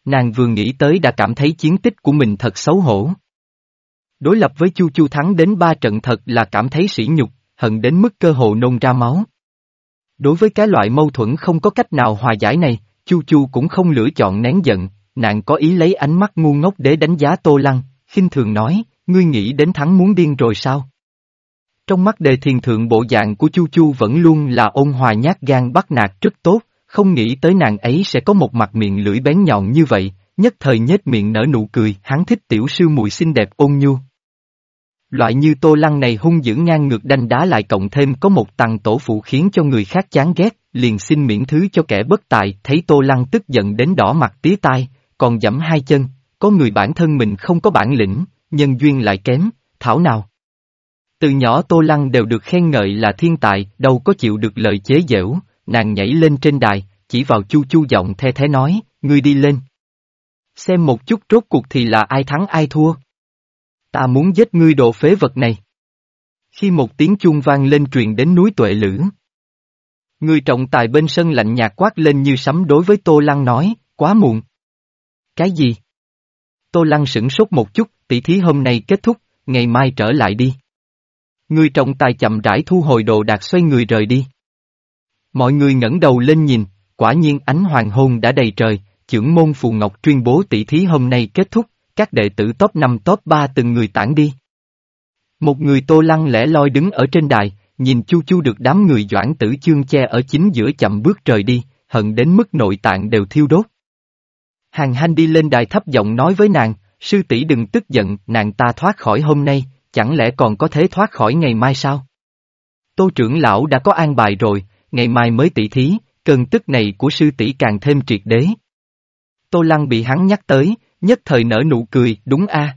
Nàng vừa nghĩ tới đã cảm thấy chiến tích của mình thật xấu hổ. Đối lập với Chu Chu thắng đến ba trận thật là cảm thấy sỉ nhục, hận đến mức cơ hồ nôn ra máu. Đối với cái loại mâu thuẫn không có cách nào hòa giải này, Chu Chu cũng không lựa chọn nén giận, nàng có ý lấy ánh mắt ngu ngốc để đánh giá Tô Lăng, khinh thường nói, ngươi nghĩ đến thắng muốn điên rồi sao? Trong mắt đề thiền thượng bộ dạng của Chu Chu vẫn luôn là ôn hòa nhát gan bắt nạt rất tốt, không nghĩ tới nàng ấy sẽ có một mặt miệng lưỡi bén nhọn như vậy, nhất thời nhếch miệng nở nụ cười, hắn thích tiểu sư mùi xinh đẹp ôn nhu. Loại như tô lăng này hung dữ ngang ngược đanh đá lại cộng thêm có một tầng tổ phụ khiến cho người khác chán ghét, liền xin miễn thứ cho kẻ bất tài, thấy tô lăng tức giận đến đỏ mặt tía tai, còn dẫm hai chân, có người bản thân mình không có bản lĩnh, nhân duyên lại kém, thảo nào. Từ nhỏ Tô Lăng đều được khen ngợi là thiên tài, đâu có chịu được lời chế giễu, nàng nhảy lên trên đài, chỉ vào chu chu giọng the thế nói, ngươi đi lên. Xem một chút rốt cuộc thì là ai thắng ai thua. Ta muốn giết ngươi đồ phế vật này. Khi một tiếng chuông vang lên truyền đến núi tuệ lữ. Người trọng tài bên sân lạnh nhạt quát lên như sấm đối với Tô Lăng nói, quá muộn. Cái gì? Tô Lăng sửng sốt một chút, tỷ thí hôm nay kết thúc, ngày mai trở lại đi. Người trọng tài chậm rãi thu hồi đồ đạc xoay người rời đi. Mọi người ngẩng đầu lên nhìn, quả nhiên ánh hoàng hôn đã đầy trời, trưởng môn Phù Ngọc tuyên bố tỷ thí hôm nay kết thúc, các đệ tử top 5 top 3 từng người tản đi. Một người tô lăng lẻ loi đứng ở trên đài, nhìn chu chu được đám người doãn tử chương che ở chính giữa chậm bước trời đi, hận đến mức nội tạng đều thiêu đốt. Hàng hanh đi lên đài thấp giọng nói với nàng, sư tỷ đừng tức giận, nàng ta thoát khỏi hôm nay, chẳng lẽ còn có thể thoát khỏi ngày mai sao? Tô trưởng lão đã có an bài rồi, ngày mai mới tỷ thí, cơn tức này của sư tỷ càng thêm triệt đế. Tô Lăng bị hắn nhắc tới, nhất thời nở nụ cười, đúng a.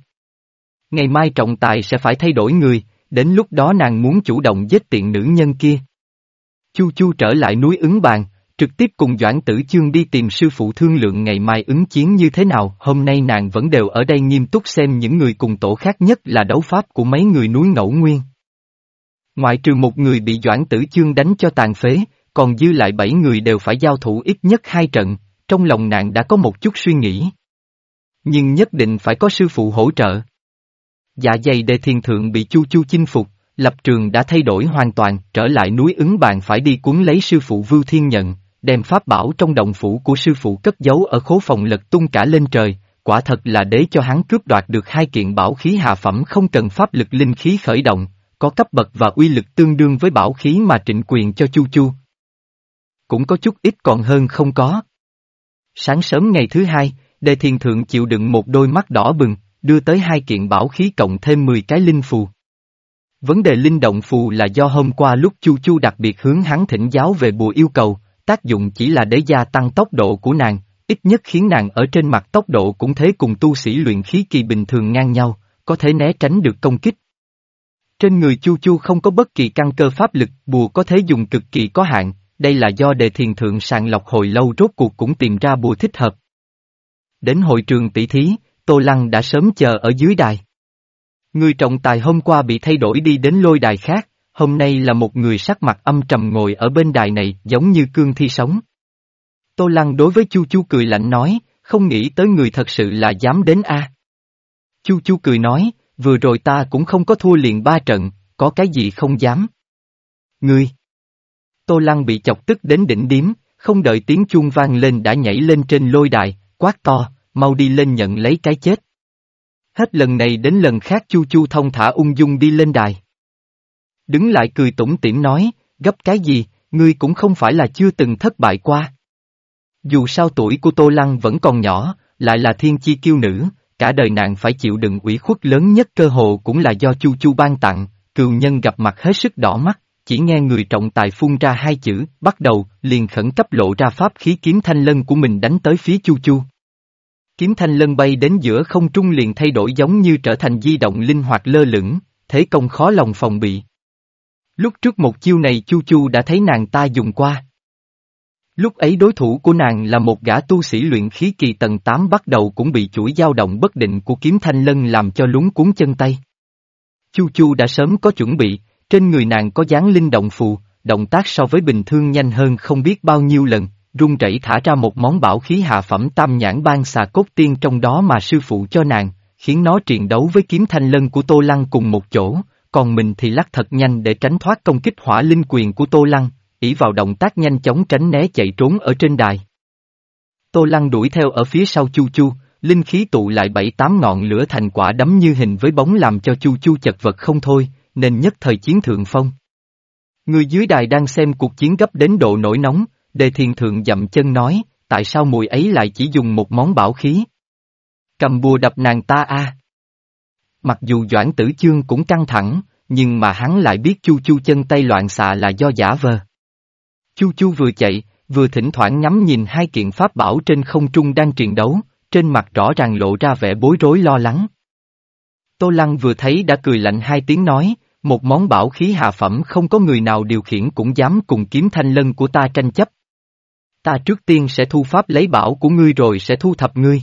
Ngày mai trọng tài sẽ phải thay đổi người, đến lúc đó nàng muốn chủ động giết tiện nữ nhân kia. Chu Chu trở lại núi ứng bàn, trực tiếp cùng Doãn Tử Chương đi tìm sư phụ thương lượng ngày mai ứng chiến như thế nào. Hôm nay nàng vẫn đều ở đây nghiêm túc xem những người cùng tổ khác nhất là đấu pháp của mấy người núi ngẫu nguyên. Ngoại trừ một người bị Doãn Tử Chương đánh cho tàn phế, còn dư lại bảy người đều phải giao thủ ít nhất hai trận, trong lòng nàng đã có một chút suy nghĩ. Nhưng nhất định phải có sư phụ hỗ trợ. Dạ dày đề thiên thượng bị chu chu chinh phục, lập trường đã thay đổi hoàn toàn, trở lại núi ứng bàn phải đi cuốn lấy sư phụ Vưu Thiên Nhận, đem pháp bảo trong động phủ của sư phụ cất giấu ở khố phòng lật tung cả lên trời, quả thật là để cho hắn cướp đoạt được hai kiện bảo khí hạ phẩm không cần pháp lực linh khí khởi động, có cấp bậc và uy lực tương đương với bảo khí mà trịnh quyền cho Chu Chu. Cũng có chút ít còn hơn không có. Sáng sớm ngày thứ hai, Đề Thiền Thượng chịu đựng một đôi mắt đỏ bừng, đưa tới hai kiện bảo khí cộng thêm 10 cái linh phù. Vấn đề linh động phù là do hôm qua lúc Chu Chu đặc biệt hướng hắn thỉnh giáo về bùa yêu cầu, tác dụng chỉ là để gia tăng tốc độ của nàng, ít nhất khiến nàng ở trên mặt tốc độ cũng thế cùng tu sĩ luyện khí kỳ bình thường ngang nhau, có thể né tránh được công kích. Trên người Chu Chu không có bất kỳ căn cơ pháp lực, bùa có thể dùng cực kỳ có hạn, đây là do đề thiền thượng sàng lọc hồi lâu rốt cuộc cũng tìm ra bùa thích hợp. Đến hội trường tỷ thí, Tô Lăng đã sớm chờ ở dưới đài. Người trọng tài hôm qua bị thay đổi đi đến lôi đài khác, hôm nay là một người sắc mặt âm trầm ngồi ở bên đài này giống như cương thi sống. Tô Lăng đối với Chu Chu cười lạnh nói, không nghĩ tới người thật sự là dám đến a. Chu Chu cười nói, vừa rồi ta cũng không có thua liền ba trận, có cái gì không dám. Ngươi! Tô Lăng bị chọc tức đến đỉnh điếm, không đợi tiếng chuông vang lên đã nhảy lên trên lôi đài, quát to, mau đi lên nhận lấy cái chết. Hết lần này đến lần khác Chu Chu thông thả ung dung đi lên đài. Đứng lại cười tủm tỉm nói, gấp cái gì, ngươi cũng không phải là chưa từng thất bại qua. Dù sao tuổi của Tô Lăng vẫn còn nhỏ, lại là thiên chi kiêu nữ, cả đời nàng phải chịu đựng ủy khuất lớn nhất cơ hồ cũng là do Chu Chu ban tặng, cừu nhân gặp mặt hết sức đỏ mắt, chỉ nghe người trọng tài phun ra hai chữ, bắt đầu, liền khẩn cấp lộ ra pháp khí kiếm thanh lân của mình đánh tới phía Chu Chu. Kiếm thanh lân bay đến giữa không trung liền thay đổi giống như trở thành di động linh hoạt lơ lửng, thế công khó lòng phòng bị. Lúc trước một chiêu này Chu Chu đã thấy nàng ta dùng qua. Lúc ấy đối thủ của nàng là một gã tu sĩ luyện khí kỳ tầng 8 bắt đầu cũng bị chuỗi dao động bất định của kiếm thanh lân làm cho lúng cuốn chân tay. Chu Chu đã sớm có chuẩn bị, trên người nàng có dáng linh động phù, động tác so với bình thường nhanh hơn không biết bao nhiêu lần, run rẩy thả ra một món bảo khí hạ phẩm tam nhãn ban xà cốt tiên trong đó mà sư phụ cho nàng, khiến nó triền đấu với kiếm thanh lân của Tô Lăng cùng một chỗ, còn mình thì lắc thật nhanh để tránh thoát công kích hỏa linh quyền của Tô Lăng, ỷ vào động tác nhanh chóng tránh né chạy trốn ở trên đài. Tô Lăng đuổi theo ở phía sau Chu Chu, linh khí tụ lại bảy tám ngọn lửa thành quả đấm như hình với bóng làm cho Chu Chu chật vật không thôi, nên nhất thời chiến thượng phong. Người dưới đài đang xem cuộc chiến gấp đến độ nổi nóng, đề thiền thượng dậm chân nói, tại sao mùi ấy lại chỉ dùng một món bảo khí? Cầm bùa đập nàng ta a. Mặc dù Doãn Tử Chương cũng căng thẳng, nhưng mà hắn lại biết Chu Chu chân tay loạn xạ là do giả vờ. Chu Chu vừa chạy, vừa thỉnh thoảng ngắm nhìn hai kiện pháp bảo trên không trung đang truyền đấu, trên mặt rõ ràng lộ ra vẻ bối rối lo lắng. Tô Lăng vừa thấy đã cười lạnh hai tiếng nói, một món bảo khí hạ phẩm không có người nào điều khiển cũng dám cùng kiếm thanh lân của ta tranh chấp. Ta trước tiên sẽ thu pháp lấy bảo của ngươi rồi sẽ thu thập ngươi.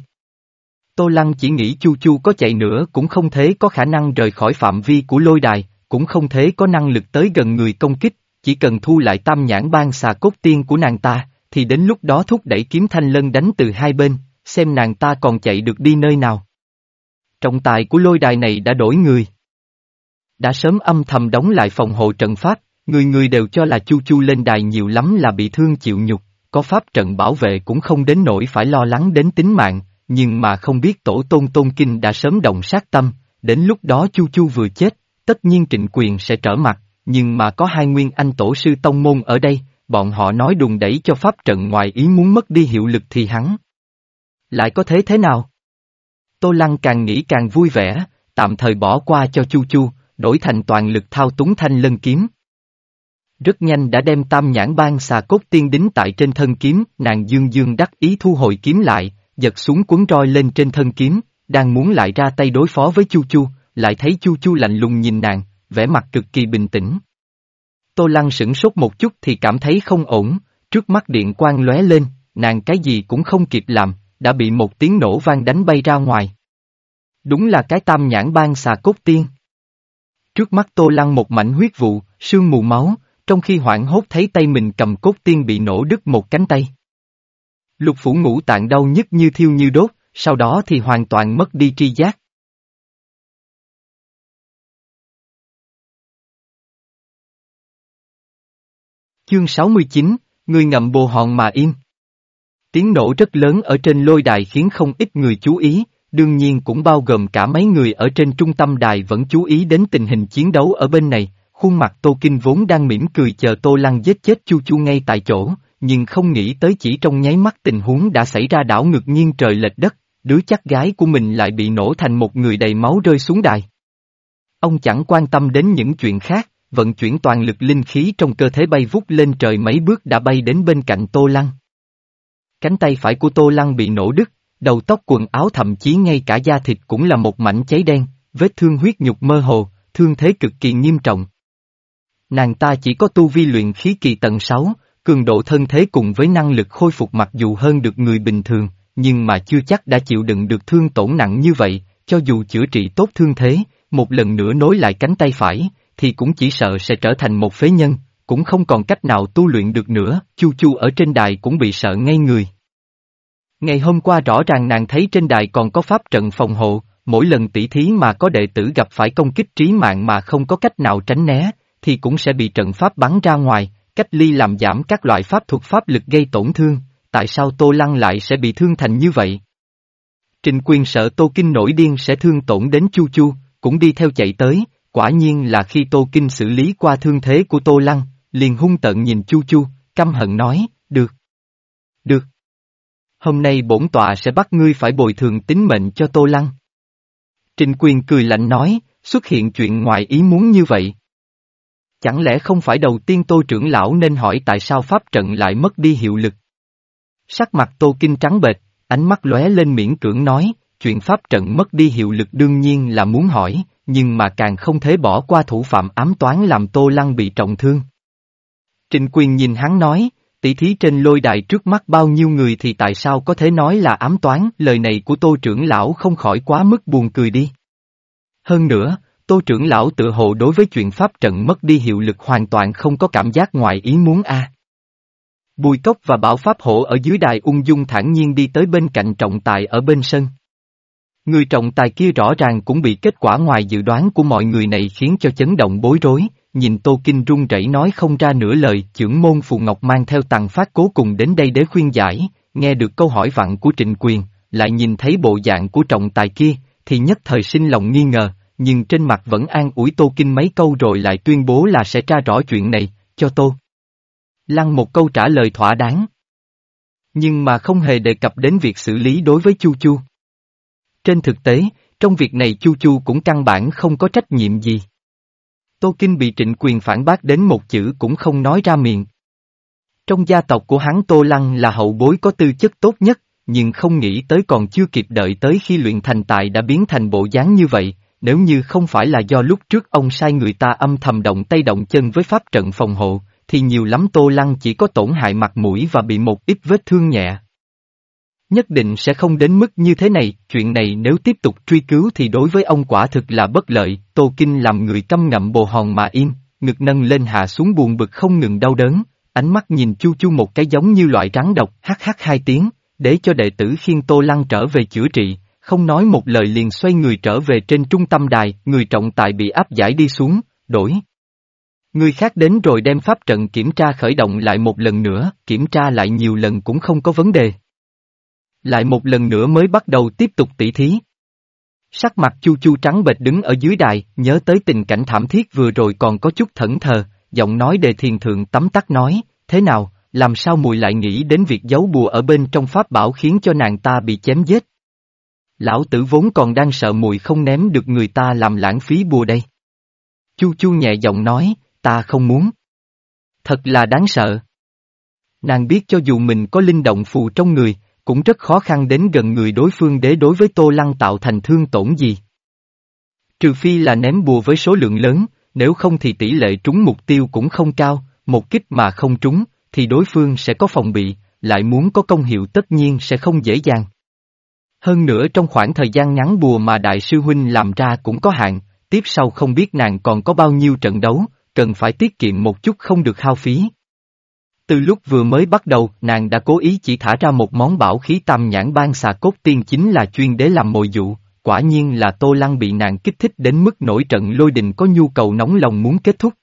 Tô Lăng chỉ nghĩ Chu Chu có chạy nữa cũng không thế có khả năng rời khỏi phạm vi của lôi đài, cũng không thế có năng lực tới gần người công kích, chỉ cần thu lại tam nhãn ban xà cốt tiên của nàng ta, thì đến lúc đó thúc đẩy kiếm thanh lân đánh từ hai bên, xem nàng ta còn chạy được đi nơi nào. Trọng tài của lôi đài này đã đổi người. Đã sớm âm thầm đóng lại phòng hộ trận pháp, người người đều cho là Chu Chu lên đài nhiều lắm là bị thương chịu nhục, có pháp trận bảo vệ cũng không đến nỗi phải lo lắng đến tính mạng, nhưng mà không biết tổ tôn tôn kinh đã sớm động sát tâm, đến lúc đó Chu Chu vừa chết, tất nhiên trịnh quyền sẽ trở mặt, nhưng mà có hai nguyên anh tổ sư tông môn ở đây, bọn họ nói đùng đẩy cho pháp trận ngoài ý muốn mất đi hiệu lực thì hắn. Lại có thế thế nào? Tô Lăng càng nghĩ càng vui vẻ, tạm thời bỏ qua cho Chu Chu, đổi thành toàn lực thao túng thanh lân kiếm. Rất nhanh đã đem tam nhãn ban xà cốt tiên đính tại trên thân kiếm, nàng dương dương đắc ý thu hồi kiếm lại, giật xuống cuốn roi lên trên thân kiếm, đang muốn lại ra tay đối phó với Chu Chu, lại thấy Chu Chu lạnh lùng nhìn nàng, vẻ mặt cực kỳ bình tĩnh. Tô Lăng sửng sốt một chút thì cảm thấy không ổn, trước mắt điện quang lóe lên, nàng cái gì cũng không kịp làm, đã bị một tiếng nổ vang đánh bay ra ngoài. Đúng là cái tam nhãn ban xà cốt tiên. Trước mắt Tô Lăng một mảnh huyết vụ, sương mù máu, trong khi hoảng hốt thấy tay mình cầm cốt tiên bị nổ đứt một cánh tay. Lục phủ ngũ tạng đau nhức như thiêu như đốt, sau đó thì hoàn toàn mất đi tri giác. Chương 69, người ngậm bồ hòn mà im. Tiếng nổ rất lớn ở trên lôi đài khiến không ít người chú ý, đương nhiên cũng bao gồm cả mấy người ở trên trung tâm đài vẫn chú ý đến tình hình chiến đấu ở bên này, khuôn mặt Tô Kinh vốn đang mỉm cười chờ Tô Lăng giết chết Chu Chu ngay tại chỗ, nhưng không nghĩ tới chỉ trong nháy mắt tình huống đã xảy ra đảo ngược nhiên trời lệch đất, đứa chắc gái của mình lại bị nổ thành một người đầy máu rơi xuống đài. Ông chẳng quan tâm đến những chuyện khác, vận chuyển toàn lực linh khí trong cơ thể bay vút lên trời mấy bước đã bay đến bên cạnh Tô Lăng. Cánh tay phải của Tô Lăng bị nổ đứt, đầu tóc quần áo thậm chí ngay cả da thịt cũng là một mảnh cháy đen, vết thương huyết nhục mơ hồ, thương thế cực kỳ nghiêm trọng. Nàng ta chỉ có tu vi luyện khí kỳ tầng 6, cường độ thân thế cùng với năng lực khôi phục mặc dù hơn được người bình thường, nhưng mà chưa chắc đã chịu đựng được thương tổn nặng như vậy, cho dù chữa trị tốt thương thế, một lần nữa nối lại cánh tay phải, thì cũng chỉ sợ sẽ trở thành một phế nhân, cũng không còn cách nào tu luyện được nữa, Chu Chu ở trên đài cũng bị sợ ngay người. Ngày hôm qua rõ ràng nàng thấy trên đài còn có pháp trận phòng hộ, mỗi lần tỷ thí mà có đệ tử gặp phải công kích trí mạng mà không có cách nào tránh né, thì cũng sẽ bị trận pháp bắn ra ngoài, cách ly làm giảm các loại pháp thuật pháp lực gây tổn thương, tại sao Tô Lăng lại sẽ bị thương thành như vậy? Trình quyền sợ Tô Kinh nổi điên sẽ thương tổn đến Chu Chu, cũng đi theo chạy tới, quả nhiên là khi Tô Kinh xử lý qua thương thế của Tô Lăng, liền hung tận nhìn Chu Chu, căm hận nói, được. Được. Hôm nay bổn tọa sẽ bắt ngươi phải bồi thường tính mệnh cho Tô Lăng. Trình quyền cười lạnh nói, xuất hiện chuyện ngoài ý muốn như vậy. Chẳng lẽ không phải đầu tiên Tô trưởng lão nên hỏi tại sao pháp trận lại mất đi hiệu lực? Sắc mặt Tô Kinh trắng bệch, ánh mắt lóe lên miễn cưỡng nói, chuyện pháp trận mất đi hiệu lực đương nhiên là muốn hỏi, nhưng mà càng không thể bỏ qua thủ phạm ám toán làm Tô Lăng bị trọng thương. Trịnh quyền nhìn hắn nói, tỷ thí trên lôi đài trước mắt bao nhiêu người thì tại sao có thể nói là ám toán, lời này của tô trưởng lão không khỏi quá mức buồn cười đi. Hơn nữa, tô trưởng lão tự hồ đối với chuyện pháp trận mất đi hiệu lực hoàn toàn không có cảm giác ngoài ý muốn a. Bùi cốc và bảo pháp hổ ở dưới đài ung dung thản nhiên đi tới bên cạnh trọng tài ở bên sân. Người trọng tài kia rõ ràng cũng bị kết quả ngoài dự đoán của mọi người này khiến cho chấn động bối rối, nhìn Tô Kinh run rẩy nói không ra nửa lời, trưởng môn Phù Ngọc mang theo tàng phát cố cùng đến đây để khuyên giải, nghe được câu hỏi vặn của trịnh quyền, lại nhìn thấy bộ dạng của trọng tài kia, thì nhất thời sinh lòng nghi ngờ, nhưng trên mặt vẫn an ủi Tô Kinh mấy câu rồi lại tuyên bố là sẽ tra rõ chuyện này, cho Tô. Lăng một câu trả lời thỏa đáng. Nhưng mà không hề đề cập đến việc xử lý đối với Chu Chu. Trên thực tế, trong việc này Chu Chu cũng căn bản không có trách nhiệm gì. Tô Kinh bị trịnh quyền phản bác đến một chữ cũng không nói ra miệng. Trong gia tộc của hắn Tô Lăng là hậu bối có tư chất tốt nhất, nhưng không nghĩ tới còn chưa kịp đợi tới khi luyện thành tài đã biến thành bộ dáng như vậy, nếu như không phải là do lúc trước ông sai người ta âm thầm động tay động chân với pháp trận phòng hộ, thì nhiều lắm Tô Lăng chỉ có tổn hại mặt mũi và bị một ít vết thương nhẹ. Nhất định sẽ không đến mức như thế này, chuyện này nếu tiếp tục truy cứu thì đối với ông quả thực là bất lợi, Tô Kinh làm người căm ngậm bồ hòn mà im, ngực nâng lên hạ xuống buồn bực không ngừng đau đớn, ánh mắt nhìn chu chu một cái giống như loại rắn độc, hắc hắc hai tiếng, để cho đệ tử khiên Tô Lăng trở về chữa trị, không nói một lời liền xoay người trở về trên trung tâm đài, người trọng tài bị áp giải đi xuống, đổi. Người khác đến rồi đem pháp trận kiểm tra khởi động lại một lần nữa, kiểm tra lại nhiều lần cũng không có vấn đề. Lại một lần nữa mới bắt đầu tiếp tục tỉ thí. Sắc mặt chu chu trắng bệch đứng ở dưới đài, nhớ tới tình cảnh thảm thiết vừa rồi còn có chút thẫn thờ, giọng nói đề thiền thượng tắm tắt nói, thế nào, làm sao mùi lại nghĩ đến việc giấu bùa ở bên trong pháp bảo khiến cho nàng ta bị chém giết. Lão tử vốn còn đang sợ mùi không ném được người ta làm lãng phí bùa đây. Chu chu nhẹ giọng nói, ta không muốn. Thật là đáng sợ. Nàng biết cho dù mình có linh động phù trong người, cũng rất khó khăn đến gần người đối phương để đối với Tô Lăng tạo thành thương tổn gì. Trừ phi là ném bùa với số lượng lớn, nếu không thì tỷ lệ trúng mục tiêu cũng không cao, một kích mà không trúng, thì đối phương sẽ có phòng bị, lại muốn có công hiệu tất nhiên sẽ không dễ dàng. Hơn nữa trong khoảng thời gian ngắn bùa mà Đại sư Huynh làm ra cũng có hạn, tiếp sau không biết nàng còn có bao nhiêu trận đấu, cần phải tiết kiệm một chút không được hao phí. Từ lúc vừa mới bắt đầu, nàng đã cố ý chỉ thả ra một món bảo khí tam nhãn ban xà cốt tiên chính là chuyên để làm mồi dụ, quả nhiên là Tô Lăng bị nàng kích thích đến mức nổi trận lôi đình có nhu cầu nóng lòng muốn kết thúc.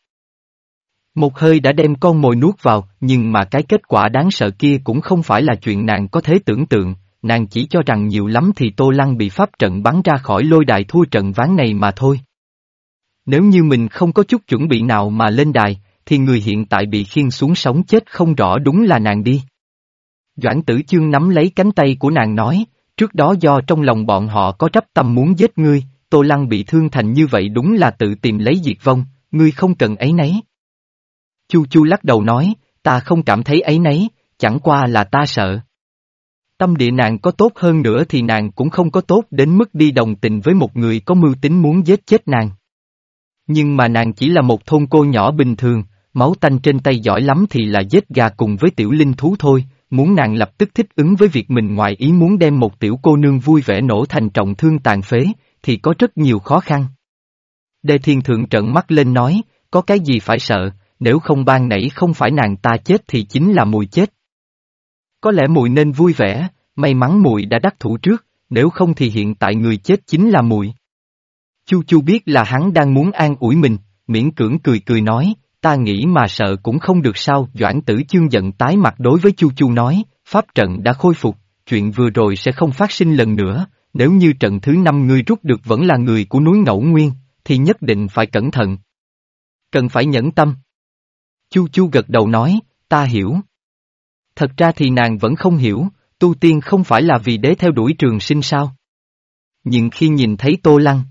Một hơi đã đem con mồi nuốt vào, nhưng mà cái kết quả đáng sợ kia cũng không phải là chuyện nàng có thể tưởng tượng, nàng chỉ cho rằng nhiều lắm thì Tô Lăng bị pháp trận bắn ra khỏi lôi đài thua trận ván này mà thôi. Nếu như mình không có chút chuẩn bị nào mà lên đài, thì người hiện tại bị khiên xuống sống chết không rõ đúng là nàng đi. Doãn tử chương nắm lấy cánh tay của nàng nói, trước đó do trong lòng bọn họ có trắp tâm muốn giết ngươi, Tô Lăng bị thương thành như vậy đúng là tự tìm lấy diệt vong, ngươi không cần ấy nấy. Chu Chu lắc đầu nói, ta không cảm thấy ấy nấy, chẳng qua là ta sợ. Tâm địa nàng có tốt hơn nữa thì nàng cũng không có tốt đến mức đi đồng tình với một người có mưu tính muốn giết chết nàng. Nhưng mà nàng chỉ là một thôn cô nhỏ bình thường, máu tanh trên tay giỏi lắm thì là giết gà cùng với tiểu linh thú thôi, muốn nàng lập tức thích ứng với việc mình ngoài ý muốn đem một tiểu cô nương vui vẻ nổ thành trọng thương tàn phế, thì có rất nhiều khó khăn. Đề thiên thượng trận mắt lên nói, có cái gì phải sợ, nếu không ban nãy không phải nàng ta chết thì chính là mùi chết. Có lẽ mùi nên vui vẻ, may mắn mùi đã đắc thủ trước, nếu không thì hiện tại người chết chính là mùi. Chu Chu biết là hắn đang muốn an ủi mình, miễn cưỡng cười cười nói, ta nghĩ mà sợ cũng không được sao, Doãn tử chương giận tái mặt đối với Chu Chu nói, pháp trận đã khôi phục, chuyện vừa rồi sẽ không phát sinh lần nữa, nếu như trận thứ năm ngươi rút được vẫn là người của núi Ngẫu Nguyên, thì nhất định phải cẩn thận. Cần phải nhẫn tâm. Chu Chu gật đầu nói, ta hiểu. Thật ra thì nàng vẫn không hiểu, tu tiên không phải là vì đế theo đuổi trường sinh sao. Nhưng khi nhìn thấy Tô Lăng,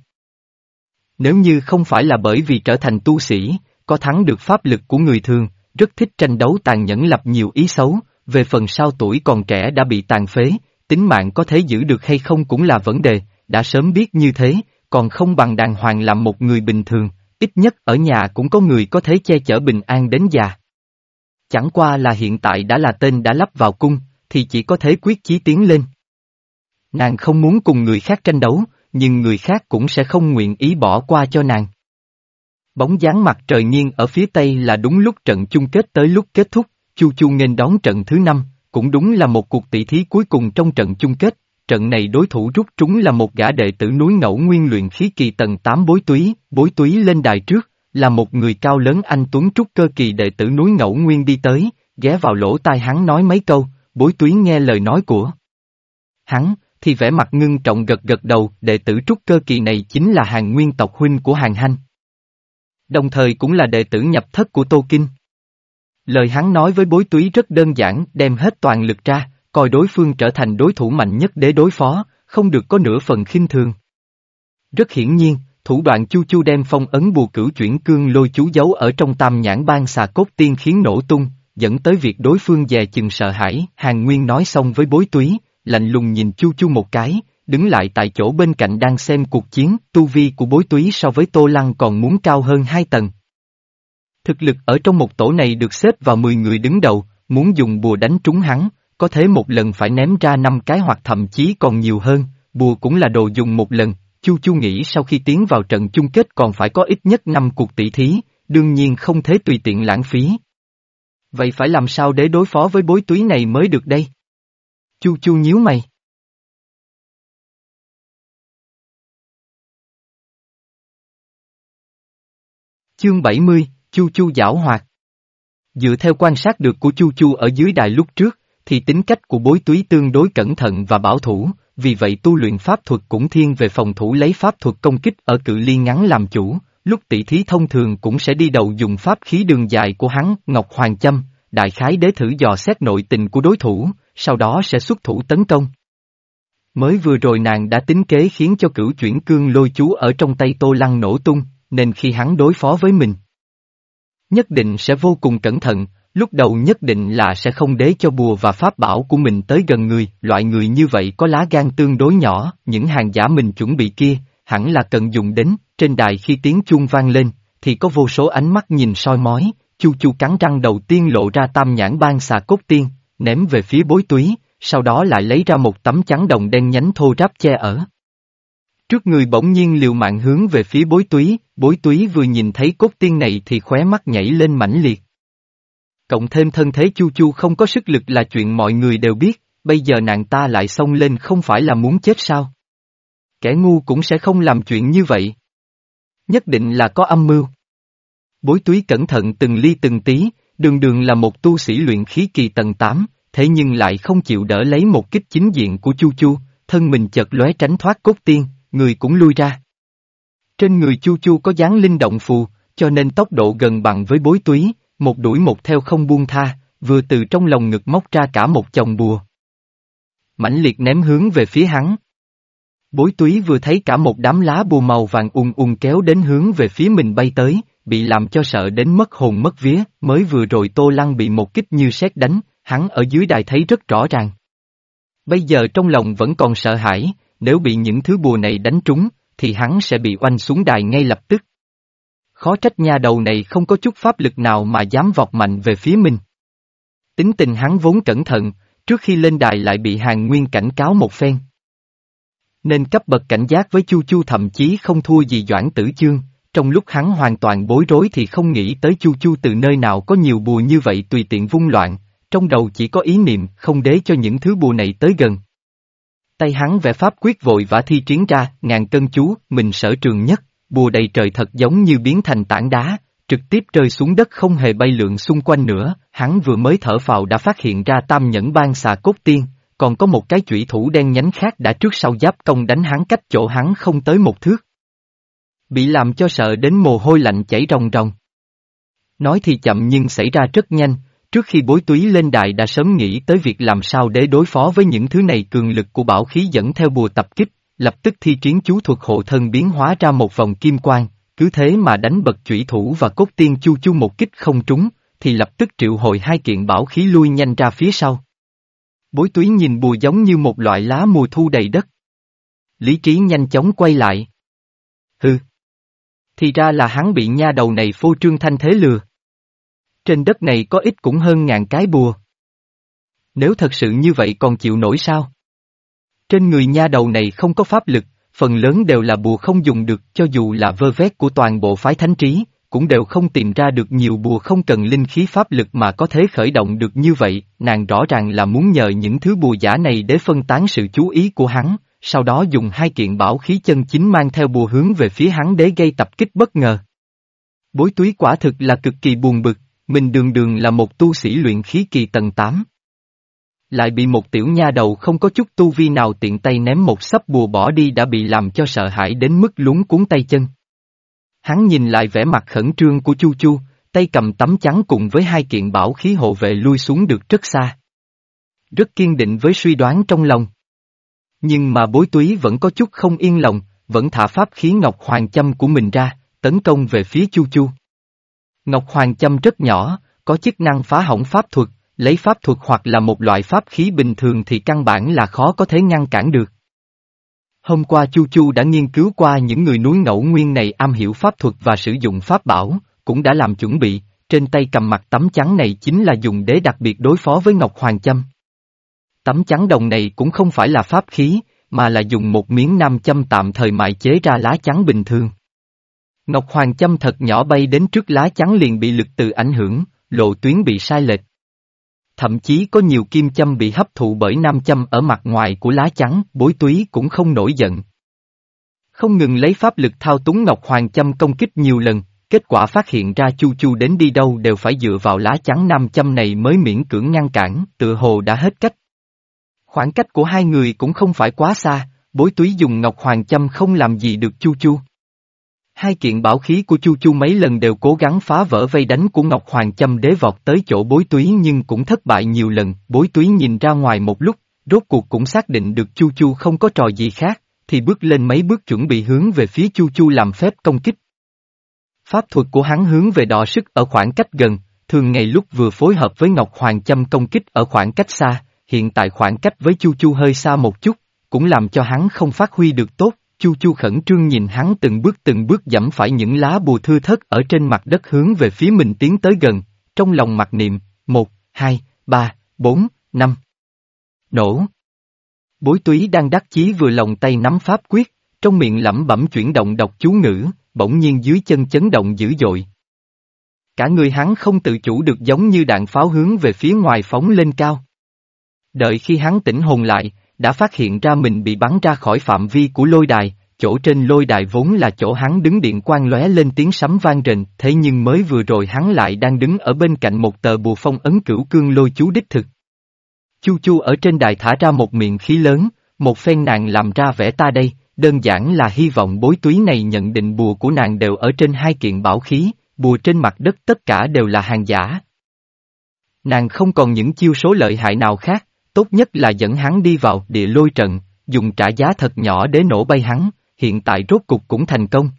nếu như không phải là bởi vì trở thành tu sĩ, có thắng được pháp lực của người thường, rất thích tranh đấu tàn nhẫn lập nhiều ý xấu, về phần sau tuổi còn trẻ đã bị tàn phế, tính mạng có thể giữ được hay không cũng là vấn đề, đã sớm biết như thế, còn không bằng đàng hoàng làm một người bình thường, ít nhất ở nhà cũng có người có thể che chở bình an đến già. Chẳng qua là hiện tại đã là tên đã lắp vào cung, thì chỉ có thể quyết chí tiến lên. Nàng không muốn cùng người khác tranh đấu, nhưng người khác cũng sẽ không nguyện ý bỏ qua cho nàng. Bóng dáng mặt trời nghiêng ở phía tây là đúng lúc trận chung kết tới lúc kết thúc, Chu Chu nghênh đón trận thứ năm, cũng đúng là một cuộc tỷ thí cuối cùng trong trận chung kết. Trận này đối thủ rút trúng là một gã đệ tử núi ngẫu nguyên luyện khí kỳ tầng 8 bối túy, bối túy lên đài trước, là một người cao lớn anh Tuấn trúc cơ kỳ đệ tử núi ngẫu nguyên đi tới, ghé vào lỗ tai hắn nói mấy câu, bối túy nghe lời nói của. Hắn, thì vẻ mặt ngưng trọng gật gật đầu, đệ tử trúc cơ kỳ này chính là hàng nguyên tộc huynh của hàng hanh. Đồng thời cũng là đệ tử nhập thất của Tô Kinh. Lời hắn nói với bối túy rất đơn giản, đem hết toàn lực ra, coi đối phương trở thành đối thủ mạnh nhất để đối phó, không được có nửa phần khinh thường. Rất hiển nhiên, thủ đoạn chu chu đem phong ấn bù cửu chuyển cương lôi chú giấu ở trong tam nhãn ban xà cốt tiên khiến nổ tung, dẫn tới việc đối phương dè chừng sợ hãi, hàng nguyên nói xong với bối túy, lạnh lùng nhìn chu chu một cái, đứng lại tại chỗ bên cạnh đang xem cuộc chiến, tu vi của bối túy so với tô lăng còn muốn cao hơn hai tầng. Thực lực ở trong một tổ này được xếp vào 10 người đứng đầu, muốn dùng bùa đánh trúng hắn, có thể một lần phải ném ra 5 cái hoặc thậm chí còn nhiều hơn, bùa cũng là đồ dùng một lần, Chu Chu nghĩ sau khi tiến vào trận chung kết còn phải có ít nhất 5 cuộc tỷ thí, đương nhiên không thể tùy tiện lãng phí. Vậy phải làm sao để đối phó với bối túy này mới được đây? Chu Chu nhíu mày. Chương 70, Chu Chu giảo hoạt. Dựa theo quan sát được của Chu Chu ở dưới đài lúc trước, thì tính cách của bối túy tương đối cẩn thận và bảo thủ, vì vậy tu luyện pháp thuật cũng thiên về phòng thủ lấy pháp thuật công kích ở cự ly ngắn làm chủ, lúc tỷ thí thông thường cũng sẽ đi đầu dùng pháp khí đường dài của hắn, Ngọc Hoàng Châm, đại khái đế thử dò xét nội tình của đối thủ, sau đó sẽ xuất thủ tấn công. Mới vừa rồi nàng đã tính kế khiến cho cửu chuyển cương lôi chú ở trong tay Tô Lăng nổ tung, nên khi hắn đối phó với mình, nhất định sẽ vô cùng cẩn thận, lúc đầu nhất định là sẽ không đế cho bùa và pháp bảo của mình tới gần người, loại người như vậy có lá gan tương đối nhỏ, những hàng giả mình chuẩn bị kia, hẳn là cần dùng đến, trên đài khi tiếng chuông vang lên, thì có vô số ánh mắt nhìn soi mói, chu chu cắn răng đầu tiên lộ ra tam nhãn ban xà cốt tiên, ném về phía bối túy, sau đó lại lấy ra một tấm trắng đồng đen nhánh thô ráp che ở. Trước người bỗng nhiên liều mạng hướng về phía bối túy, bối túy vừa nhìn thấy cốt tiên này thì khóe mắt nhảy lên mãnh liệt. Cộng thêm thân thế chu chu không có sức lực là chuyện mọi người đều biết, bây giờ nàng ta lại xông lên không phải là muốn chết sao? Kẻ ngu cũng sẽ không làm chuyện như vậy. Nhất định là có âm mưu. Bối túy cẩn thận từng ly từng tí, đường đường là một tu sĩ luyện khí kỳ tầng 8, thế nhưng lại không chịu đỡ lấy một kích chính diện của Chu Chu, thân mình chợt lóe tránh thoát cốt tiên, người cũng lui ra. Trên người Chu Chu có dáng linh động phù, cho nên tốc độ gần bằng với bối túy, một đuổi một theo không buông tha, vừa từ trong lòng ngực móc ra cả một chồng bùa. Mãnh liệt ném hướng về phía hắn. Bối túy vừa thấy cả một đám lá bùa màu vàng ung ung kéo đến hướng về phía mình bay tới, bị làm cho sợ đến mất hồn mất vía, mới vừa rồi Tô Lăng bị một kích như sét đánh, hắn ở dưới đài thấy rất rõ ràng. Bây giờ trong lòng vẫn còn sợ hãi, nếu bị những thứ bùa này đánh trúng, thì hắn sẽ bị oanh xuống đài ngay lập tức. Khó trách nhà đầu này không có chút pháp lực nào mà dám vọt mạnh về phía mình. Tính tình hắn vốn cẩn thận, Trước khi lên đài lại bị hàng nguyên cảnh cáo một phen. Nên cấp bậc cảnh giác với Chu Chu thậm chí không thua gì Doãn Tử Chương, trong lúc hắn hoàn toàn bối rối thì không nghĩ tới Chu Chu từ nơi nào có nhiều bùa như vậy tùy tiện vung loạn, trong đầu chỉ có ý niệm không đế cho những thứ bùa này tới gần. Tay hắn vẽ pháp quyết vội vã thi triển ra, ngàn cân chú, mình sở trường nhất, bùa đầy trời thật giống như biến thành tảng đá, trực tiếp rơi xuống đất không hề bay lượn xung quanh nữa, hắn vừa mới thở phào đã phát hiện ra tam nhẫn ban xà cốt tiên, còn có một cái chủy thủ đen nhánh khác đã trước sau giáp công đánh hắn cách chỗ hắn không tới một thước. Bị làm cho sợ đến mồ hôi lạnh chảy ròng ròng. Nói thì chậm nhưng xảy ra rất nhanh, trước khi bối túy lên đại đã sớm nghĩ tới việc làm sao để đối phó với những thứ này cường lực của bảo khí dẫn theo bùa tập kích, lập tức thi triển chú thuật hộ thân biến hóa ra một vòng kim quang, cứ thế mà đánh bật chủy thủ và cốt tiên chu chu một kích không trúng, thì lập tức triệu hồi hai kiện bảo khí lui nhanh ra phía sau. Bối túy nhìn bùa giống như một loại lá mùa thu đầy đất. Lý trí nhanh chóng quay lại. Hừ. Thì ra là hắn bị nha đầu này phô trương thanh thế lừa. Trên đất này có ít cũng hơn ngàn cái bùa. Nếu thật sự như vậy còn chịu nổi sao? Trên người nha đầu này không có pháp lực, phần lớn đều là bùa không dùng được cho dù là vơ vét của toàn bộ phái thánh trí, cũng đều không tìm ra được nhiều bùa không cần linh khí pháp lực mà có thể khởi động được như vậy, nàng rõ ràng là muốn nhờ những thứ bùa giả này để phân tán sự chú ý của hắn, sau đó dùng hai kiện bảo khí chân chính mang theo bùa hướng về phía hắn để gây tập kích bất ngờ. Bối túy quả thực là cực kỳ buồn bực, mình đường đường là một tu sĩ luyện khí kỳ tầng 8. Lại bị một tiểu nha đầu không có chút tu vi nào tiện tay ném một sắp bùa bỏ đi đã bị làm cho sợ hãi đến mức lúng cuốn tay chân. Hắn nhìn lại vẻ mặt khẩn trương của Chu Chu, tay cầm tấm chắn cùng với hai kiện bảo khí hộ vệ lui xuống được rất xa. Rất kiên định với suy đoán trong lòng. Nhưng mà bối túy vẫn có chút không yên lòng, vẫn thả pháp khí Ngọc Hoàng Châm của mình ra, tấn công về phía Chu Chu. Ngọc Hoàng Châm rất nhỏ, có chức năng phá hỏng pháp thuật, lấy pháp thuật hoặc là một loại pháp khí bình thường thì căn bản là khó có thể ngăn cản được. Hôm qua Chu Chu đã nghiên cứu qua những người núi ngẫu nguyên này am hiểu pháp thuật và sử dụng pháp bảo, cũng đã làm chuẩn bị, trên tay cầm mặt tấm chắn này chính là dùng để đặc biệt đối phó với Ngọc Hoàng Châm. Tấm chắn đồng này cũng không phải là pháp khí, mà là dùng một miếng nam châm tạm thời mại chế ra lá chắn bình thường. Ngọc Hoàng châm thật nhỏ bay đến trước lá chắn liền bị lực từ ảnh hưởng, lộ tuyến bị sai lệch. Thậm chí có nhiều kim châm bị hấp thụ bởi nam châm ở mặt ngoài của lá chắn, bối túy cũng không nổi giận. Không ngừng lấy pháp lực thao túng Ngọc Hoàng châm công kích nhiều lần, kết quả phát hiện ra Chu Chu đến đi đâu đều phải dựa vào lá chắn nam châm này mới miễn cưỡng ngăn cản, tựa hồ đã hết cách. Khoảng cách của hai người cũng không phải quá xa, bối túy dùng Ngọc Hoàng châm không làm gì được Chu Chu. Hai kiện bảo khí của Chu Chu mấy lần đều cố gắng phá vỡ vây đánh của Ngọc Hoàng Châm đế vọt tới chỗ bối túy nhưng cũng thất bại nhiều lần, bối túy nhìn ra ngoài một lúc, rốt cuộc cũng xác định được Chu Chu không có trò gì khác, thì bước lên mấy bước chuẩn bị hướng về phía Chu Chu làm phép công kích. Pháp thuật của hắn hướng về đọ sức ở khoảng cách gần, thường ngày lúc vừa phối hợp với Ngọc Hoàng Châm công kích ở khoảng cách xa, hiện tại khoảng cách với Chu Chu hơi xa một chút, cũng làm cho hắn không phát huy được tốt, Chu Chu khẩn trương nhìn hắn từng bước từng bước dẫm phải những lá bùa thư thất ở trên mặt đất hướng về phía mình tiến tới gần, trong lòng mặc niệm, một, hai, ba, bốn, năm. Nổ. Bối túy đang đắc chí vừa lòng tay nắm pháp quyết, trong miệng lẩm bẩm chuyển động đọc chú ngữ, bỗng nhiên dưới chân chấn động dữ dội. Cả người hắn không tự chủ được giống như đạn pháo hướng về phía ngoài phóng lên cao. Đợi khi hắn tỉnh hồn lại, đã phát hiện ra mình bị bắn ra khỏi phạm vi của lôi đài, chỗ trên lôi đài vốn là chỗ hắn đứng điện quang lóe lên tiếng sấm vang rền, thế nhưng mới vừa rồi hắn lại đang đứng ở bên cạnh một tờ bùa phong ấn cửu cương lôi chú đích thực. Chu chu ở trên đài thả ra một miệng khí lớn, một phen nàng làm ra vẻ ta đây, đơn giản là hy vọng bối túy này nhận định bùa của nàng đều ở trên hai kiện bảo khí, bùa trên mặt đất tất cả đều là hàng giả. Nàng không còn những chiêu số lợi hại nào khác, tốt nhất là dẫn hắn đi vào địa lôi trận, dùng trả giá thật nhỏ để nổ bay hắn, hiện tại rốt cục cũng thành công.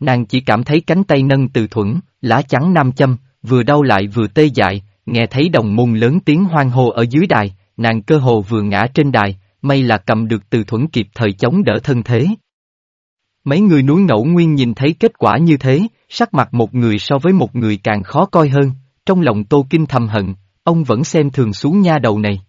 Nàng chỉ cảm thấy cánh tay nâng từ thuẫn, lá trắng nam châm, vừa đau lại vừa tê dại, nghe thấy đồng môn lớn tiếng hoang hô ở dưới đài, nàng cơ hồ vừa ngã trên đài, may là cầm được từ thuẫn kịp thời chống đỡ thân thế. Mấy người núi ngẫu nguyên nhìn thấy kết quả như thế, sắc mặt một người so với một người càng khó coi hơn, trong lòng Tô Kinh thầm hận, ông vẫn xem thường xuống nha đầu này.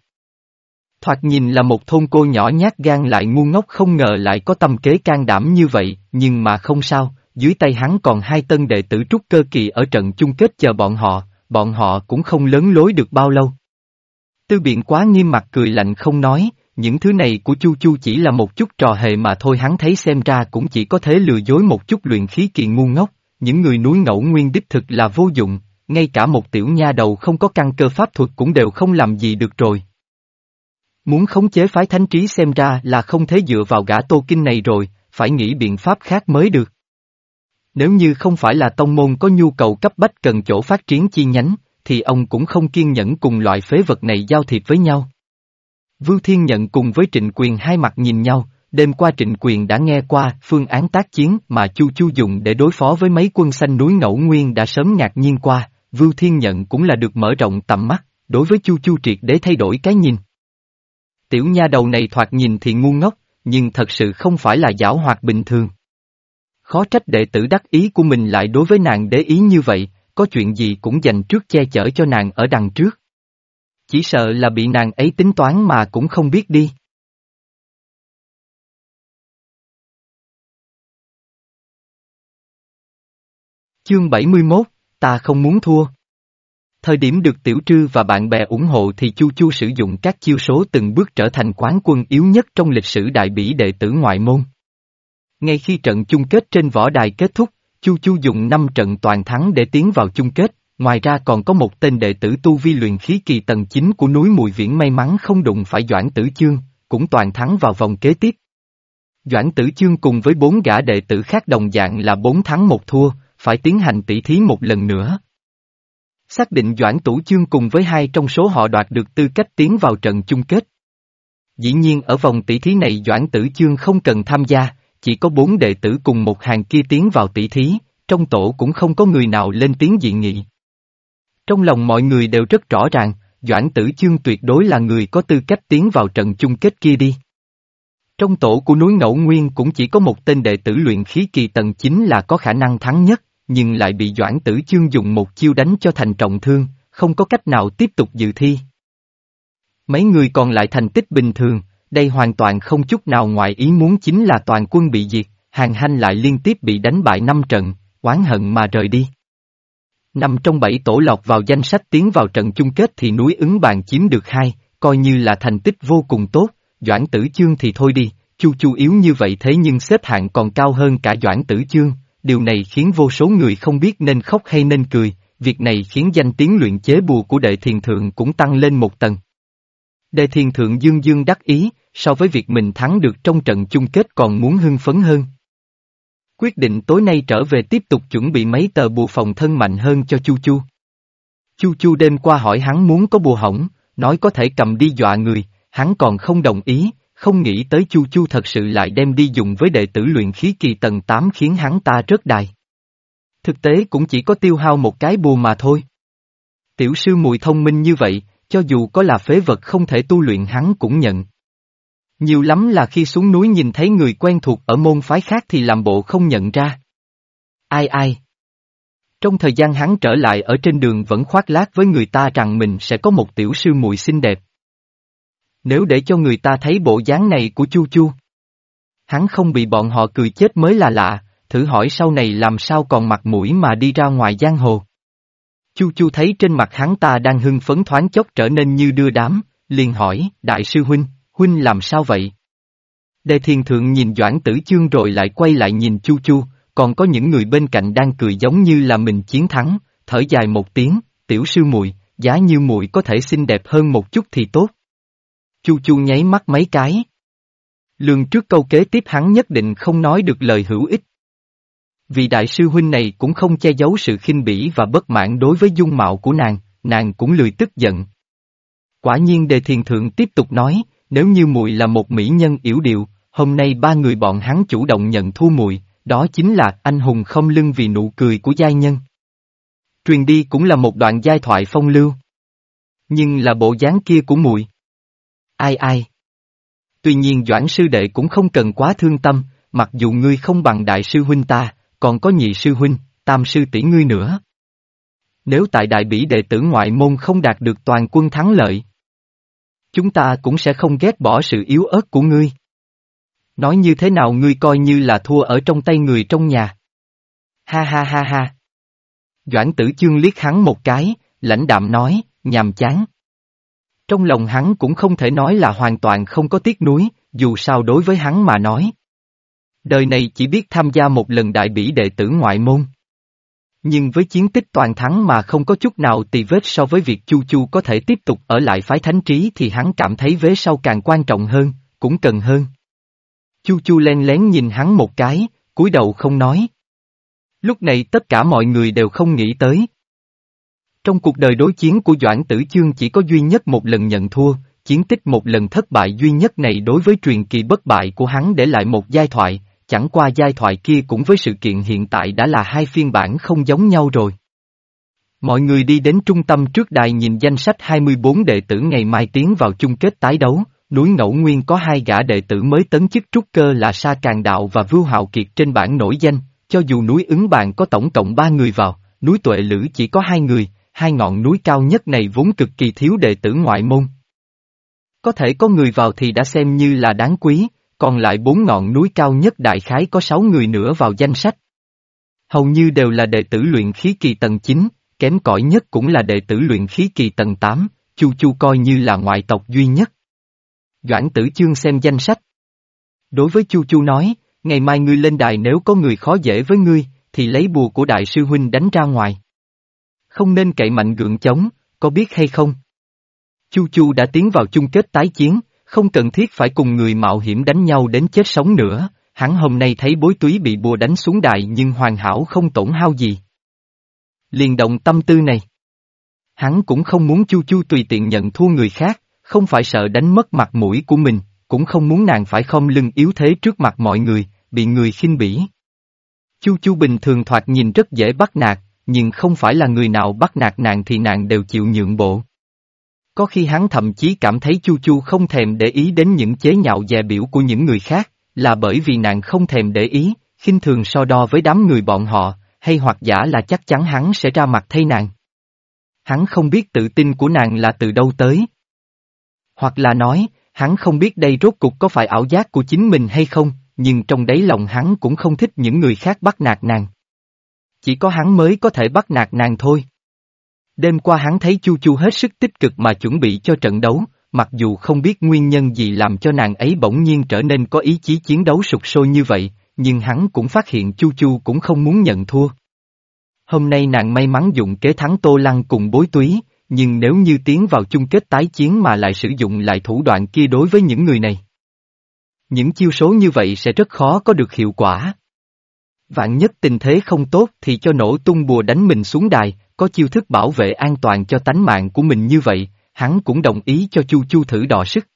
Thoạt nhìn là một thôn cô nhỏ nhát gan lại ngu ngốc không ngờ lại có tâm kế can đảm như vậy, nhưng mà không sao, dưới tay hắn còn hai tân đệ tử trúc cơ kỳ ở trận chung kết chờ bọn họ, bọn họ cũng không lớn lối được bao lâu. Tư biện quá nghiêm mặt cười lạnh không nói, những thứ này của Chu Chu chỉ là một chút trò hề mà thôi hắn thấy xem ra cũng chỉ có thể lừa dối một chút luyện khí kỳ ngu ngốc, những người núi ngẫu nguyên đích thực là vô dụng, ngay cả một tiểu nha đầu không có căn cơ pháp thuật cũng đều không làm gì được rồi. Muốn khống chế phái thánh trí xem ra là không thể dựa vào gã tô kinh này rồi, phải nghĩ biện pháp khác mới được. Nếu như không phải là tông môn có nhu cầu cấp bách cần chỗ phát triển chi nhánh, thì ông cũng không kiên nhẫn cùng loại phế vật này giao thiệp với nhau. Vưu Thiên Nhận cùng với Trịnh Quyền hai mặt nhìn nhau, đêm qua Trịnh Quyền đã nghe qua phương án tác chiến mà Chu Chu dùng để đối phó với mấy quân xanh núi ngẫu nguyên đã sớm ngạc nhiên qua, Vưu Thiên Nhận cũng là được mở rộng tầm mắt, đối với Chu Chu triệt để thay đổi cái nhìn. Tiểu nha đầu này thoạt nhìn thì ngu ngốc, nhưng thật sự không phải là giảo hoạt bình thường. Khó trách đệ tử đắc ý của mình lại đối với nàng để ý như vậy, có chuyện gì cũng dành trước che chở cho nàng ở đằng trước. Chỉ sợ là bị nàng ấy tính toán mà cũng không biết đi. Chương 71, ta không muốn thua. Thời điểm được Tiểu Trư và bạn bè ủng hộ thì Chu Chu sử dụng các chiêu số từng bước trở thành quán quân yếu nhất trong lịch sử đại bỉ đệ tử ngoại môn. Ngay khi trận chung kết trên võ đài kết thúc, Chu Chu dùng 5 trận toàn thắng để tiến vào chung kết, ngoài ra còn có một tên đệ tử tu vi luyện khí kỳ tầng 9 của núi Mùi Viễn may mắn không đụng phải Doãn Tử Chương, cũng toàn thắng vào vòng kế tiếp. Doãn Tử Chương cùng với bốn gã đệ tử khác đồng dạng là bốn thắng một thua, phải tiến hành tỷ thí một lần nữa. Xác định Doãn Tủ Chương cùng với hai trong số họ đoạt được tư cách tiến vào trận chung kết. Dĩ nhiên ở vòng tỷ thí này Doãn Tử Chương không cần tham gia, chỉ có bốn đệ tử cùng một hàng kia tiến vào tỷ thí, trong tổ cũng không có người nào lên tiếng dị nghị. Trong lòng mọi người đều rất rõ ràng, Doãn Tử Chương tuyệt đối là người có tư cách tiến vào trận chung kết kia đi. Trong tổ của núi Ngẫu Nguyên cũng chỉ có một tên đệ tử luyện khí kỳ tầng chính là có khả năng thắng nhất, nhưng lại bị Doãn Tử Chương dùng một chiêu đánh cho thành trọng thương, không có cách nào tiếp tục dự thi. Mấy người còn lại thành tích bình thường, đây hoàn toàn không chút nào ngoài ý muốn chính là toàn quân bị diệt, hàng hanh lại liên tiếp bị đánh bại năm trận, oán hận mà rời đi. Nằm trong bảy tổ lọc vào danh sách tiến vào trận chung kết thì núi ứng bàn chiếm được hai, coi như là thành tích vô cùng tốt, Doãn Tử Chương thì thôi đi, Chu Chu yếu như vậy thế nhưng xếp hạng còn cao hơn cả Doãn Tử Chương, điều này khiến vô số người không biết nên khóc hay nên cười, việc này khiến danh tiếng luyện chế bùa của đệ thiền thượng cũng tăng lên một tầng. Đệ thiền thượng dương dương đắc ý, so với việc mình thắng được trong trận chung kết còn muốn hưng phấn hơn. Quyết định tối nay trở về tiếp tục chuẩn bị mấy tờ bùa phòng thân mạnh hơn cho Chu Chu. Chu Chu đêm qua hỏi hắn muốn có bùa hỏng, nói có thể cầm đi dọa người, hắn còn không đồng ý, không nghĩ tới Chu Chu thật sự lại đem đi dùng với đệ tử luyện khí kỳ tầng 8 khiến hắn ta rớt đài. Thực tế cũng chỉ có tiêu hao một cái bùa mà thôi. Tiểu sư mùi thông minh như vậy, cho dù có là phế vật không thể tu luyện hắn cũng nhận. Nhiều lắm là khi xuống núi nhìn thấy người quen thuộc ở môn phái khác thì làm bộ không nhận ra. Ai ai? Trong thời gian hắn trở lại ở trên đường vẫn khoác lác với người ta rằng mình sẽ có một tiểu sư muội xinh đẹp. Nếu để cho người ta thấy bộ dáng này của Chu Chu. Hắn không bị bọn họ cười chết mới là lạ, thử hỏi sau này làm sao còn mặt mũi mà đi ra ngoài giang hồ. Chu Chu thấy trên mặt hắn ta đang hưng phấn thoáng chốc trở nên như đưa đám, liền hỏi, đại sư huynh, huynh làm sao vậy? Đề thiền thượng nhìn Doãn Tử Chương rồi lại quay lại nhìn Chu Chu, còn có những người bên cạnh đang cười giống như là mình chiến thắng, thở dài một tiếng, tiểu sư muội, giá như muội có thể xinh đẹp hơn một chút thì tốt. Chu Chu nháy mắt mấy cái. Lương trước câu kế tiếp hắn nhất định không nói được lời hữu ích. Vì đại sư huynh này cũng không che giấu sự khinh bỉ và bất mãn đối với dung mạo của nàng, nàng cũng lười tức giận. Quả nhiên đề thiền thượng tiếp tục nói, nếu như muội là một mỹ nhân yểu điệu, hôm nay ba người bọn hắn chủ động nhận thu muội, đó chính là anh hùng không lưng vì nụ cười của giai nhân. Truyền đi cũng là một đoạn giai thoại phong lưu. Nhưng là bộ dáng kia của muội. Ai ai? Tuy nhiên Doãn sư đệ cũng không cần quá thương tâm, mặc dù ngươi không bằng đại sư huynh ta, còn có nhị sư huynh, tam sư tỷ ngươi nữa. Nếu tại đại bỉ đệ tử ngoại môn không đạt được toàn quân thắng lợi, Chúng ta cũng sẽ không ghét bỏ sự yếu ớt của ngươi. Nói như thế nào ngươi coi như là thua ở trong tay người trong nhà. Ha ha ha ha. Doãn tử chương liếc hắn một cái, lãnh đạm nói, nhàm chán. Trong lòng hắn cũng không thể nói là hoàn toàn không có tiếc nuối, dù sao đối với hắn mà nói. Đời này chỉ biết tham gia một lần đại bỉ đệ tử ngoại môn. Nhưng với chiến tích toàn thắng mà không có chút nào tì vết so với việc Chu Chu có thể tiếp tục ở lại phái thánh trí thì hắn cảm thấy vế sau càng quan trọng hơn, cũng cần hơn. Chu Chu len lén nhìn hắn một cái, cúi đầu không nói. Lúc này tất cả mọi người đều không nghĩ tới. Trong cuộc đời đối chiến của Doãn Tử Chương chỉ có duy nhất một lần nhận thua, chiến tích một lần thất bại duy nhất này đối với truyền kỳ bất bại của hắn để lại một giai thoại, chẳng qua giai thoại kia cũng với sự kiện hiện tại đã là hai phiên bản không giống nhau rồi. Mọi người đi đến trung tâm trước đài nhìn danh sách 24 đệ tử ngày mai tiến vào chung kết tái đấu, núi Ngẫu Nguyên có hai gã đệ tử mới tấn chức trúc cơ là Sa Càng Đạo và Vưu Hạo Kiệt trên bảng nổi danh, cho dù núi ứng bàn có tổng cộng ba người vào, núi Tuệ Lữ chỉ có hai người, hai ngọn núi cao nhất này vốn cực kỳ thiếu đệ tử ngoại môn. Có thể có người vào thì đã xem như là đáng quý, còn lại bốn ngọn núi cao nhất đại khái có sáu người nữa vào danh sách. Hầu như đều là đệ tử luyện khí kỳ tầng 9, kém cỏi nhất cũng là đệ tử luyện khí kỳ tầng 8, Chu Chu coi như là ngoại tộc duy nhất. Doãn tử chương xem danh sách. Đối với Chu Chu nói, ngày mai ngươi lên đài nếu có người khó dễ với ngươi, thì lấy bùa của đại sư huynh đánh ra ngoài. Không nên cậy mạnh gượng chống, có biết hay không? Chu Chu đã tiến vào chung kết tái chiến, không cần thiết phải cùng người mạo hiểm đánh nhau đến chết sống nữa, hắn hôm nay thấy bối túy bị bùa đánh xuống đài nhưng hoàn hảo không tổn hao gì. Liền động tâm tư này. Hắn cũng không muốn Chu Chu tùy tiện nhận thua người khác, không phải sợ đánh mất mặt mũi của mình, cũng không muốn nàng phải không lưng yếu thế trước mặt mọi người, bị người khinh bỉ. Chu Chu bình thường thoạt nhìn rất dễ bắt nạt, nhưng không phải là người nào bắt nạt nàng thì nàng đều chịu nhượng bộ. Có khi hắn thậm chí cảm thấy Chu Chu không thèm để ý đến những chế nhạo dè biểu của những người khác, là bởi vì nàng không thèm để ý, khinh thường so đo với đám người bọn họ, hay hoặc giả là chắc chắn hắn sẽ ra mặt thay nàng. Hắn không biết tự tin của nàng là từ đâu tới. Hoặc là nói, hắn không biết đây rốt cục có phải ảo giác của chính mình hay không, nhưng trong đáy lòng hắn cũng không thích những người khác bắt nạt nàng. Chỉ có hắn mới có thể bắt nạt nàng thôi. Đêm qua hắn thấy Chu Chu hết sức tích cực mà chuẩn bị cho trận đấu, mặc dù không biết nguyên nhân gì làm cho nàng ấy bỗng nhiên trở nên có ý chí chiến đấu sục sôi như vậy, nhưng hắn cũng phát hiện Chu Chu cũng không muốn nhận thua. Hôm nay nàng may mắn dụng kế thắng Tô Lăng cùng bối túy, nhưng nếu như tiến vào chung kết tái chiến mà lại sử dụng lại thủ đoạn kia đối với những người này. Những chiêu số như vậy sẽ rất khó có được hiệu quả. Vạn nhất tình thế không tốt thì cho nổ tung bùa đánh mình xuống đài, có chiêu thức bảo vệ an toàn cho tánh mạng của mình như vậy, hắn cũng đồng ý cho Chu Chu thử đọ sức.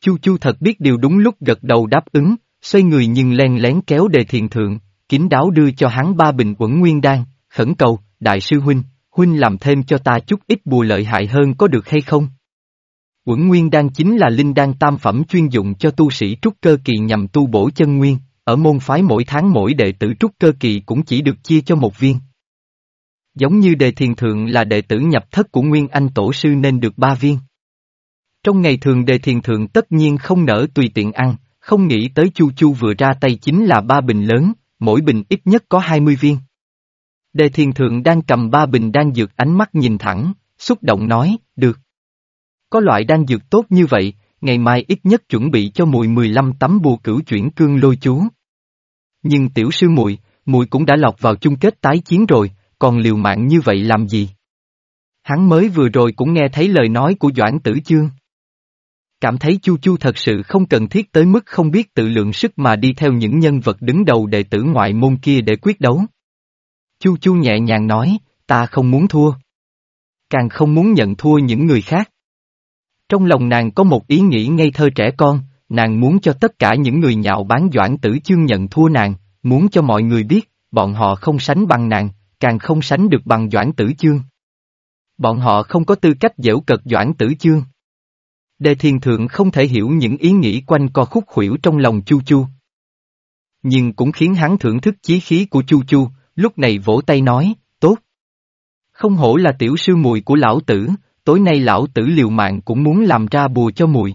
Chu Chu thật biết điều đúng lúc gật đầu đáp ứng, xoay người nhưng len lén kéo đề thiền thượng, kín đáo đưa cho hắn ba bình quẩn nguyên đan, khẩn cầu, đại sư huynh, huynh làm thêm cho ta chút ít bùa lợi hại hơn có được hay không? Quẩn nguyên đan chính là linh đan tam phẩm chuyên dụng cho tu sĩ trúc cơ kỳ nhằm tu bổ chân nguyên, ở môn phái mỗi tháng mỗi đệ tử trúc cơ kỳ cũng chỉ được chia cho một viên. Giống như đề thiền thượng là đệ tử nhập thất của Nguyên Anh Tổ sư nên được ba viên. Trong ngày thường đề thiền thượng tất nhiên không nỡ tùy tiện ăn, không nghĩ tới Chu Chu vừa ra tay chính là ba bình lớn, mỗi bình ít nhất có 20 viên. Đề thiền thượng đang cầm ba bình đang dược ánh mắt nhìn thẳng, xúc động nói, được. Có loại đang dược tốt như vậy, ngày mai ít nhất chuẩn bị cho mùi 15 tấm bùa cửu chuyển cương lôi chú. Nhưng tiểu sư muội, muội cũng đã lọc vào chung kết tái chiến rồi, còn liều mạng như vậy làm gì? Hắn mới vừa rồi cũng nghe thấy lời nói của Doãn Tử Chương. Cảm thấy Chu Chu thật sự không cần thiết tới mức không biết tự lượng sức mà đi theo những nhân vật đứng đầu đệ tử ngoại môn kia để quyết đấu. Chu Chu nhẹ nhàng nói, ta không muốn thua. Càng không muốn nhận thua những người khác. Trong lòng nàng có một ý nghĩ ngây thơ trẻ con, nàng muốn cho tất cả những người nhạo bán Doãn Tử Chương nhận thua nàng, muốn cho mọi người biết, bọn họ không sánh bằng nàng, càng không sánh được bằng Doãn Tử Chương. Bọn họ không có tư cách dễu cật Doãn Tử Chương. Đề thiền thượng không thể hiểu những ý nghĩ quanh co khúc khuỷu trong lòng Chu Chu. Nhưng cũng khiến hắn thưởng thức chí khí của Chu Chu, lúc này vỗ tay nói, tốt. Không hổ là tiểu sư mùi của lão tử, tối nay lão tử liều mạng cũng muốn làm ra bùa cho muội.